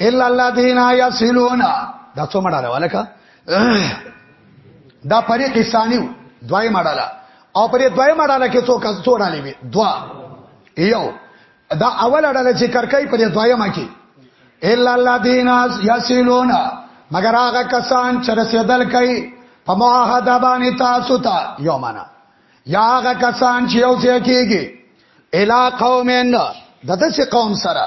الا الذين يصلون دا څو مړاله ولکه دا فريق ثاني دوی مړاله او پرې دوی مړاله کې څو کس څو ډالې وي دوا یو دا اول ډاله چې کرکای پرې دوی ما کې الا الذين يصلون مگر هغه کسان چې رسیدل کوي په معاهده باندې تاسو ته یو معنا یا هغه کسان چې یو ځای کېږي الا قومن د داسې قوم سره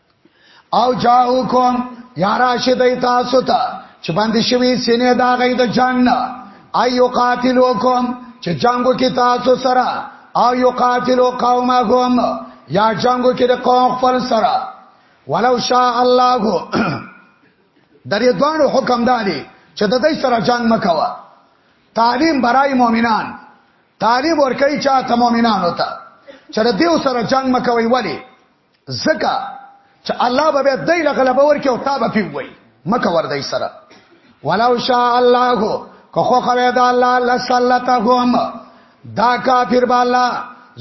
او جاءوکم یا راشد تاسو ته چې باندې شوی سینې دا غي د جنگ نه ايو قاتلوکم چې جنگو کې تاسو سره او یو قاتلو قومهم یا جنگو کې د قوم خپل سره ولو شاء الله درې دوانو حکم داري چې د دې سره جنگ مکوا تعلیم برای مؤمنان تعلیم ورکړي چا ته مؤمنان وتا چې د دې سره جنگ مکوي ولی زکه چې الله به دای له غلبه ورکه او تابه پی وای مکه ور دای سره ولو شاء الله کو خو خو دا الله لسلتهم دا کافر بالا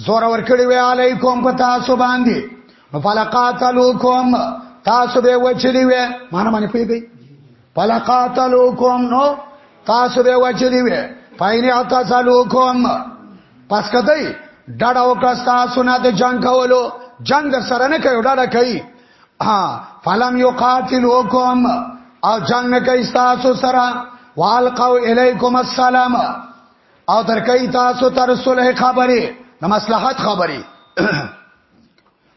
زور ور کړی وی علیکم په تاسو باندې فلقاتلوکم تاسو به وچلی وی مان باندې پیږي فلقاتلوکم نو تاسو به وچلی وې پاینه اقاتلوکم پس کدی ډډه وکړه تاسو نه د جنگ کولو جنگ در سره نه کوي ډډه کوي ها فلم یقاتلوکم او جنگ نه کوي تاسو سره والقوا الیکم السلام او درکې تاسو تر صلح خبرې د مصلحت خبرې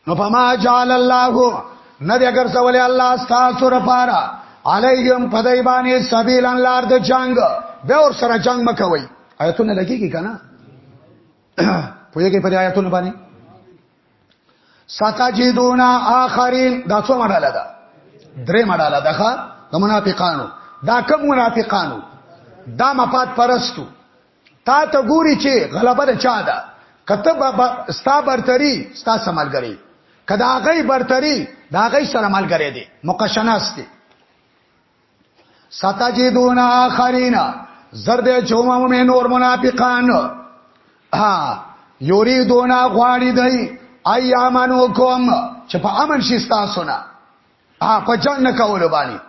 نو فما جعل الله نه دی اگر سوال الله استاسو رفارا علیهم پدای باندې سبیل ان لار د جنگ به ور سره جنگ مکوي آیتونه لګیږي کنه پوهیږي پر آیتونه باندې ستجدونا آخرین دا څو مډاله ده درې مډاله ده ښا د منافقانو دا کوم منافقانو دا مفاد پرستو تا ته ګوري چې غلبه د چا ده کته با ستا برتری ستا سملګری کدا غي برتری دا غي سره ملګری دي مقشناس دي ستا جی دون اخرینا زرد چوما مې نور منافقان ها یوری دون غواړي دی ایامانو کوم چې په امن شي تاسو نه ا په جنگ نه کول باندې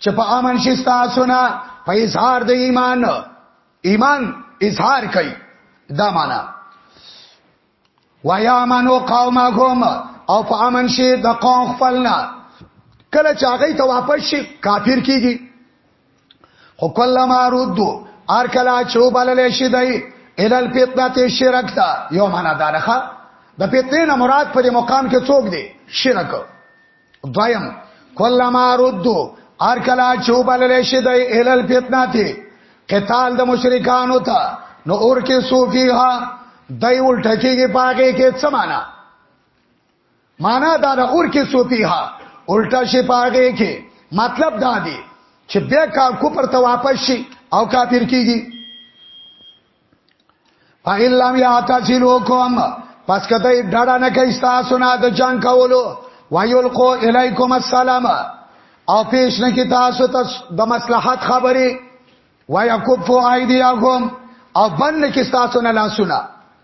چې په امن شي تاسو نه په اظهار د ایمان ایمان اظهار کوي دا معنا ويا منو قومهم او په امن شي د قوم خپلنا کله چې هغه ته واپس شي کافر کیږي خو کله ما ردو ار کلا چوبل له شي دی الال پیتنه شرک تا یو معنا دارخه د پیتنه نه مراد په مقام کې څوک دی شرک دویم کله ما ردو ار کلا چوبل له شي دی الال پیتنه ته قتال د مشرکانو ته نو اور کې سوفیها دای ولټه کېږي پاګه کې څه معنا معنا دا د اور کې سوپیها الټا شي پاګه کې مطلب دا دی چې بیا کا کو پر ته واپس شي او کافر کیږي فإِلَّمْ يَعْتَزِلُوكُمْ پس کته ډډه نه کوي تاسو نه د جنگ کولو وَيُلْقُوا إِلَيْكُمْ السَّلَامَ او پیش نه کی تاسو ته د مصلحت خبرې وَيَكُفُّوا أَيْدِيَكُمْ او بند کی تاسو نه لاسونه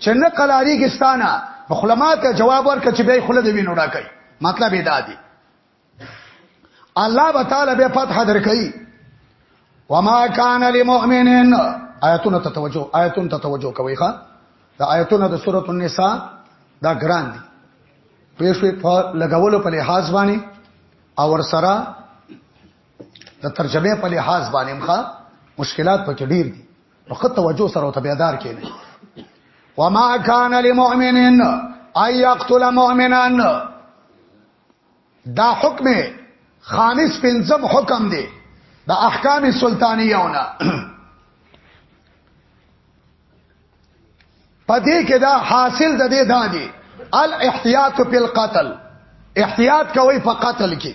چې نه قلاریږي ستانه نو خله ماته جواب ورکړه چې به خله دې وینو راکړي مطلب یې دا دی الله وتعالى به فتح درکړي وما كان لمؤمن آیتونه ته توجه آیتونه ته توجه کوي ښا دا آیتونه د سوره النساء دا ګران دي پېښې په لګولو په لحاظ باندې او ور سره د ترجمه په لحاظ باندې مخه مشکلات پکې ډیر دي نو خط توجه سره او تبعدار کینی وما کان للمؤمنین ای یقتل مؤمنا دا حکم خامس پنځم حکم دی د احکام سلطانیونه پدې کې دا حاصل د دې دادی الاحتیاط فی القتل احتیاط کوي په قتل کې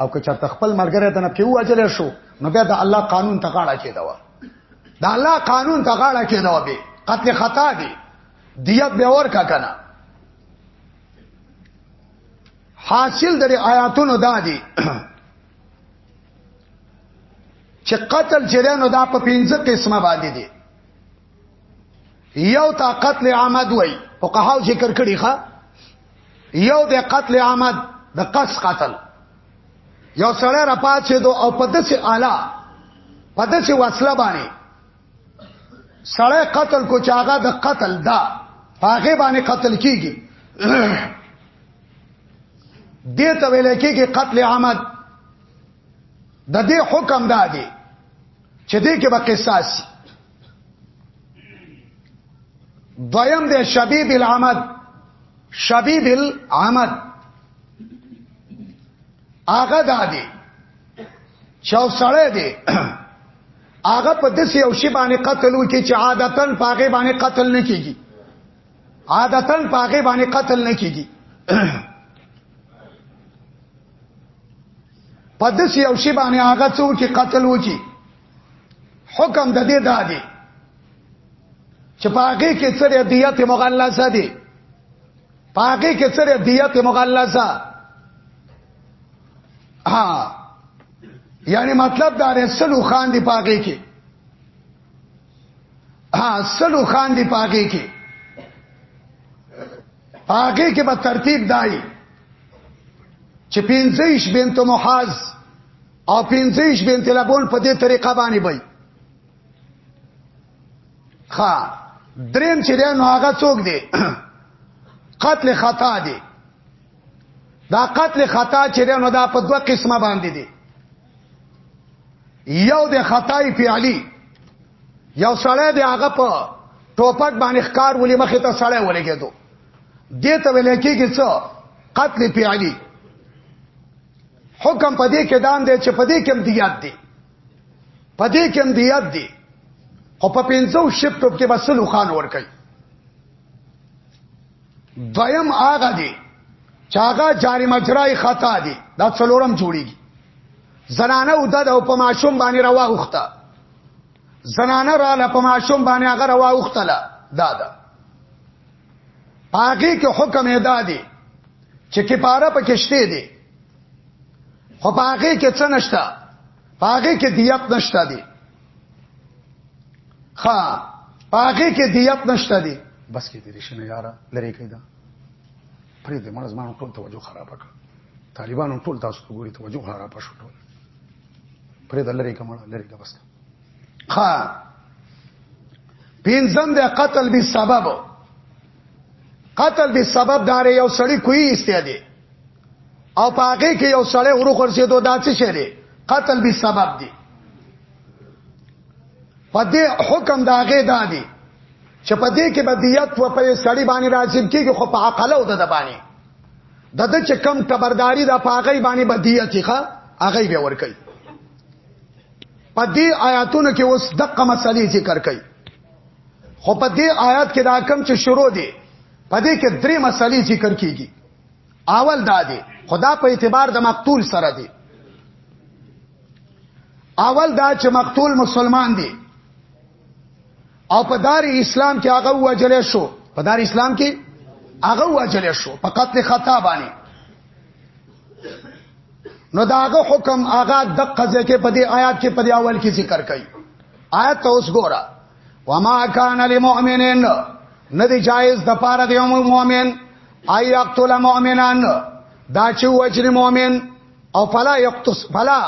او که چرته خپل مرګره ته نه پیو اجل شو نو بیا د الله قانون ته غاړه کېدا و د الله قانون ته غاړه کېدا و به قتل خطا دی دیت به ور کا کنه حاصل د آیاتونو دا دی چې قتل چرانو دا په پنځه قسمه باندې دي یو تا قتل عامد وای او قهاو ذکر کړي ښا یو د قتل عامد د قص قتل یو سړی را پاتې دو او په دسې اعلی په دسې وسله باندې سړی قتل کو چاغه د قتل دا هغه باندې قتل کیږي دې ته ویل کېږي قتل عامد د دې حکم دا دی چې دې کې به قصاص دویم د شبیب العمد شبیب العمد هغه دادی چاو سړی دی هغه په دسی او شی باندې قتل وکي چې عادتن پاګې باندې قتل نه کیږي عادتن پاګې باندې قتل نه کیږي په دسی او شی باندې هغه څوک قتل وکي حکم د دې دادی چې پاګه کې سره دیت مغلظه دی پاګه کې سره دیت مغلظه ها یعنی مطلب دا رسلو خان دی پاګه کې ها سلو خان دی پاګه کې پاګه کې په ترتیب دای چې پینځه بنت محاذ او پنځیش بین تلبون په دې طریقه باندې بای خا دریم چې نو هغه څوک دی قتل خطا دی دا قتل خطا چې نو دا په دوه قسمه باندې دی یو د خطای فعلی یو سړی دی هغه په ټوپک باندې ښکار ولې مخې ته سړی ولګېدو دې ته ویل کېږي څه قتل فعلی حکم په دې کې دام دی چې په دې کې هم دیات دی په دې کې هم دیات دی او په پنځو شپ ټوپ کې بس لوخان ور کوي دویم هغه دی چې هغه جاری مجرای خطا دی دا څلورم جوړیږي زنانه او د او په ماشوم باندې روا اوخته زنانه را ل په ماشوم باندې هغه روا اوختله دا دا پاګه کې حکم ادا دی چې کفاره پکې شته دی خو پاګه کې څه نشتا پاګه کې دیت نشتا دی ها پاګه کې دیت نشتا دی بس کې دې شنه یارا لری کیدا پرې دې مرز ما ټول توجه خراب کړ طالبانو ټول تاسو ته ګوري توجه خراب شو ټول پرې دلری کومه لری کا بس ها پینځم د قتل به سبب قتل به سبب دار یو سړی کوی استیا دی او پاګه کې یو سړی ورو خرسي دوه داسې شه دی قتل به سبب دی په دې حکم داغه دادی چې په دې کې بدیت و په سړی باندې راځي کېږي خو په عقل او د باندې د د چې کم خبرداري د پاګې باندې بدیت ښه هغه به ور کوي په دې آیاتونو کې اوس دغه مسلې ذکر کړي خو په دې آیات کې دا کم چې شروع دي په دې کې درې مسلې ذکر کیږي اول دا دی خدا په اعتبار د مقتول سره دی اول دا چې مقتول مسلمان دی او په دار اسلام کې هغه وجل شو په دار اسلام کې هغه وجل شو په قتل خطا باندې نو داغه حکم هغه د قضې کې په دې آیات کې په دې اول کې ذکر کړي آیات ته اوس ګوره وما کان للمؤمنین ندی جایز د پاره دی مؤمن ای یقتل مؤمنان دا چې وجر مؤمن او فلا یقتص فلا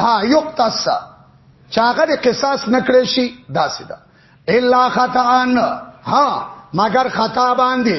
ها یقتص چاغه قصاص نکړي شي دا سیدا الا خطا ها مگر خطا باندې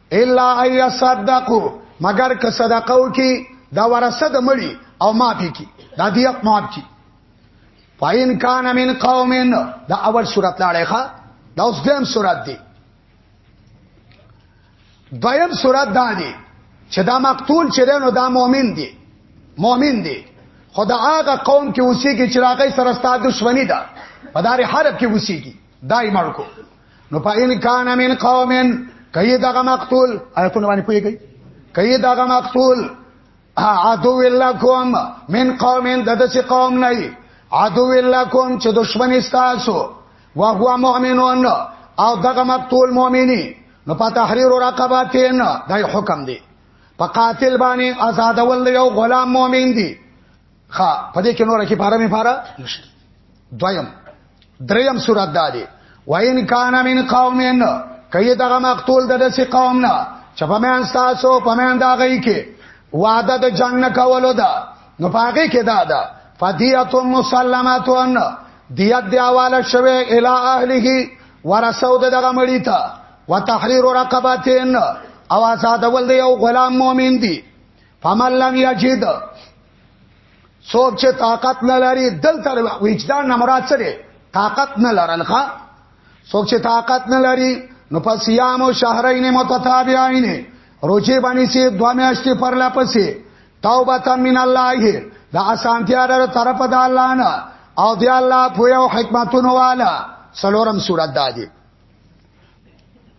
الا ان يصدقوا مگر که صدقه وکي دا ورثه د مړي او معافي کی دا دیت معاف کی فاین کان من قوم دا اول صورت لاړې ښا دا اوس دیم صورت دی دویم صورت دا دی چې دا مقتول چې نو دا مؤمن دی مؤمن دی خدا هغه قوم کې اوسېږي چې راغی سره ستاسو دښمنی ده په دار حرب کې اوسېږي دای مرکو نو پاین کان من قومن کای دغه مقتول آیتونه باندې پویږي کای دغه مقتول عدو لکم من قومن د دې قوم نه عدو لکم چې دشمن استاسو وهو مؤمنون او دغه مقتول مؤمنی نو په تحریر رقباتین دای حکم دی په قاتل باندې آزادول یو غلام مؤمن دی ها په دې کې نور کې پاره می پاره نشته دویم دریم صورت دا دی وین کان من قومین کای دغه مقتول د دې قوم نه چې په مېن تاسو په مېن دا غي کې وعده د جنگ نه کولو دا نو پاګه کې دا دا فدیت مسلماتون دیت دی حواله شوه الی اهله ورسو دغه مړی ته وتحریر رقبتین او آزاد ول دی یو غلام مؤمن دی فمن لم یجد څوک چې طاقت نه لري دلته وجدان نه مراد څه دی طاقت نه لرل ښا څوک چې طاقت نه لري نو پس صيام او شهرين متتابعين روزه باندې سي دوه میاشتې پر لا پسې توبه من الله دا اسانتیا در طرف د الله نه او دی الله په یو حکمتونو والا سلورم صورت دادی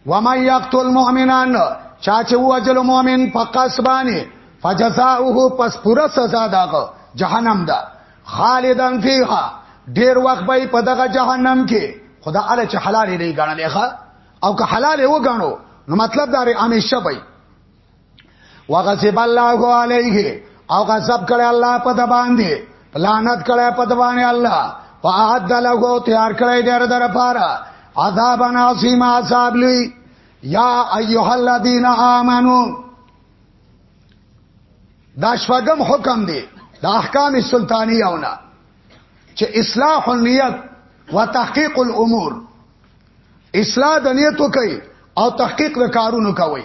ومن یقتل مؤمنان چا چې وجل مؤمن په قصبانی فجزاؤه پس پورا سزا داغه جهنم دا خالدن فیها ډیر وخت به په دغه جهنم کې خدا اله چې حلال نه غنلې ښا او که حلال و غنو نو مطلب دا ری همیشه به وغصب الله علیه او غصب کړي الله په د باندې لعنت کړي په د باندې الله واعد له تیار کړي در در پاره عذاب عظیم عذاب لوی یا ایها الذین آمنو دا شپږم حکم دی د احکام سلطانیه ونه چې اصلاح النیت وتحقیق الامور اصلاح د نیتو کوي او تحقیق د کارونو کوي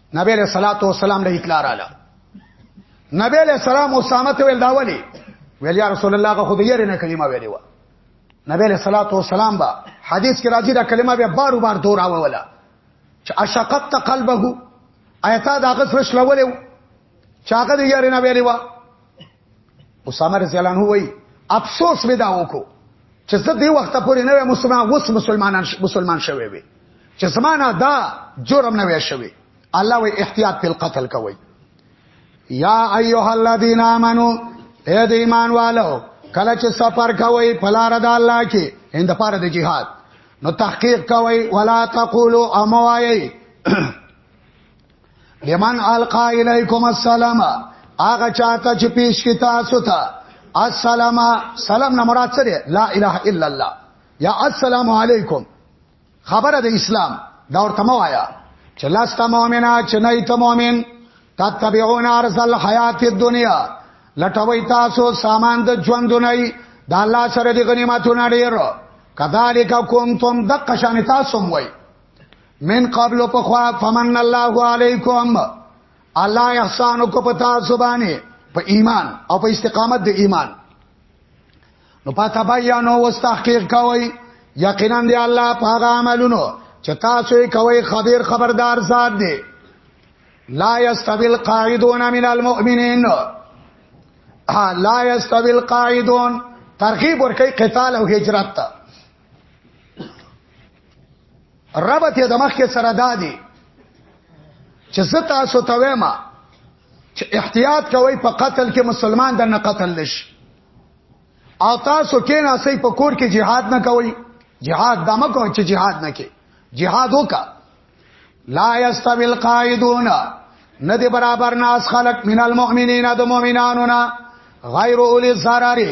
نبی له صلوات و سلام له اطلاع رااله نبی له سلام اسامه ته ویل دا ولی ویل یا رسول الله غو خدای نه کلمه ویلی و نبی له صلوات و سلام با حدیث کې راځي دا کلمه به بار بار دوراوه ولا چې اشقت قلبه ایت دا غسر شلولې چې هغه یې نه ویلی و اسامه رضی الله عنه وای افسوس ودا وکړو چې زه دې وخت پورې نه مسلمان وس مسلمانان مسلمان شوي وي چې زمانہ دا جرم نه وي شوي الله وی احتیاط په قتل کوي یا ایها الذین آمنو اے د ایمان والو کله چې سفر کوي فلاره د الله کې هند پاره د جهاد نو تحقیق کوي ولا تقولوا اموایي لمن القا الیکم السلام هغه چاته چې پیش کی تاسو ته السلام سلام نه مراد څه دی لا اله الا الله یا السلام علیکم خبره د اسلام دا ورته مو آیا چې لاست مؤمنه چې نه ایت مؤمن تتبعون ارز الحیات الدنیا لټوي تاسو سامان د ژوند نه د الله سره د غنیمتونو ډیر کذالک کوم تم د قشان تاسو وای من قبل په خوا فمن الله علیکم الله احسان کو پتا سبانه په ایمان او په استقامت د ایمان نو پاته بیانو واستحقیق کوي یقینا دی الله په هغه عملونو چې تاسو یې کوي خبير خبردار ذات دی لا یستوی القاعدون من المؤمنین لا یستوی القاعدون ترغیب ورکړي قتال او هجرت ته ربط د مخ کې سره دادي چې زه تاسو ته وایم چې احتیاط کوئ په قتل کې مسلمان د نه قتل نشي او تاسو کې نه سي په کور کې jihad نه کوي jihad دمه کوي چې jihad نه کوي jihad وکا لا یستوی القائدون نه دی برابر ناس خلق من المؤمنین د مؤمنانو نه غیر اولی ضرری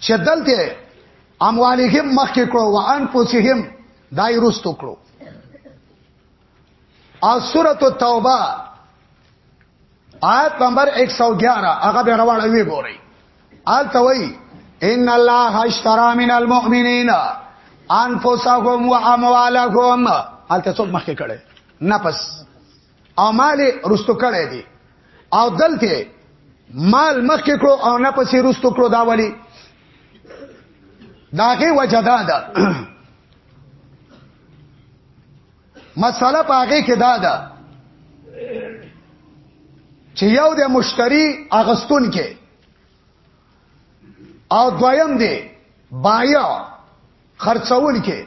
چې دلته اموالهم مخ کې کړو وان پوسهم دای رستو کړو او سورۃ التوبه آیت نمبر 111 هغه به راوړل وی ګورئ آل توي ان الله اشترى من المؤمنين انفسهم واموالهم آل ته څوک مخکې کړي نفس اعمال رستو کړي دي او دلته مال مخ کې کړو او نه پسې رستو کړو دا ولی داغه وجدا ده مساله پاګه کې دا ده چې یو د مشتری اغستون کې او دویم دی بایا خرڅول کې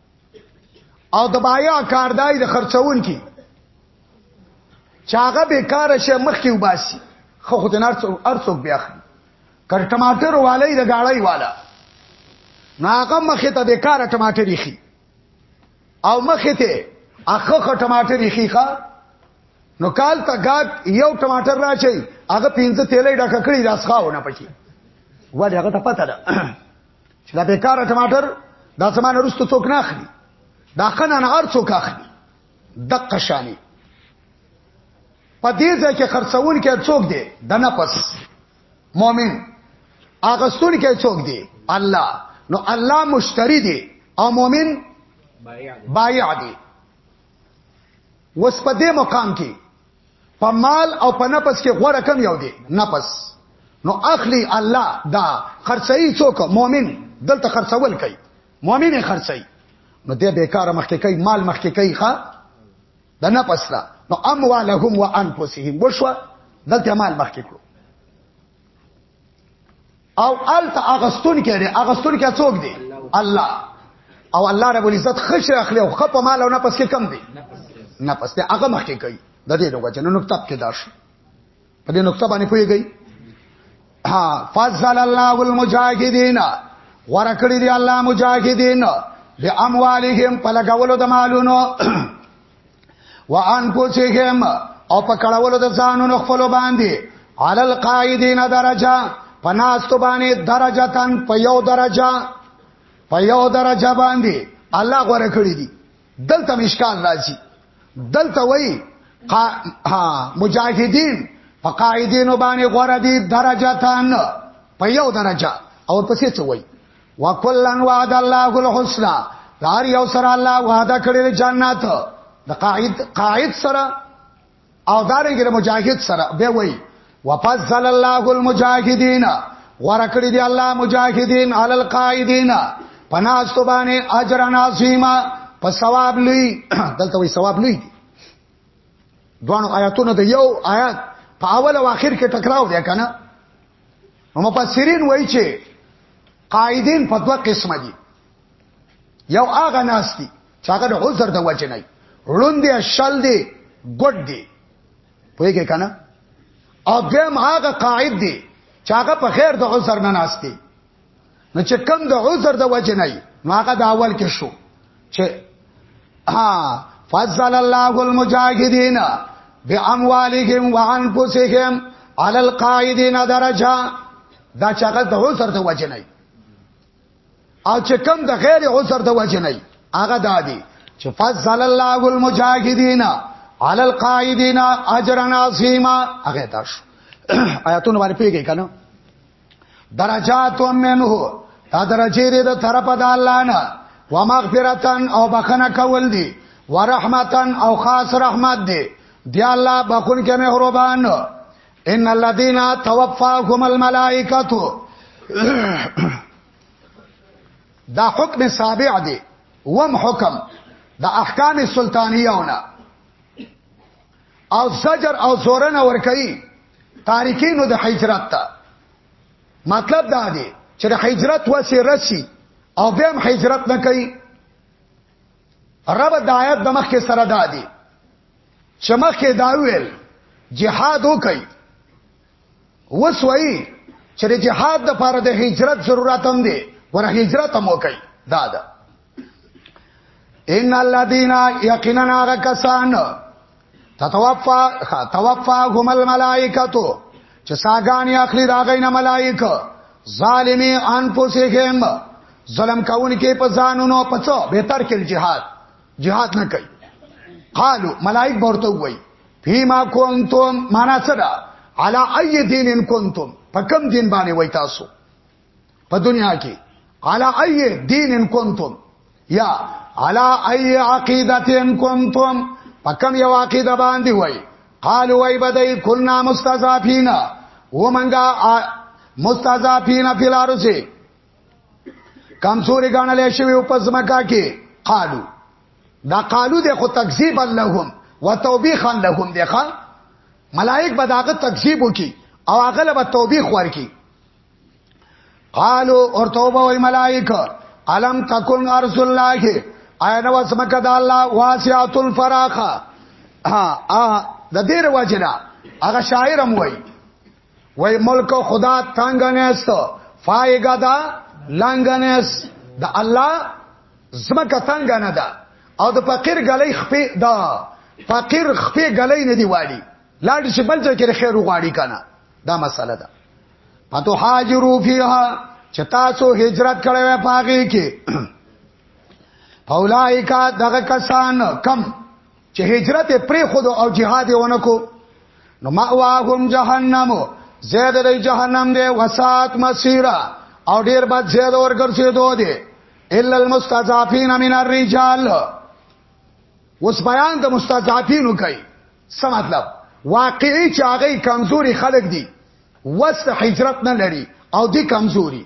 او د بایا کاردای د خرڅون کی چاغه به کار شه مخ کې وباسي خو خو دنار څو ارڅوک بیا خي کړ ټماټر والي د گاړی والا ناغه مخ ته به کار ټماټر یخي او مخ ته اخخه ټماټر یخي ښا نو کال تا ګاد یو ټماټر راچي هغه پینځه تیلې ډکه کړی راسخاو نه پکې ولی هغه ته پته ده چې دا بیکاره ټماټر دا سامان رستو څوک نه اخلي دا خنه نه هر څوک اخلي دقه شانی په دې ځای کې خرڅون کې څوک دی د نفس مؤمن اغستون کې څوک دی الله نو الله مشتری دی او مؤمن بایع دی وس په دې مقام کې په مال او په نفس کې غوړه کم یو دی نفس نو اخلي الله دا خرڅي څوک مؤمن دلته خرڅول کوي مؤمن خرڅي نو دې بیکاره مخکې کوي مال مخکې کوي ښا د نفس لا نو اموالهم وانفسهم وشو دلته مال مخکې کړو او الت اغستون کې دی اغستون کې څوک دی الله او الله رب العزت خشر اخلي او خپ مال او نه پس کې کم دی نه پس ته هغه مخکې کوي د دې لوګه چې نو نقطه کې داش په دې نقطه باندې پويږي ها فضل الله المجاهدین ورکړي دی الله مجاهدین لاموالهم پلګولو د مالونو وان پوچهم او په کړهولو د ځانونو خپل باندې علل قائدین درجه پناستو باندې درجه تن په یو درجه په یو درجه باندې الله غوړه کړی دي دلته مشکان راځي دلته وای قا... ها مجاهدین په قائدین باندې غوړه دي درجه تن په یو درجه او پسې څه وای وکلن وعد الله الحسنى دار یو سره الله وعده کړی جنت د قائد قائد سره او دارنګ مجاهد سره به وای وفضل الله المجاهدین ورکړی دی الله مجاهدین علی القائدین پناست باندې اجر عظیما په ثواب لوی دلته وی ثواب لوی دوانو آیاتونو د یو آیات په اول او اخر کې ټکراو دی کنه مفسرین وایي چې قائدین په دوه قسمه دي یو هغه ناس دي چې هغه د عذر د وجه نه وړوندې شل دي ګډ دي پوهیږي کنه او دیم هغه قائد دي چې هغه په خیر د عذر نه ناس دي نو چې کم د عذر د وجه نه نو هغه د اول کې شو چې ها فضل الله المجاهدين باموالهم وانفسهم على القائدين درجه دا چې هغه د عذر د وجه نه او چې کم د غیر عذر د وجه نه هغه دادی چې فضل الله المجاهدين على القائدين اجرا عظيما هغه تاسو آیاتونه باندې پیګی کنه درجات منه دا درجه دې د طرف د الله نه ومغفرتن او بخنه کول دي ورحمتن او خاص رحمت دي دی الله بخون کې مهربان ان الذين توفاهم الملائکه دا حکم سابع دی وم حکم دا احکام سلطانیونه او زجر او زورنه ور کوي تاریکینو د هجرت ته مطلب دا دی چې د هجرت وسه رسی او بیا هم هجرت نه کوي رب د آیات د مخ کې سره دا دی چې مخ کې دا ویل جهاد وکړي وسوي چې د جهاد د پاره د هجرت ضرورت هم دی ور هجرت هم وکړي دا ده ان الذين يقيننا غكسان تتوفى توفاهم الملائکه چې ساګانی اخلي دا غینه ملائکه ظالمی انفسهم ظلم کون کې په ځانونو پڅو به تر کې جهاد جهاد نه کوي قالو ملائک ورته وایي فيما كنتم معنا څه ده على اي دين كنتم په کوم دین باندې وای تاسو په دنیا کې على اي دين كنتم یا على اي عقيده كنتم په کوم یو عقیده باندې وای قالوا وای بدای كنا مستضعفين ومنګه مستضعفين في الارض کمزوري ګڼل شوی او پس مکا کې قالو دا قالو د خو تکذیب لهم وتوبیخا لهم دغه ملائک به داغه تکذیب وکي او هغه به توبیخ ورکي قالو اور توبه وای ملائک علم تکون ارسل الله ایا نو سمکه د الله واسعات الفراخه ها ا د دې رواجنا هغه شاعر هم وای وای ملک خدا تنگنست فایګه دا لنګنس د الله زمکه تنګ نه ده او د فقیر غلې خپې دا فقیر خپې غلې نه دی والی لاړ شي بل ځای کې خیر وغواړي کنه دا مسله ده پتو هاجرو فیها چې تاسو هجرت کړی وای پاګه کې فولایکا دغه کسان کم چې هجرت پرې خود او جهاد یې ونکو نو ماواهم جهنم زید دی جهنم دی وسات مسیرا او ډیر بد زید ورګرځېدو دی الا المستضعفين من الرجال اوس بیان د مستضعفینو کوي څه مطلب واقعي چې هغه کمزوري خلک دي وس هجرت نه لري او دي کمزوري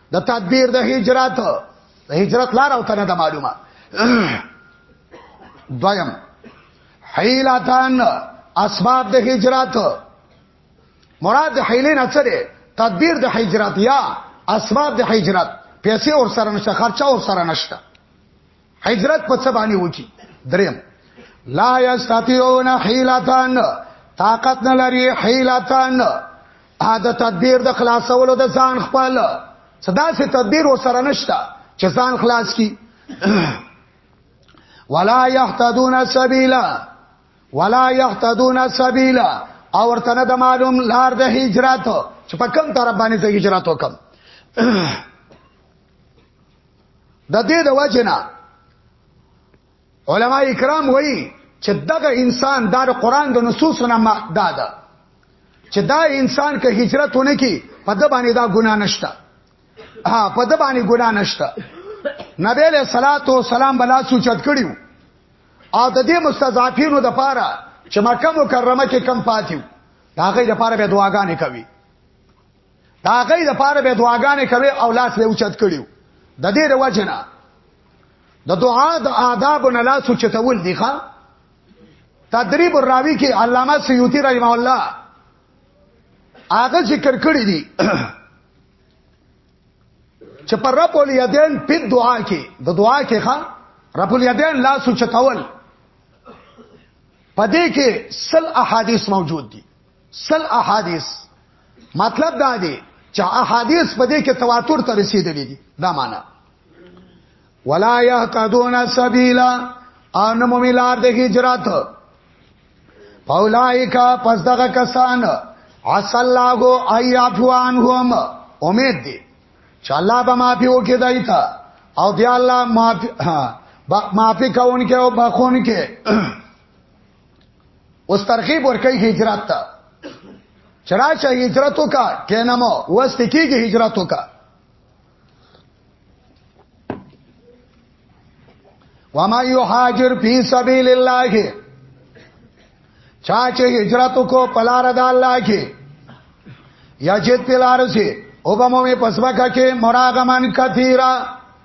د تدبیر د هجرت د هجرت لار او تنه د معلومه دویم حیلتان اسباب د هجرت مراد حیلین اچره تدبیر د هجرت یا اسباب د هجرت پیسې اور سره نشته خرچه اور سره نشته هجرت په څه باندې وکی دریم لا یستطيعون حیلتان طاقت نه لري حیلتان دا تدبیر د خلاصولو د ځان خپل صدا سي تدبیر وسره نشتا چې ځان خلاص کی ولا يهتدون سبيلا ولا يهتدون سبيلا او ورته نه د معلوم لار د هجرت چې په کوم طرف باندې ته هجرت وکم د دې د وجنه علما کرام وایي چې دغه انسان دا د قران د نصوصونه دا ده چې دا انسان که هجرت ونه کی په د باندې دا ګنا نشته ها په د باندې ګنا نشته نبی له صلوات و سلام بلا سوچت کړیو او د دې مستضعفینو د پاره چې مکه مکرمه کې کم پاتیو دا غي د پاره به دعاګانې کوي دا غي د پاره به دعاګانې کوي او لاس به اوچت کړیو د دې وروجنه د دعا د آداب نه لاس اوچتول دي ښا تدریب الراوی کې علامه سیوطی رحمه الله هغه ذکر کړی دي چې پر رب الیدین په دعا کې د دعا کې ښا رب الیدین لاس اوچتول پدې کې سل احادیث موجود دي سل احادیث مطلب دا دی چې احادیث په دې کې تواتر ته رسیدلې دي دا معنا ولا يهتدون سبيلا ان مملار د هجرت پاولایکا پس دغه کسان عسى الله اي عفو عنهم امید دی چې الله به معافي وکړي دایته او دی الله معافي معافي کوونکې او بخونکې اوس ترغیب ورکړي هجرت ته چرا چې هجرت وکا کینمو وست کیږي هجرت وکا وما یهاجر فی سبیل الله چا چې هجرت کو پلار د الله کې یجد پلار سي او به مې پسبکه کې مراغمن کثیره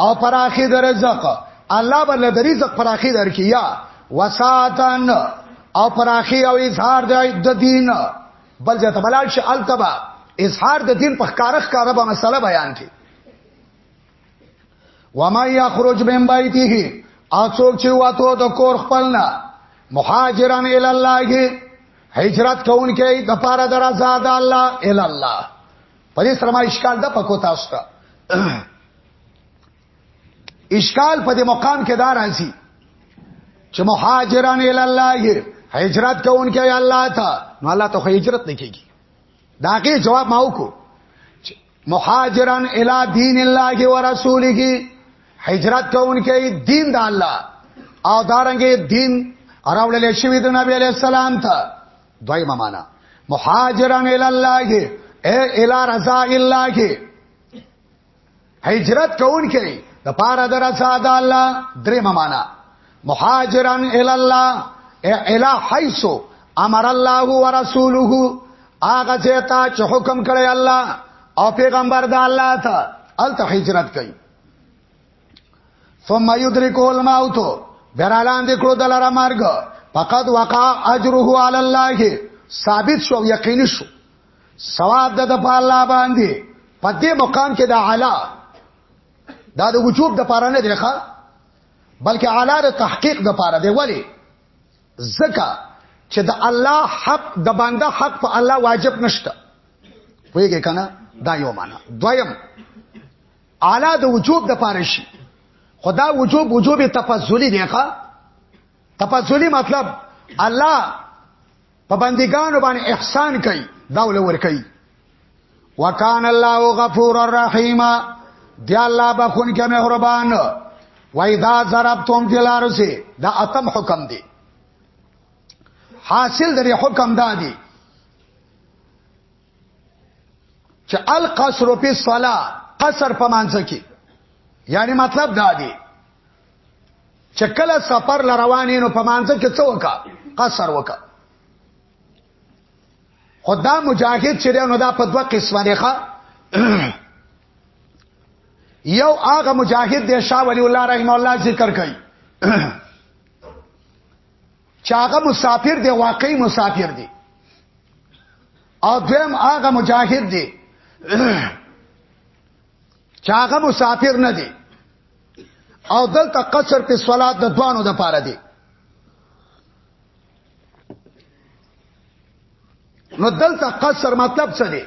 او پراخي د رزق الله بل د رزق پراخي درکې یا وساتن او پراخي او اظهار د دین بل ځای ته بلال شي التبا اظهار د دین په کارخ کاره به مسله بیان کی وما یخرج من بیته اڅوک چې واتو د کور خپلنا مهاجرن ال الله هجرت کوونکې د پاره درازاد الله ال الله په دې سره ما اشکال د پکو تاسو ته اشکال په دې مقام کې دار راځي چې مهاجران ال الله هجرت کوونکي الله ته نو الله ته هجرت نه کیږي دا کې جواب ما وکړو مهاجران الی دین الله و رسوله هجرت کوونکي دین د الله او دارنګي دین اراولل شوی د نبی علی السلام ته دویمه معنا محاجرن الی الله اے الی رضا الله هجرت کون کې د پاره د رضا د الله درېمه معنا محاجرن الی الله الی حيث امر الله ورسوله هغه ته چې حکم کړی الله او پیغمبر د الله ته الته هجرت کوي ثم يدركه الموت برالاند کړو دلاره مرګ فقط وقع اجره على الله ثابت شو یقیني شو ثواب د په الله باندې په دې مقام کې د اعلی دا د وجوب د پاره نه دی ښا بلکې اعلی د تحقیق د پاره دی ولی زکه چې د الله حق د بنده حق په الله واجب نشته پوهیږئ کنه دا یو معنا دویم اعلی د وجوب د پاره شي خدا وجوب وجوب تفضلی دی ښا تفضلی مطلب الله په بندګانو باندې احسان کوي دا ولور کوي وکان الله غفور الرحیم دی الله بخون کې مهربان و اذا ضربتم فی الارض دا اتم حکم دی حاصل درې حکم دا دی چې القصر په صلا قصر په مانځ کې یعنی مطلب دا دی چې کله سفر لروانې نو په مانځ کې څه وکا قصر وکا خدا مجاهد چې نو دا په دوه قسمه دی ښا یو هغه مجاهد دی شاه ولی الله رحم الله ذکر کوي چې هغه مسافر دی واقعي مسافر دی او دویم هغه مجاهد دی چې هغه مسافر نه دی او دلته قصر په صلات د دوانو د پاره دی نو دلته قصر مطلب څه دی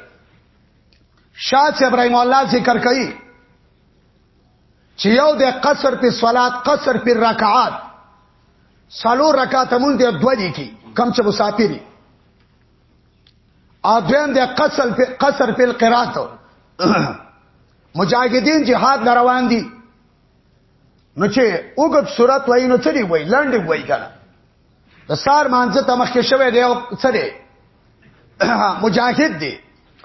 شاه ابراهيم الله ذکر کوي چې یو د قصر په صلات قصر په رکعات سالو رکعات مونږ دی دوه دي کی کم چې مسافری او دویم دی قصر په قصر په قرات مجاهدین جهاد روان دي نو چې وګت صورت وای نو چری وای لاندې وای کنه د سار مانځ ته مخکې شوی دی او چری مجاهد دی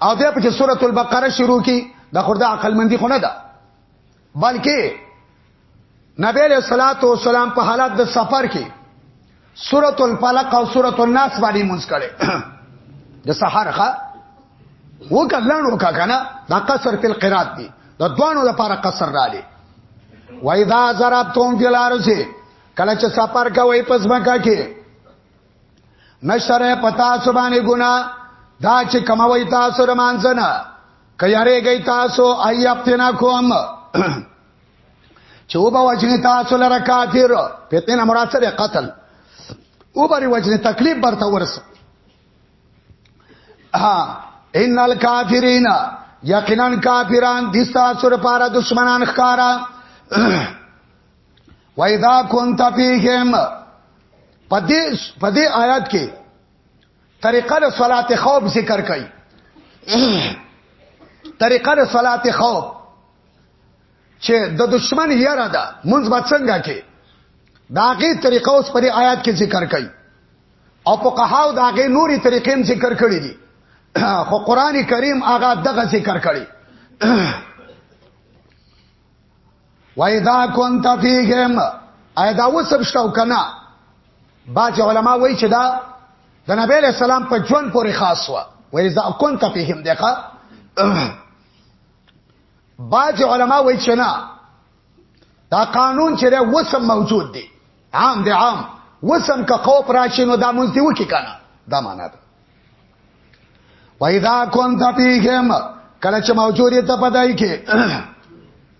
او بیا په صورت البقره شروع کی د خورده عقل مندي خونه ده بلکې نبی له صلوات و سلام په حالت د سفر کې سورۃ الفلق او سورۃ الناس باندې مونږ کړي د سحر ښا وکړلن وکا کنه دا قصر په قرات دی د دوانو لپاره قصر را لې وایدا ضربتم فی الارض کله چې سفر کوي پس مکه کې نشره پتا سبانه ګنا دا چې کموي تاسو رمانځنه کياره گئی تاسو ايقتنا کوم چې وبا وجنی تاسو لره کافر فتنه مراد سره قتل وبري وجنی تکلیف برته ورس ها ان الکافرین یقینا کافران د تاسو لپاره دشمنان ښکارا وایدا کون تفیهم پدې پدې آیات کې طریقه د صلات خوف ذکر کړي طریقه د صلات خوف چې د دشمن یره ده مونږ به څنګه کې داغه طریقه اوس پر آیات کې ذکر کړي او په قهاو داغه نوري طریقې هم ذکر کړي دي خو قران کریم هغه دغه ذکر کړي وایدا کونتا فیهم ایدا وسب شتاو کنا بعض علما وایي چې دا د نبی له سلام په ژوند پورې خاص و و اذا كنت فيهم دقه بعض علما وایي چې نه دا قانون چې وسم موجود دی عام دی عام وسم که خوف راشي نو دا مونږ دی وکی کنه دا معنا ده و اذا كنت فيهم کله چې موجود ته پدای کې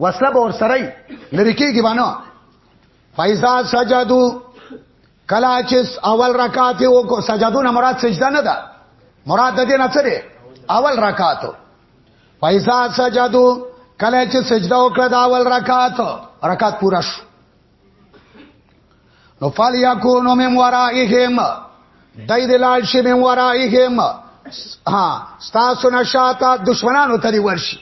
وسله به ور سره لری کېږي باندې فایزا سجدو کلا چې اول رکعات او سجدو نه مراد سجده نه ده مراد دې نه سره اول رکعات فایزا سجدو کلا چې سجده وکړه دا اول رکعات رکعات پورا شو نو فال یکونو من ورائهم دای دلال شي من ورائهم ها ستاسو نشاته دشمنانو تری ورشي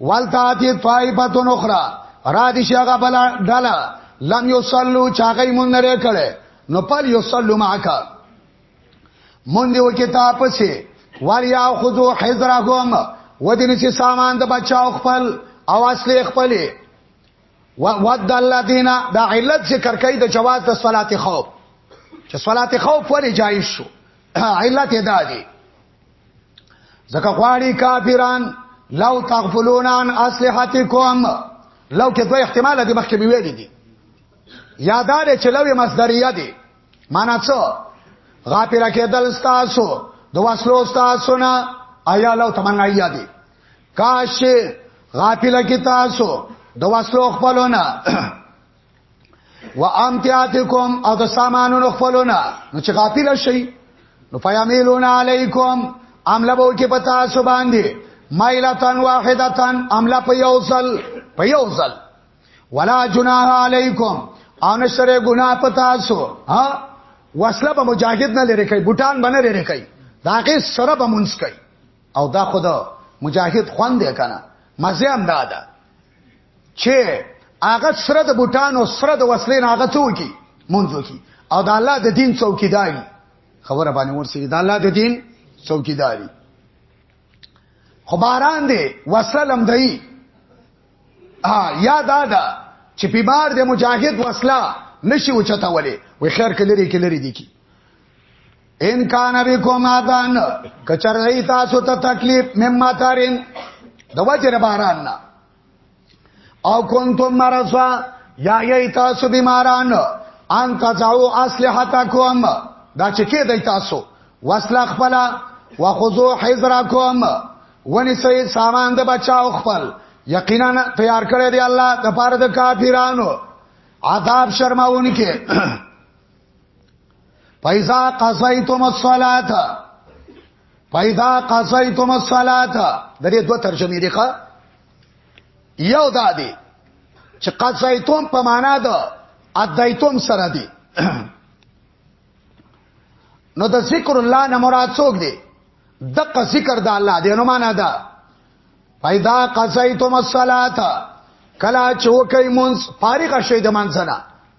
والتاتی طائفتون اخرى را دي شغه بل ډلا لم یصلو چاغی مون نه کړي نو پل یصلو معک مون دیو کتاب پسې وریا خذو حذرهم ودین چې سامان د بچاو خپل او اصلي خپل ود الذین دا علت ذکر کوي د جواز د صلات خوف چې صلات خوف ولې جایز شو علت ادا دي ځکه غواړي کافران لو تغفلون عن اسلحتکم لو کې دوه احتمال دي مخکې ویل دي یادار چې لوی مصدریه دي معنا څه غافل کېدل تاسو د وسلو تاسو نه آیا لو تمنا یادي کاش غافل کې تاسو د وسلو خپلونه و امتیاتکم او د سامانونو خپلونه نو چې غافل شي نو فیاملون علیکم عمل به کې پتا سو باندې مایلتان واحدتان عمل په یو ځل په یو ځل ولا جناح علیکم او نشره ګنا پتا سو ها وسله به مجاهد نه لری کوي بوتان باندې لری کوي داګه سره به مونږ کوي او دا خدا مجاهد خوان دی کنه مزه هم دادا چې هغه سره د بوټانو سره د وسلې نه هغه څوکي مونږ وکي او د الله د دین څوکیداری خبره باندې ورسېږي د الله د دین څوکیداری خو باران دی وسله لمدای ها یا دادا چې بیمار دی مجاهد وسله نشي وچتا ولې وي خیر کلری کلری دی کی ان کان بكم اذان کچر ای تاسو ته تکلیف مما تارین د وجر باران نه او کنتم مرضا یا یی تاسو بیماران ان تزعو اسلحتکم دا چې کې دی تاسو وسله خپل وخذو حذرکم ونی سي سامان د بچاو خپل یقینا تیار کړی دی الله د پاره د کافرانو عذاب شرماونکي فاذا قضيتم الصلاه فاذا قضيتم الصلاه د دې دوه ترجمې دي ښا یو دا دی چې قضیتم په معنا ده ادیتم سره دی نو د ذکر الله نه مراد څوک دی دغه ذکر د الله دی نو معنا ده پیدا قصیتم الصلات کلا چوکای مونز فارغ شوی د منځنه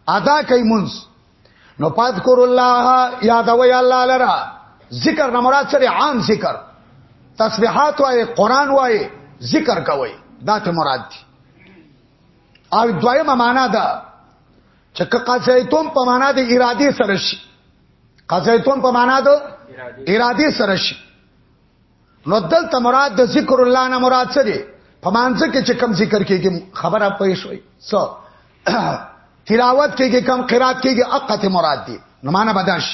ادا کای مونز نو پذکر الله یادوی الله لرا ذکر نه مراد سره عام ذکر تسبیحات وای قران وای ذکر کوي دا ته مراد دی او دویمه معنا ده چې قصیتم په معنا د ارادي سره شي قصیتم په معنا د ارادي سره شي نو دلته مراد د ذکر الله نه مراد څه دی په مانځ کې چې کم ذکر کېږي خبره پوي شوي څه تلاوت کېږي کم قرات کېږي اقته مراد دی نو معنا بدش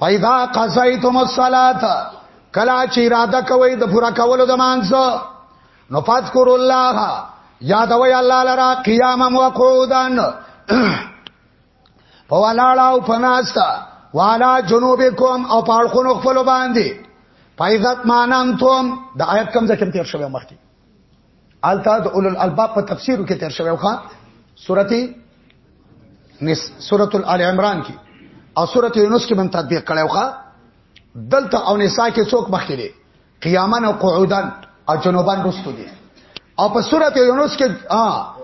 فاذا قضيتم الصلاه کلا چې اراده کوي د پورا کولو د مانځ نو فذكر الله یادوي الله لرا قیاما وقعودا په ولاړه او پناستا والا جنوبکم او پاړخونو خپل باندې پایزت مانم توم د آیت کم ځکه تیر شوی مخکې التا د اول الالباب په تفسیر کې تیر شوی وخا سورته نس سورته ال عمران کې او سورته یونس کې من تطبیق کړو ښا دلته او نساء کې څوک مخکې دي قیامن او قعودن او جنوبان رستو دي او په سورته یونس کې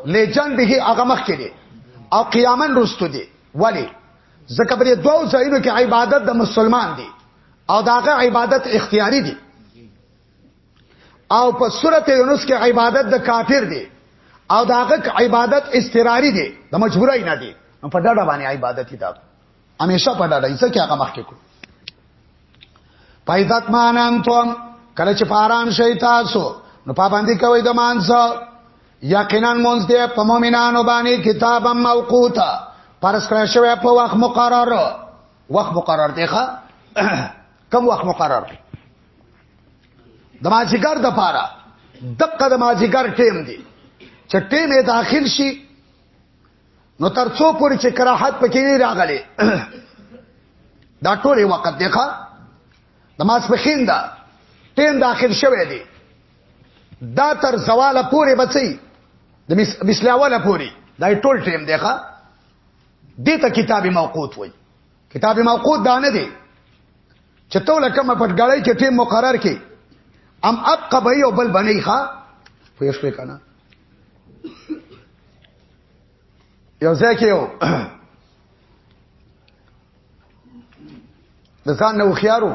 لجن به هغه مخ کې دي او قیامن رستو دي ولی ځکه په دوو ځایونو کې عبادت د مسلمان دي او داغه عبادت اختیاري دي او په سورته یونس کې عبادت د کافر دي او داغه عبادت استراری دي د مجبورای نه دي په ډډه باندې عبادت دي همیشه په ډاډه ایسه کې هغه مخ کې کو پایتات مانان ته کله چې پاران شي تاسو نو پابندي کوي د مانسه یقینا مونږ دې په مؤمنانو باندې کتابا موقوتا پرس کړی شوی په وخت مقرر وخت مقرر دی ښا کم وخت مقرر دی د ماجیګر د پاره دقه د ماجیګر ټیم دی چې ټیم یې داخل شي نو تر څو پورې چې کراحت پکې نه راغلي دا ټول وخت دی ښا د ماسپخین دا ټیم داخل شوه دی دا تر زواله پورې بچي د مثلاواله پورې دا ټول ټیم دی ښا دې ته کتابي موقوت وای کتابي موقوت دا نه دی چې ته لکه ما پټګړی کې ټیم مقرر کې ام اب قبای او بل بنې ښا پوښښ وکنه یو ځای کې یو د ځان نو خيارو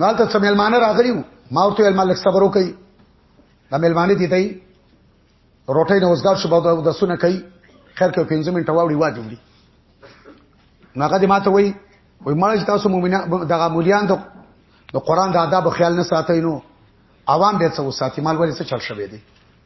نو ته سم ملمانه راغلی ما ورته ویل مالک صبر وکي د ملمانه دي دی روټي نه اوسګار شو بده د سونه کوي خیر کې 15 منټه واوړي واجب دي نو هغه ما ته وای وای مړ چې تاسو مؤمنان دغه مولیان ته د قران د آداب خیال نه ساتي نو عوام به څه وساتي مال ولې څه چل شوی دی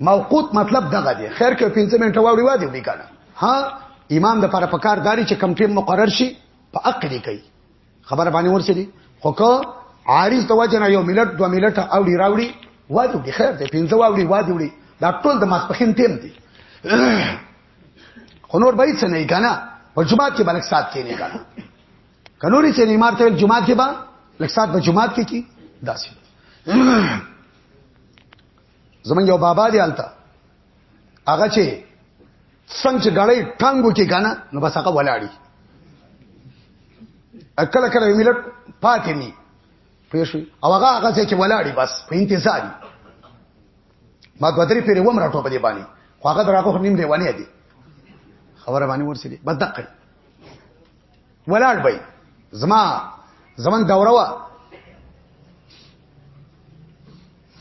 موقوت مطلب دغه دی خیر کې 15 منټه واوري وادي وی کنه ها امام د پر پکار داري چې کم ټیم مقرر شي په عقلي کوي خبر باندې ورسېږي خو که عارض د وجنه یو ملت دو ملت او ډی راوړي وادي وی خیر دی 15 واوري وادي وی دا ټول د ماسپخین ټیم دی خو نور به څه نه کنه په جمعات کې بلک سات کې نه کنه کنوري چې نیمار ته جمعات کې با لک سات په جمعات کې کی داسې زمونږ یو بابا دی الته هغه چې څنګه چې غړې ټنګو کې کنه نو بس هغه ولاړی اکل کله ملت پاتې ني پېښې او هغه هغه چې ولاړی بس په انتظار ما دوه درې پیری ومر ټوپ دی باندې خو هغه دراغه نیم لیوانه دی خبره باندې ورسېدي بس دقه ولاړ بای زما زمون دوره وا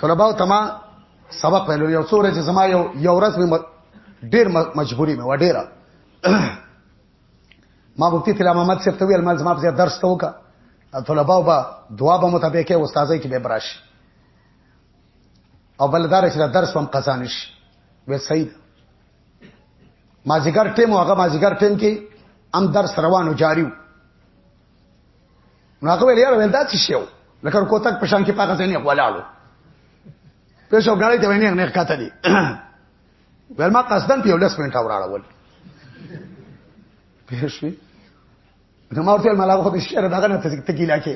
طلباء تما سبق ویلو یو څوره چې زما یو یو ورځ مې ډیر مجبوری مې و ډیره ما مفتی تلا محمد صاحب ته ویل مال زما په درس ته وکا طلباء با دعا به متابقه استادای کې به براش او بلدار چې درس هم قزانش وې سید مازیګر ټیم هغه مازیګر ټیم کې ام درس روانو جاری وو نو هغه ویل یار ویل دا څه شیو لکه کوتک په شان کې پاګه ځنی ولاړو پېښو غړې ته ونی نه ښکته دي ول ما قصدن په 10 منټه وراړول پېښې نو ما ورته ملاغه خو د شعر دغه نه تګیلا کې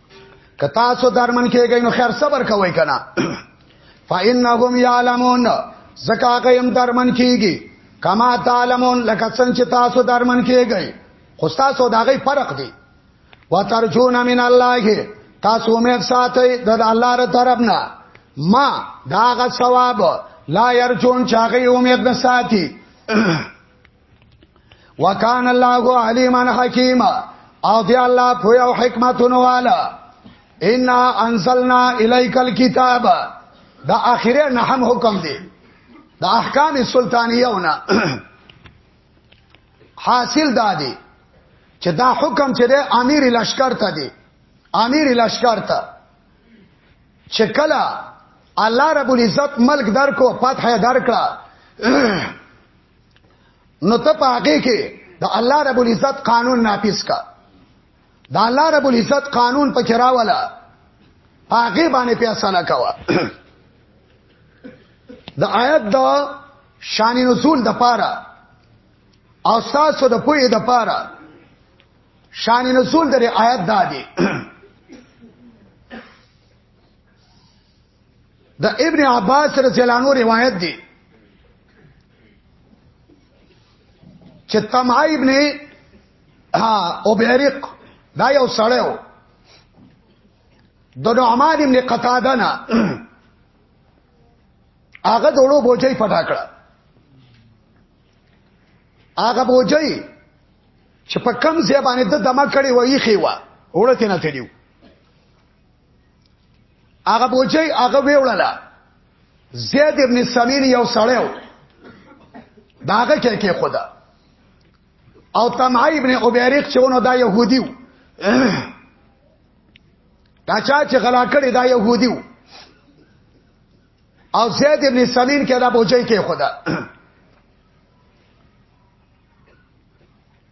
که تاسو درمن کېږئ نو خیر صبر کوئ کنه فإنهم يعلمون زکا غیم درمن کیږي کما تعلمون لکه څنګه چې تاسو درمن کیږئ خو تاسو دا غي فرق دی وترجون من الله تاسو امید ساتئ د الله تر طرفنا ما داغه ثواب لا يرجون چاغي امید نه ساتي وکان الله علیما حکیما او دی الله په یو حکمتونو والا ان انزلنا الیک الكتاب دا اخیره نه هم حکم دی دا احکام سلطانیونه حاصل دادی چې دا حکم چې د امیر لشکر ته دی امیر لشکر ته چې کله الله رب العزت ملک درکو فتح درکړه نو ته پاګه کې د الله رب العزت قانون نافذ کا د الله رب العزت قانون پکې راولا پاګه باندې فیصله کوا د آیت د شان نزول د پاره او تاسو د پوی د پاره شان نزول د آیت دادی د ابن عباس رضی الله عنه روایت دی چې طمع ابن ها او بیرق دا یو سړی و د نعمان ابن قتاده نه هغه دوړو بوجي پټا کړه هغه بوجي چې په کم ځای باندې د دمه کړي وایي خيوا وړته نه تړیو هغه بوجي هغه ویوړله زید ابن سمین یو سړیو داغه کې کې خدا او تمعی ابن عبیرق چې ونه دا يهودي و دا چا چې غلا کړی دا يهودي و او زید ابن سمین کې دا بوجي کې خدا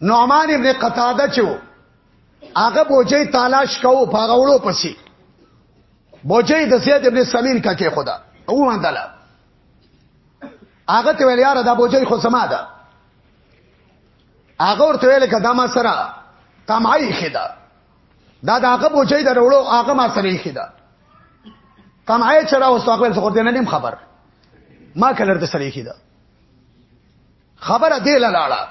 نعمان ابن قتاده چې هغه بوجي تلاش کوو پاغه وړو پسی بوجي د زید ابن سمین ککه خدا او مندله هغه ته ویل یاره دا بوجي خو سما ده هغه ورته ویل کدا ما سره تمای خدا دا دا هغه بوجي د وړو هغه ما سره خدا تمای چرا اوس هغه څه خور دې نه نیم خبر ما کلر د سره خدا خبره دی لاړه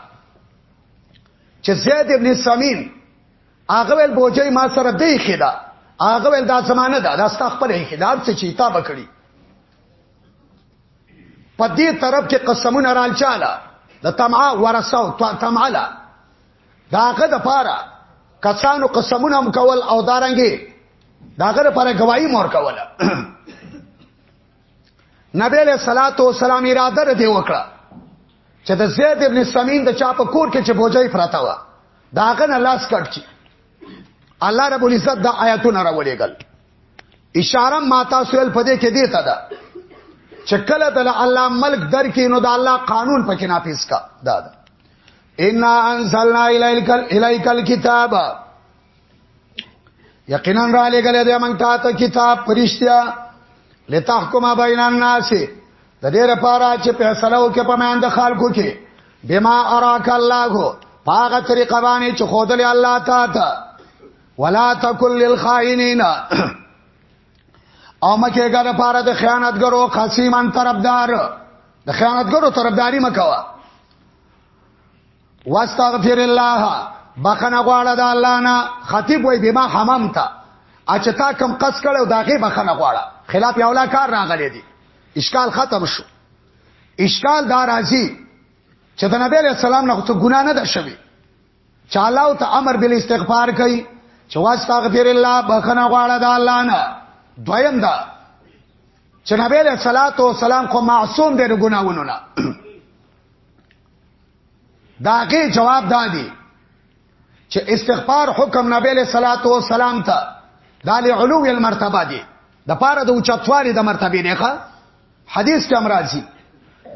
چې زید ابن سمین هغه ول بوجي ما سره دی خدا هغه ول دا زمانه ده دا ستا خپل خدار څه چیتا بکړي په دې طرف کې قسمونه رال چاله د تمعا ورساو تمعلا داغه د پاره کسانو قسمونه هم کول او دارنګي داغه لپاره گواہی مور کوله نبی له صلوات و سلام اراده ردی وکړه چې د زید ابن سمین د چا په کور کې چې بوجای پراته و داغه نه لاس کټ چی الله رب العزت دا آیاتونه راولېګل اشاره ما تاسو ول پدې کې دیتا ده چې کله د الله ملک درکې نو د الله قانون پکې نافذ کا دا ده ان انزلنا الیک الیک الكتاب یقینا را لګل دی موږ ته ته کتاب پرشتیا لتحکم بین الناس د دې لپاره چې فیصله وکې په مند خلکو کې بما اراک الله پاغه طریقه باندې چې خودل الله تا ته ولا تکل للخائنین او مکه ګره پاره د خیانتګرو خصیمان طرفدار د خیانتګرو طرفداري مکوه واستغفر الله بخنه غواړه د الله نه خطیب وای بما حممت اچ تا کم قص کړو داغه بخنه غواړه خلاف یولا کار راغلی دی اشکال ختم شو اشکال دار ازي چې د نبی له سلام نه څه ګنا نه ده شوی چې الله ته امر بل استغفار کوي چې واستغفر الله بخنه غواړه د الله نه دویم دا چې نبی له صلوات و سلام خو معصوم دی ګناونه نه داغه جواب دادی چې استغفار حکم نبی له صلوات و سلام ته د علو المرتبه دی د پاره د اوچتوالي د مرتبه نه ښه حدیث کې امراضی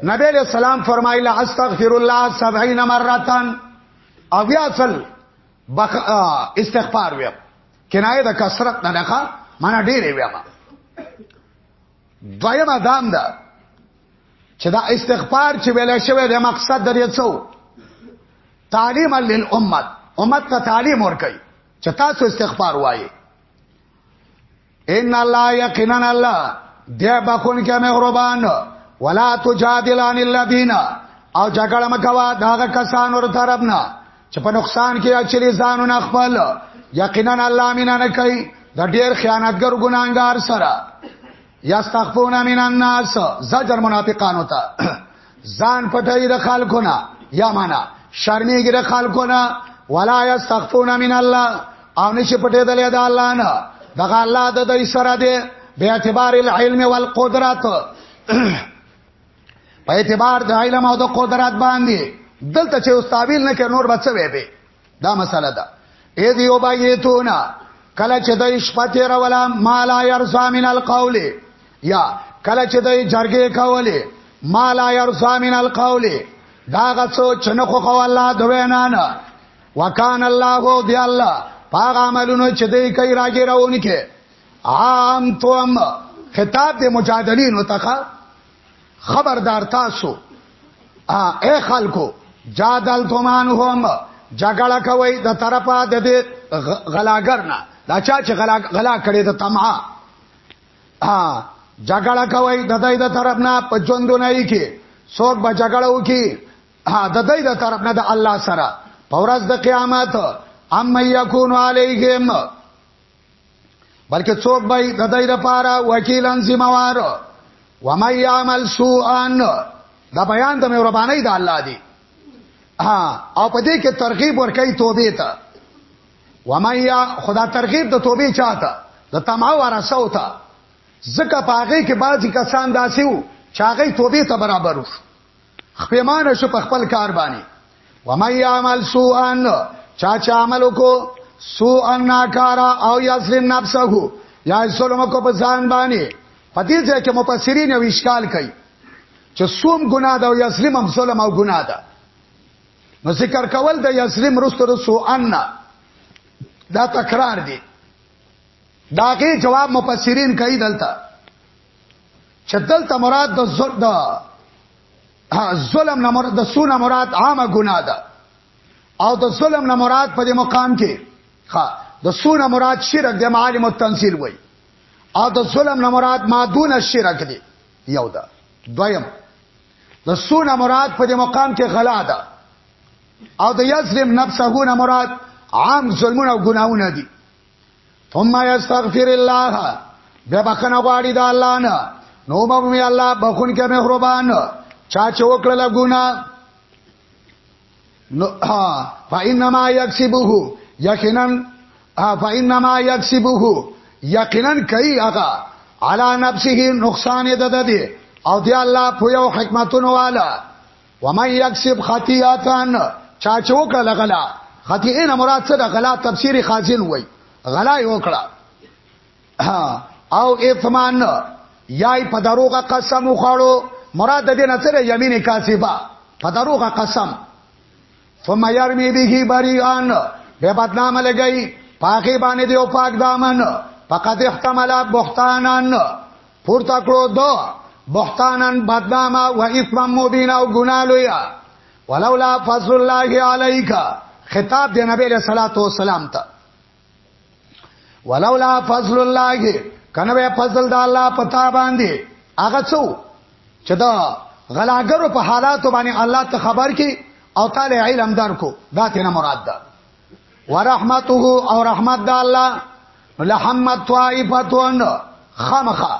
نبی له سلام فرمایله استغفر الله 70 مرتان او بیا اصل بخ... استغفار ویم کنایه د کثرت نه نه ښه معنی ډیره ویم دویمه دام ده دا چې دا استغفار چې ویل شوی د مقصد د دې څو تعلیم للامت امت ته تعلیم ورکړي چې تاسو استغفار وایي ان الله یقینا الله دی بخون کې مهربان ولا تجادل عن الذين او جګړه مکوا داغه کسان ور طرفنا چې په نقصان کې اچلي ځانونه خپل یقینا الله مینا نه کوي د ډیر خیانتګر ګناګار سره یستخفون من الناس زجر منافقانو ته ځان پټي د خلکو نه یا معنا شرمېږي د خلکو نه ولا یستخفون من الله او نشي پټې دلې د الله نه دغه الله د دې سره دی به اعتبار العلم والقدرت په اعتبار د علم او د قدرت باندې دلته چې اوس تعبیر نه کړ نور بچو به دا مسله ده اې دی او بایتونا کله چې د شپه تیر ولا مالا يرزا من القول یا کله چې د جرګې کولې مالا يرزا من القول دا غڅو چنخو خو الله دوی نه نه وکان الله دی الله پاغ عملونو چې دوی کوي راګي راونی کې عام توم خطاب د مجادلین وتخه خبردار تاسو اے خلکو جادل تومان هم جګړه کوي د طرفه د دې غلاګر نه دا چا چې غلا غلا کړي د طمعا ها جګړه کوي د دې د طرف نه په ژوندونه یې کې څوک به جګړه وکي ها د دې د طرف نه د الله سره پورز د قیامت ام یکون علیهم بلکې څوک به د دای لپاره وکیلان ذمہوار و مې يعمل سوءا دا بیان د مهرباني د الله دی او په دې کې ترغیب ورکړي توبې ته و مې یا خدا ترغیب د توبې چاته د تمع ورسو ته ځکه پاغې کې بعضی کسان داسې وو چې هغه توبې ته برابر وو خپېمانه شو په خپل کار باندې ومن يعمل سوءا چا چا عمل کو سوءا ناکارا او یظلم نفسه یا ظلم کو په ځان باندې پدې ځای کې مفسرین یو اشکال کوي چې سوم ګناه ده او یظلم هم ظلم او ګناه ده نو ذکر کول د یظلم رستو د سوءا دا تکرار دی داغه جواب مفسرین کوي دلته چې دلته مراد د ظلم د ظلم نه مراد د سونه مراد عامه ګناه ده او د ظلم نه مراد په دې مقام کې ها د سونه مراد شرک د معالم التنزيل وای او د ظلم نه مراد ما دون الشرک دی یو ده دویم د سونه مراد په دې مقام کې غلا ده او د یظلم نفسه نه مراد عام ظلمونه او ګناونه دي ثم يستغفر الله بیا بخنه غواړي د الله نه نو مبمي الله بخون کې مهربان چا چې وکړل ګنا نو فإنما يكسبه یقینا فإنما يكسبه یقینا کوي هغه على نفسه نقصان ده ده او دی الله په یو حکمتونو والا ومن یکسب خطیاتن چا چې وکړه لغلا خطیئه نه مراد څه د غلا تفسیر خازن وای غلا یې وکړه او اثمان یای په دروغه قسم وخړو مراد دې نه سره یمین کاسبه په دروغه قسم ثم يرمي به بريئان به بدنام لګي پاکي باندې دی او پاک دامن فقد احتمل بهتانن پورته کړو دو بهتانن بدنام او اسم مبين او ګنا لوی ولولا فضل الله عليك خطاب دی نبی له صلوات و سلام ته ولولا فضل الله کنه به فضل د الله پتا باندې هغه څو چې دا غلاګرو په حالاتو باندې الله ته خبر کی او تعالی علم دار کو دا تینا مراد ده ورحمته او رحمت د الله لحمت طائفتون خامخه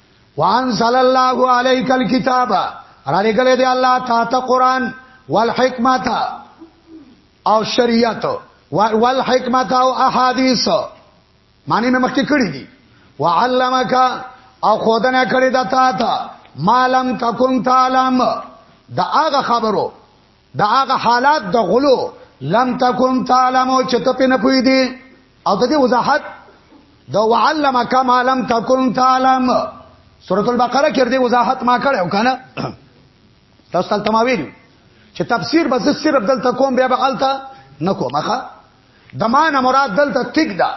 وان صلی الله علیک الكتاب را لګلې دی الله تا ته قران والحکمت او شریعت والحکمت او احادیث معنی مې مخکې کړې دي وعلمک او خودنه کړې د تا ته مالم تکون تعلم دا هغه خبرو دا هغه حالات د غلو لم تکم تعلمو چې ته په نه پوي دي او د دې وضاحت د وعلم کما لم تکم تعلم سورۃ البقره کې دې وضاحت ما کړو کنه تاسو تل تماویل چې تفسیر بس صرف دلته کوم بیا به الته نکوم ښا د معنا مراد دلته تک ده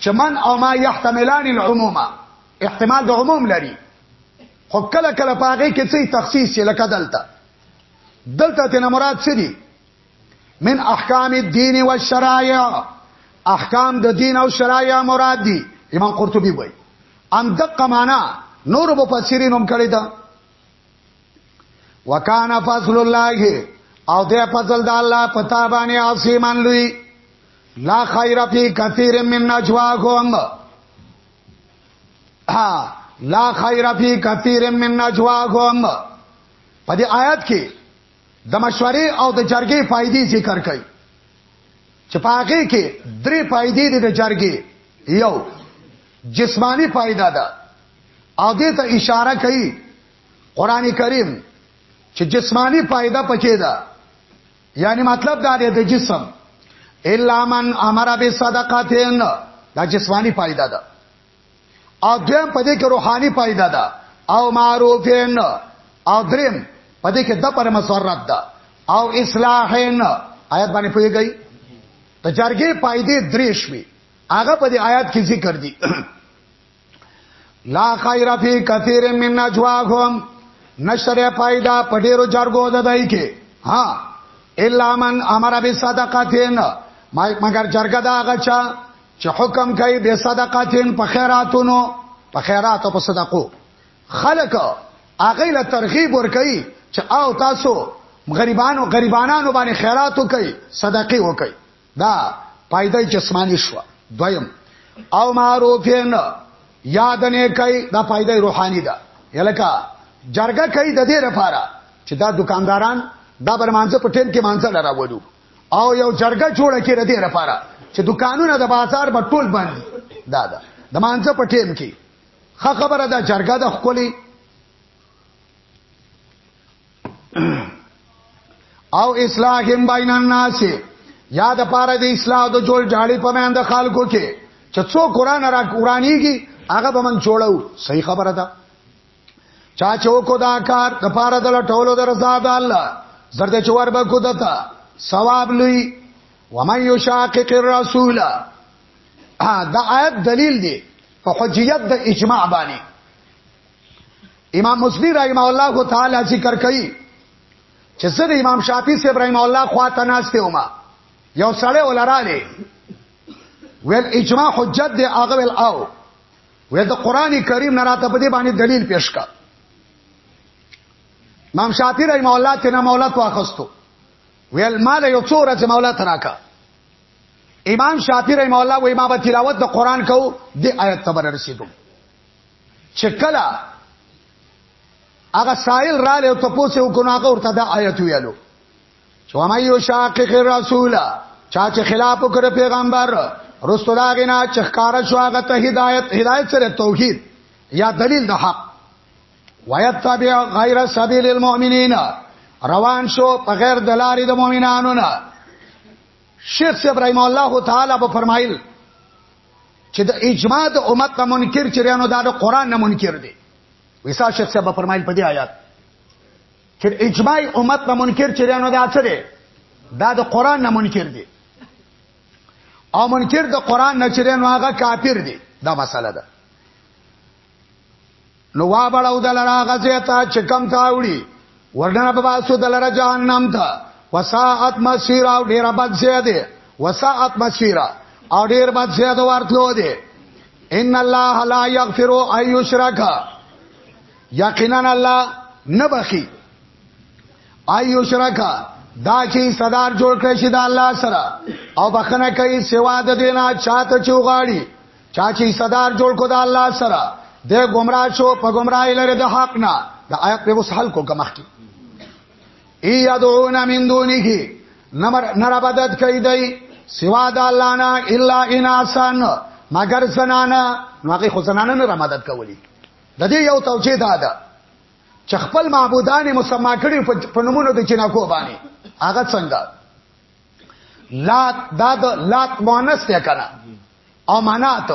چې من او ما يحتملان العموم احتمال د عموم لري خو کله کله پاغي کې څه تخصیص لکه دلته دلته تینا مراد څه دي من احکام الدین و الشرایع احکام د دین او شرایع مراد دي امام قرطبي وایي ان دقه معنا نور په فسرین هم کړی دا وکانا فضل الله او د فضل د الله پتا باندې عظیمن لوی لا خیر فی کثیر من نجواهم ها لا خیر فی کثیر من نجواهم په دې آیات کې د مشورې او د جرګې فائدې ذکر کړي چې پاګه کې درې فائدې دي د جرګې یو جسمانی فائدہ ده او دې ته اشاره کوي قران کریم چې جسمانی فائدہ پکې ده یعنی مطلب دا دی د جسم الا من امر به صدقاتین دا جسمانی فائدہ ده او دویم په دې کې روحاني فائدہ ده او معروفین او دریم په دې کې د پر مسرت ده او اصلاحین آیات باندې پوهیږي د جرګې فائدې درې شوي هغه په دې آیات کې ذکر دي لا خیر فی کثیر من نجواهم نشره فائدہ په ډیرو جرګو ده دای کې ها الا من امر بالصدقه مګر جرګه دا غچا چې حکم کوي به صدقاتین په خیراتونو په خیرات او په صدقو خلق هغه له ترغیب ور کوي چې او تاسو غریبانو غریبانو باندې خیرات وکړي صدقه وکړي دا پایدای جسمانی شو دویم او معروفین یاد نه کوي دا پایدای روحانی ده یلکه جرګه کوي د دې لپاره چې دا دکانداران دا برمانځه په ټیم کې مانځه لراوړو او یو جرګه جوړه کړي د دې لپاره چې دکانونه د بازار په ټول باندې دا ده د مانځه په ټیم کې خه خبره ده جرګه د خولي او اصلاح هم بین الناس یا د پاره د اصلاح د جوړ جاړي په مند خلکو کې چې څو قران را قرانيږي هغه به من جوړو صحیح خبره ده چا چوکو دا کار د پاره د ټولو د رضا د الله زرد چوار به کو دتا ثواب لوی ومن یشاقق الرسول دا آیت دلیل دی په حجیت د اجماع باندې امام مسلم رحمه الله تعالی ذکر کوي چې سره امام شافعي سي ابراهيم الله خواته ناشته ومه یو سړی ولراله ویل اجماع حجت دی هغه ول او وې د قران کریم نه راته په دې باندې دلیل پیش کا امام شافعی رحم الله ته نه مولا تو اخستو ویل مال یو څو ورځې مولا تراکا امام شافعی رحم الله وې ما به تلاوت د قران کو د آیت تبر رسیدو چې کله هغه سائل را له ته پوسه وکړو هغه ورته د آیت ویلو چې و مې یو شاقق رسول چا چې خلاف وکړ پیغمبر رسول دا غنا چې ښکار شو هغه ته هدایت هدایت سره توحید یا دلیل د حق ويتبع غیر سبیل المؤمنین روان شو په غیر د لارې د مؤمنانو نه شیخ ابراهیم الله تعالی په فرمایل چې د اجماع د امت نه منکر چریانو دا د قران نه منکر دي ویسا شیخ صاحب فرمایل په دې آیات چې اجماع امت نه منکر چیرې نو دا څه دی دا د قران نه منکر دی او منکر د قران نه چیرې نو هغه کافر دی دا مسله ده نو وا بړاو دلرا غزه تا چې کم تا وړي ورنه په باسو دلرا جهنم ته وساعت مسیر او ډیر بد شه دی وساعت مسیر او ډیر بد شه دی ورتلو دی ان الله لا یغفر ایشرک یقینا الله نه بخي ايو شرکا دا چې صدر جوړ کړی شي د الله سره او بخنه کوي سوا د دینا چاته چوغاړي چا چې صدر جوړ کو د الله سره د گمراه شو په گمراهی لري د حق نه د آیات په وسحل کو کمخ کی ای یدعون من دونه نمر نربدت کوي دی سوا د الله نه الا اناسان مگر زنانا نو هغه خو زنانا نه مدد کولی د دې یو توجیه دا ده چې خپل معبودان مسما کړي په نمونه د جنکو باندې هغه څنګه لات دا د لات مؤنث ته کنه او منات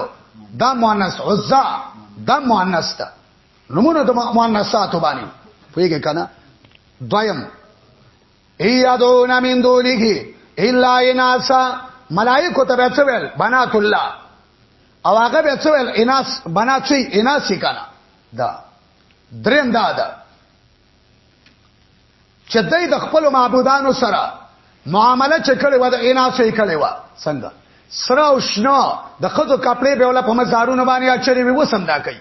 دا مؤنث عزا دا مؤنث ته نمونه د مؤنثات باندې پوهیږي کنه دویم ایادون من دونه الا اناسا ملائکه ته څه ویل بنات الله او هغه به څه ویل اناس بنا چی اناس کنا دا دریم دا ده چې دای د خپل معبودانو سره معامله چې کړي و د اناس یې کړي و څنګه سره او شنو د خزو کپڑے به ولا په مزارونو باندې اچري وي وسم دا کوي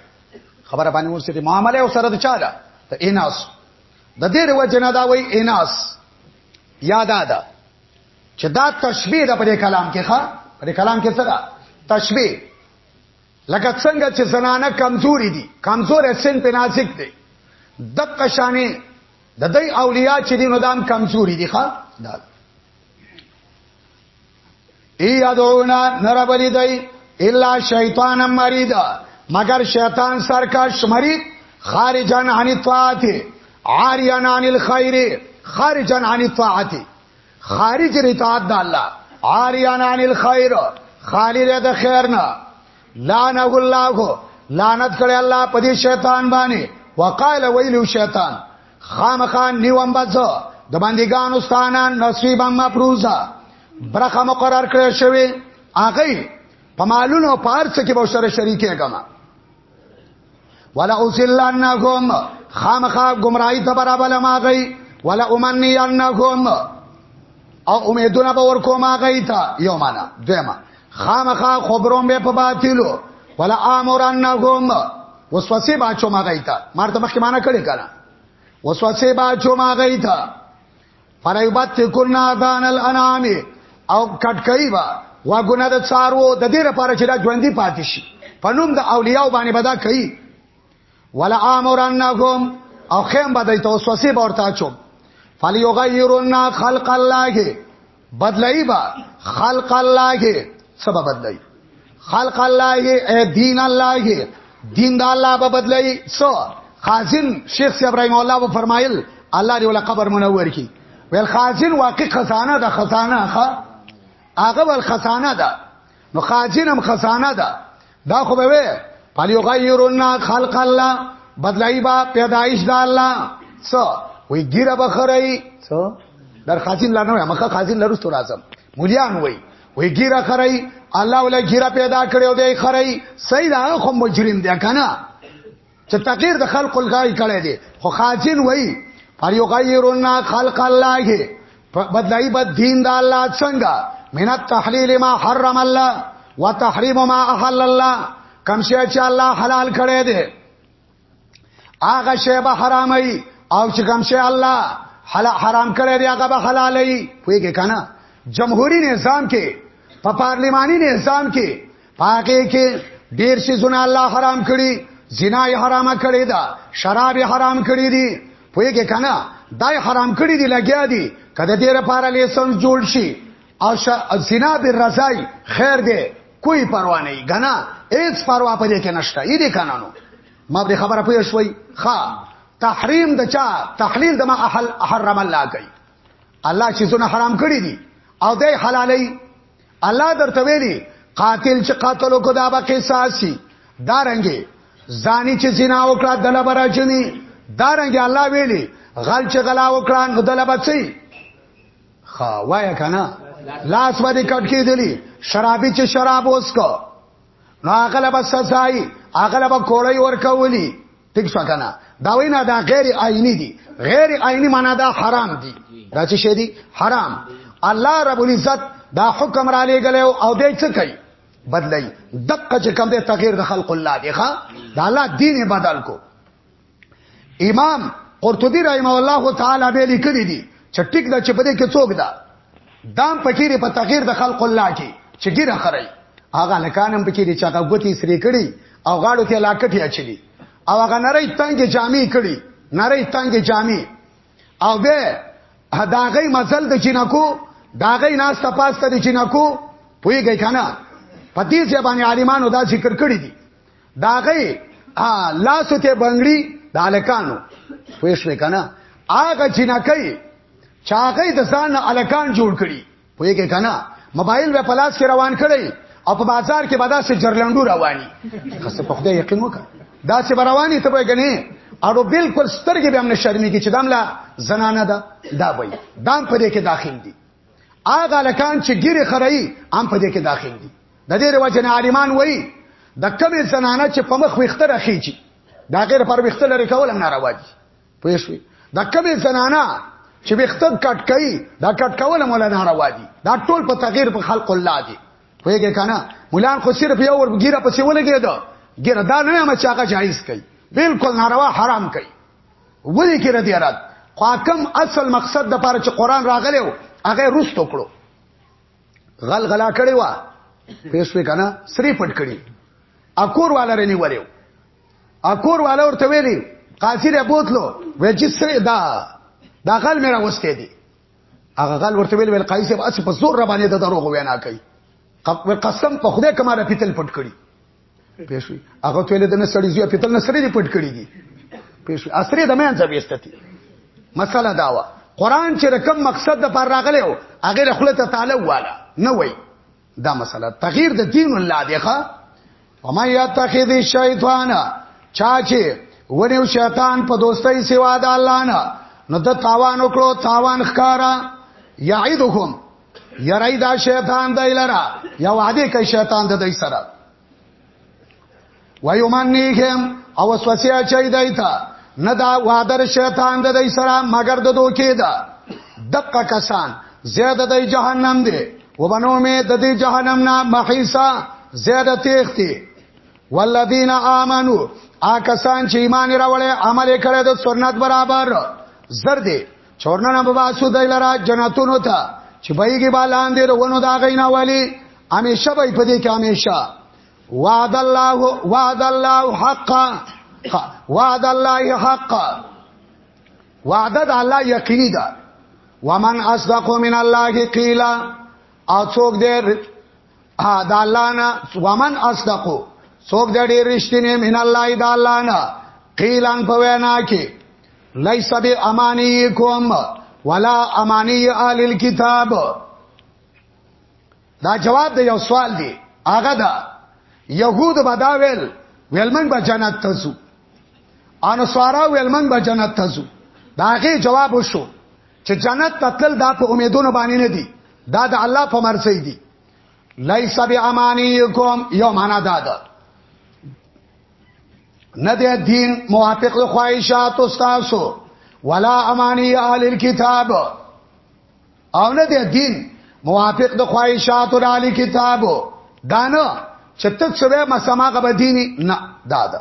خبره باندې ورسېږي معامله او سره د چا ده د اناس د دې وجه نه دا وای اناس یاد ده چې دا تشبیه ده په دې کلام کې ښا په دې کلام کې څه ده تشبیه لکه څنګه چې زنانه کمزوري دي کمزور سن په نازک دي د قشانه د دې اولیاء چې دین دام کمزوري دي ښا دا ای یادونا نربلی دای الا شیطان مریدا مگر شیطان سرکش مرید خارجان عن طاعت عاریان عن الخير خارجا عن الطاعت خارج رتاعت د الله عاریان عن الخير خالی د خیر نه لعنه الله لعنت کړي الله په دې شیطان باندې وقال ویلو شیطان خامخان نیوم بځ د بندګانو ستانان نصیب مفروزه برخه مقرر کړی شوی اغه په مالونو پارڅ کې به سره شریکه کما ولا اوسلنکم خامخا گمراهی ته برابر ما گئی ولا امنیانکم او امیدونه به ورکو ما گئی تا یو معنا دیمه خامخا خبروم به په باطلو ولا امرنکم وسوسه باچو ما گئی تا مرته مخکې معنا کړی کړه وسوسه باچو ما گئی تا فریبتکن اذان الانام او کټکای با واګونه د څارو د دې لپاره چې دا ژوندۍ پاتې شي په نوم د اولیاء باندې بدا کوي ولا امرنهم او خیم بدای توسوسه ورته چوم فلیغیرن خلق الله بدلای با خلق الله سبب بدلای خلق الله اے دین الله دین د الله په بدلای سو خازن شیخ ابراهیم الله و فرمایل الله دی ولا قبر منور کی ویل خازن واقع خزانه ده خزانه ښه هغه ول خزانه ده نو خاجنم خزانه ده دا خو به وي پالیو غیرنا خلق الله بدلای با پیدایش د الله څو وی ګیره بخری څو در خاجین لا نه مخه خاجین لرستو راځم مولیان وی وی ګیره خری الله ولا ګیره پیدا کړو دی خری صحیح ده خو مجرم دی کنه چې تغیر د خلق الغای کړي دي خو خاجل وای پر یو غیرون خلق الله بدلای بد دین د الله څنګه من التحلیل ما حرم الله وتحریم ما احل الله کم شی چې الله حلال کړي دي هغه شی به حرامي او چې کم شی الله حرام کړي دي هغه به حلالي پوهیږي کنه جمهوریت نظام کې په پارلیماني نظام کې پاګه کې ډیر شي زونه الله حرام کړی زنا یې حرامه کړی دا شراب یې حرام کړی دي پوهیږي کنه دا یې حرام کړی دي لګیا دي کله دې لپاره لیسنس جوړ شي او زنا به رضای خیر دی کوئی پروا نه غنا هیڅ پروا پدې کې نشته یې دي قانونو ما به خبره پوه شوي ها تحریم د چا تحلیل د ما احل حرم الله کوي الله چې زونه حرام کړی دي او دای حلالي الله درته ویلي قاتل چې قتل وکړ دا به قصاصي دارنګي زانی چې زنا وکړه دله براجمی دارنګي الله ویلي غل چې غلا وکړه نو دله بچي خا وای کنه لاس باندې کټ کې دلی شرابي چې شراب اوس کو نو هغه له بس سزای هغه له کوړی ورکولی ټیک شو کنه دا وینا دا غیر آئینی دي غیر آئینی معنا دا حرام دي دا څه شی دي حرام الله رب العزت دا حکم را لګل او دې څه کوي بدلای دقه چې کوم دې تغییر د خلق الله دی ښا دا الله دین بدل کو امام قرطبی رحمه الله تعالی به لیکلی دي چې ټیک دا چې بده کې څوک دا دام پکې دی په تغیر د خلق الله کې چې ګیره خړی هغه لکانم پکې دی چې هغه غوتی سری کړي او غاړو کې لاکټي اچلی او هغه نری تنګ جامې کړي نری تنګ جامې او به هداغې مزل د جنکو داغې ناس تپاس ته د جنکو پویږي کنه پتی ځبانی عالمانو دا ذکر کړی دي دا غي لاسو ته بنگړي د الکانو پوښښ کنه هغه جنکای چاغې د ځان الکان جوړ کړي پوهیږي کنه موبایل په پلاس کې روان کړي او په بازار کې به داسې جرلندو رواني خاصه په خدای یقین وکړه داسې رواني ته به غني اړو بالکل سترګې به هم نه شرمېږي چې داملا زنانه ده دا وای دام پرې کې داخل دي هغه لکان چې ګیره خړای هم په دې کې داخل دي د دې رواج نه عالمان وایي د کمې زنانه چې په مخ وخته راخیږي دا غیر پر وخته لري کول نه راوځي پوه شئ د کمې زنانه چې وخته کټ کوي دا کټ کول مولا نه راوځي دا ټول په تغییر په خلق الله دي پوهیږي کنه مولان خو صرف یو ورګیره پسې ولګي دا ګیره دا نه مچاګه جایز کوي بالکل ناروا حرام کوي ولی کې ردی رات قاکم اصل مقصد د پاره چې قران راغلی و هغه رستو کړو غل غلا کړی و پیسې کنه سری پټ کړی اکور والا رنی وریو اکور والا ورته ویلی قاصر بوتلو وې چې سری دا دا غل میرا وسته دی هغه غل ورته ویل ویل قاصر په اصل په زور ربانه د دروغ وینا کوي قسم په خدای کماله پیتل پټ کړی پېښوي هغه ته له دنه سړی زیو پیتل نه سړی پټ کړی دي پېښوي اسره د مېن ځبې استتی مسله داوا قران چې رقم مقصد د پر راغلی او هغه له خلته تعالی والا نه وای دا مسله تغییر د دین الله دیخه وما یتخذ الشیطان چا چې ونیو شیطان په دوستۍ سیوا د الله نه نو د تاوان وکړو تاوان ښکارا یعیدهم یری دا شیطان دای لرا یا وعده کوي شیطان د دې سره ويمنيهم او وسوسه چي دایتا نه دا وادر شیطان د دې سره مگر د دوکې دا دقه کسان زیاده د جهنم دی وبنو می د دې جهنم نه محیسا زیاده تیختی والذین آمنو آکسان چې ایمان راوړې عمل کړي د سنت برابر زر دی چورنه به باسو دای لرا جنتونو ته چې بهږي بالاندې رونو دا غینا والی همیشه به په دې کې همیشه وعد الله وعد الله حقا وعد الله حقا وعد الله یقیني ده ومن اصدق من الله قیلا او څوک دې ا د الله نه ومن اصدقو څوک د ډېر رښتینه من الله د الله نه قیلان په وینا کې لیس به امانیکم ولا امانی اهل الكتاب دا جواب د یو سوال دی هغه دا يهود بداویل ویلمن به جنت ته ځو انصارا ویلمن به جنت ته ځو دا هغه جواب وشو چې جنت ته تل دا په امیدونو باندې نه دي دا د الله په مرسي دي لیس بامانیکم یو معنا دا ده نه د دین موافق د خواهشات استادو ولا امانی اهل الكتاب او نه د دین موافق د خواهشات د اهل کتاب دانه چې تک شوه مسما غبدینی نه دا ده دا.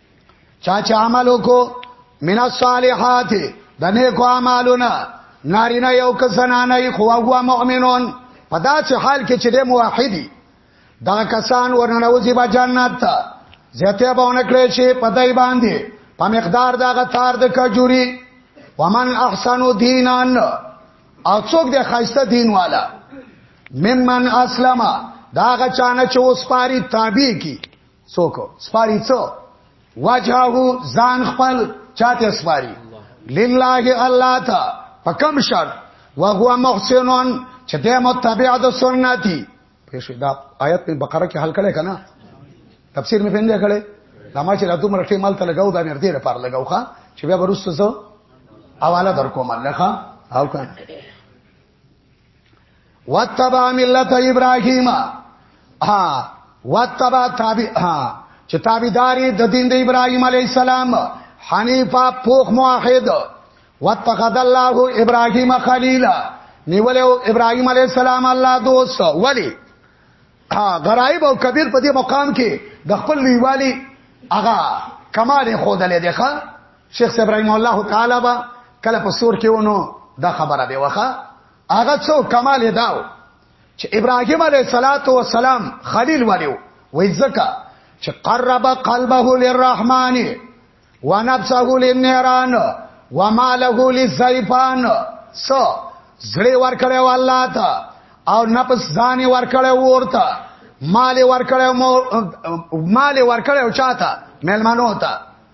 چا چې عمل وکړو من الصالحات د نیکو اعمالونه نارینه یو که زنانه یې خو هغه مؤمنون په داسې حال کې چې د موحدي دا کسان ورننوځي به جنت ته زیاته به ونکړي چې پدای باندې په مقدار دا غتار د کجوري ومن احسن دینان او څوک د خاصه دین والا ممن اسلم دا غچانه چې اوس پاری تابع کی څوک سپاری څو وجهه ځان خپل چاته سپاری لله الله تا پکم شرط وهو محسنون چې د متبع د سنتي پېښ دا آیت په بقره کې حل کړي کنه تفسیر مې پېندې کړي دا ما چې راتو مرټي مال ته لګاو دا مې ارته لپاره لګاو ښا چې بیا ورسره حواله در کوم لکه او کنه وتبع ملت ابراهیم ها وتبع تابع ها چې تابعداري د دین د ابراهیم علی السلام حنیفه پوخ موحد واتخذ الله ابراهیم خلیلا نیول ابراهیم علی السلام الله دوست ولی ها غرایب او کبیر په دې مقام کې د خپل لیوالي هغه کمال خودلې دی ښا شیخ صاحب رحم الله تعالی با کله په سور کې ونو دا خبره به وخه هغه څو کمال داو چې ابراهيم عليه صلوات و سلام خلیل وریو وای زکه چې قرب قلبه للرحمن ونفسه للنيران وماله للزيفان سو زړه ور کړو الله ته او نفس ځان ور کړو ورته مال ور کړو مال ور کړو چاته ملمنو ته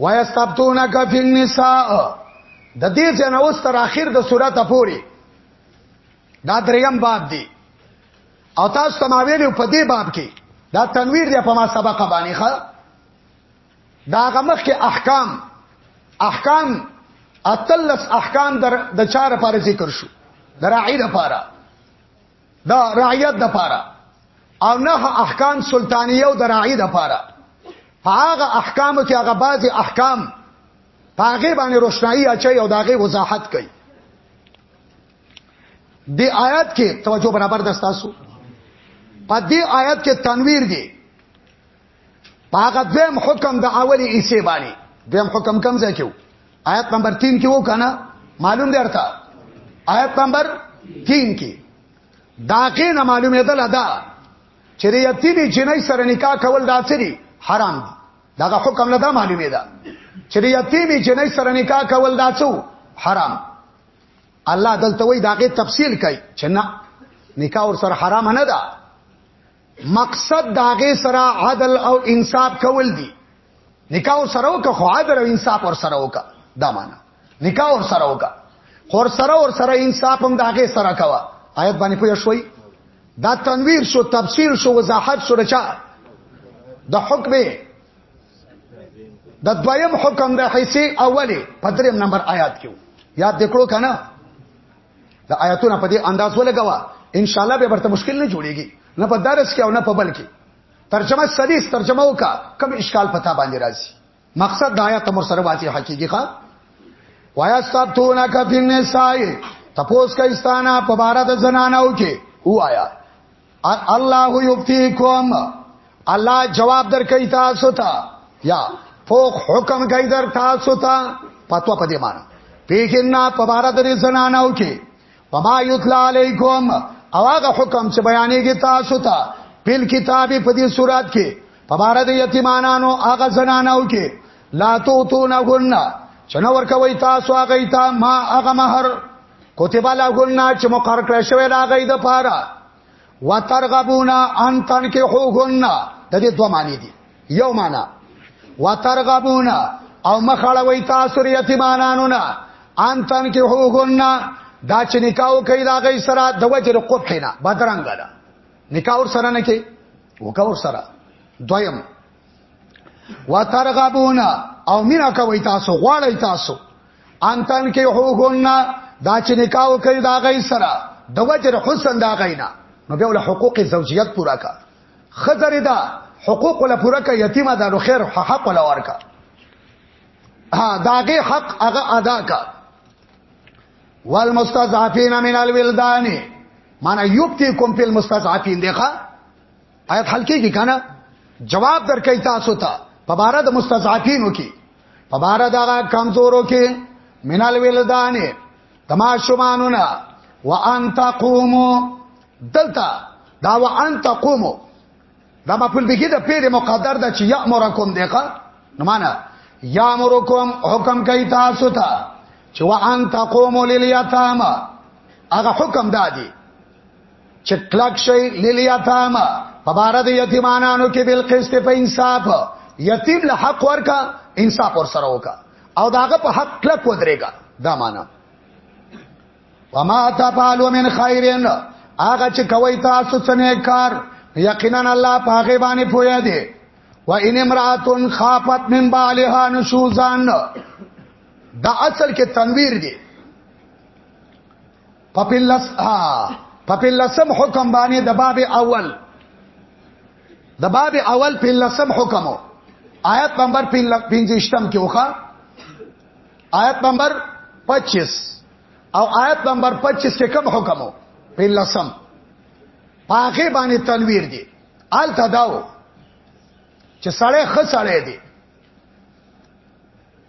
ويستبتونک فی النساء د دې ځنه اوس تر اخر د سورته پوری دا دریم باب دی او تاسو ته ما ویلو په دې باب کې دا تنویر دی په ما سبق باندې ښه دا غمخ کې احکام احکام اتلس احکام در د چار لپاره ذکر شو د راعی لپاره د رعیت د پاره او نه احکام سلطانیه او د رعی د پاره هغه احکام چې هغه بعضی احکام هغه باندې روشنايي اچي او داغه وضاحت کوي د آیات کې توجه برابر د تاسو په دې آیات کې تنویر دی پاګه دیم حکم د اولی ایسه باندې دیم حکم کم ځای کېو آیت نمبر 3 کې وو کنه معلوم دی ارته آیت نمبر 3 کې دا کې نه معلومه ده لدا چې یتیمی جنۍ سره نکاح کول دا سری حرام دي دا حکم لدا معلومه ده چې یتیمی جنۍ سره نکاح کول دا څو حرام الله دلته وی داګه تفصیل کوي چې نه نکاح ور سره حرام نه ده مقصد دا غي سره عدل او انصاف کول دي نکاح سره وکړه خو عدل او انصاف ور سره وکړه دا معنا نکاح ور سره وکړه خور سره ور سره انصاف هم دا غي سره کوا آیت باندې پوه شوي دا تنویر شو تفسیر شو وضاحت شو رچا د حکم د دویم حکم د حصے اولی په دریم نمبر آیات کې یاد دکړو کنه د آیاتونو په دې انداز ولګوا ان شاء الله به برته مشکل نه جوړيږي نه په درس کې او نه په بل کې ترجمه سلیس ترجمه وکا کوم اشکال پتا باندې راځي مقصد دا آیات مر سره واضح حقيقي ښا وایا صاحب تو نه کفن نسای تپوس کایستانا په بار د زنانو کې وایا الله یفتیکم الله جواب در کوي تاسو ته یا فوق حکم کوي در تاسو ته پتو په دې معنی پیښنا په بار درې زنانو کې پما یتلا علیکم او هغه حکم چې بیانېږي تاسو ته پیل کتاب په دې صورت کې په بار د یتیمانانو هغه زنانو کې لا تو تو نه ګن چنور کوي تاسو هغه ته ما هغه مہر کتب لهن چې مقرر کړی شوی دا غي د پاره وترغبون ان تنکحوهن د دې دوه معنی دي یو معنی وترغبون او مخړوي تاسو یتیمانانو نه ان تنکحوهن دا چې نکاح کوي دا غي سره د وجر قبح نه بدرنګ ده نکاح سره نه کوي وکاور سره دویم وترغبون او مینا کوي تاسو غواړی تاسو انتن کې حقوقن دا چې نکاح کوي دا غي سره د وجر حسن دا غینا نو به له حقوق زوجیت پورا کا خزر دا حقوق له پورا کا یتیمه دا نو خیر حق له ورکا ها داغه حق هغه ادا کا والمستضعفین من الولدان معنی یبتیکم فی المستضعفین دیخه آیت حل کیږي کنه جواب درکې تاسو ته په بار د مستضعفینو کې په بار د کمزورو کې منال ولدانه تما شومانو نه وان تقومو دلته دا وان تقومو دا مفعول به کې د پیر مقدر د چې یامرکم دغه نو معنا یامرکم حکم کوي تاسو ته چې وان تقومو للیتاما هغه حکم دادی چې کلک شي للیاتام په بار د یتیمانانو کې بل قسط په انصاف یتیم له حق ورکا انصاف ور سره وکا او داغه په حق کلک ودرېګا دا معنا وما تفعلوا من خير هغه چې کوي تاسو څنګه کار یقینا الله په هغه باندې پوهه دی و ان امراتن خافت من بالها نشوزان دا اصل کې تنویر دی پپلس ها پپلسم حکم باندې د باب اول د باب اول پلسم حکم آیت نمبر 15 کې وخا آیت نمبر 25 او آیت نمبر 25 کې کوم حکم وو پلسم پاګه باندې تنویر دی آل تداو چې سړی خ سړی دی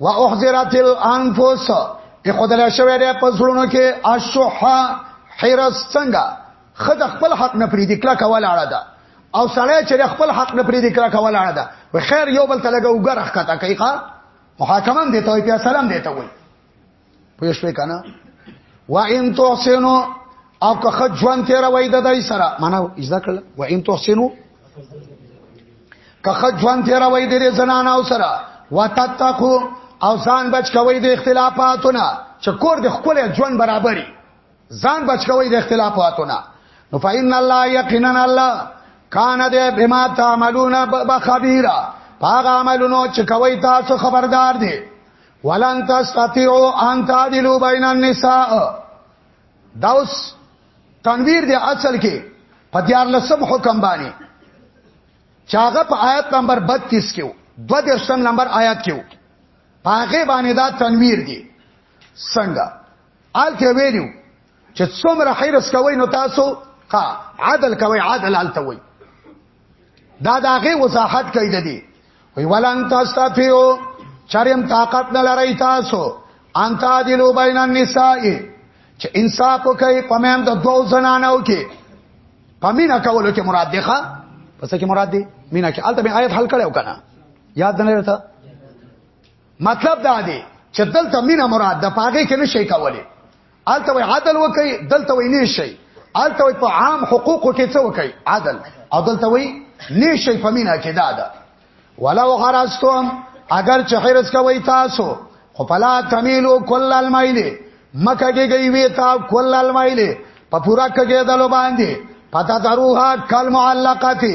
واحذرت الانفس ای خدای شوه دې په زړونو کې اشحا حرس څنګه خد خپل حق نه پریدي کله کول اړه ده او سړی چې خپل حق نه پریدي کله کول اړه ده خیر یو بل ته لګو ګرخ کته کوي ښا محاکمه دې ته وي په سلام دې ته وي پوه شوې کنه و ان تحسنو او که خد ژوند تیر وای د دای سره معنا اجازه کړل و ان تحسنو که خد ژوند تیر وای د زنان او سره وتتقو او ځان بچ کوي د اختلافاتونه چې کور د خپل ژوند برابرۍ ځان بچ کوي د اختلافاتونه نو فإن الله یقینا الله کان دې بما تعملون بخبيرا پاغه عملونو چې کوي تاسو خبردار دي ولن تستطيعوا ان تعدلوا بين النساء داوس تنویر دی اصل کې په دیار لسم حکم باندې چاغه په آیت نمبر 32 کې دو درشم نمبر آیات کې پاغه باندې دا تنویر دی څنګه آلته ویلو چې څومره حیرس کوي نو تاسو ها عدل کوي عدل آلته وي دا داغه وضاحت کوي د دې وی ولن تستطيعو چرم طاقت نه لري تاسو انت عدلو بین النساء چې انصاف کوي په مېند د دوو زنانو کې پمینه کولو کې مراد دی ښا پس کې مراد دی مینا کې البته آیت حل کړو کنه یاد نه رته مطلب دا دی چې دلته مینا مراد د پاګه کې نشي کولای الته وی عدل وکي دلته وی نشي الته وی په عام حقوقو کې څه وکي عدل او دلته وی نشي په مینا کې دا ده ولو غرستم اگر چې حرس کوي تاسو خو پلا تمیلو کل المایل مکه کې گئی وی تا کل المایل په پورا کې دلو باندې پتا دروها کل معلقاتی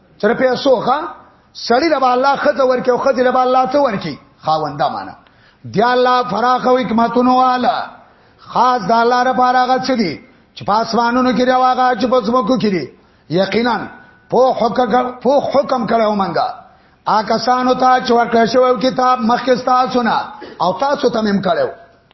تر پیسو ښا سړی له الله خزه ورکه او خزه له الله ته ورکی خاونده معنا دی الله فراخ او حکمتونو والا خاص د الله لپاره هغه څه دي چې پاسوانونو کې راواغه چې په سمکو کې دي یقینا په حکم په حکم کړو منګه آکسانو ته چې ورکړ شو کتاب مخکې تاسو نه او تاسو ته مم کړو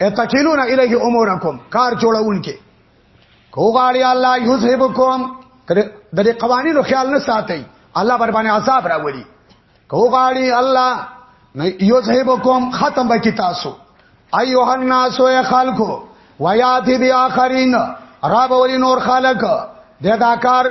اتکلون الیه امورکم کار جوړونکي کو غاړي الله یذهبکم د دې قوانینو خیال نه ساتي الله بر باندې عذاب راولي کو غاړي الله یذهبکم ختم به کی تاسو ایوه الناس و خلقو ویاتی بی آخرین راب ولی نور خلق دیداکار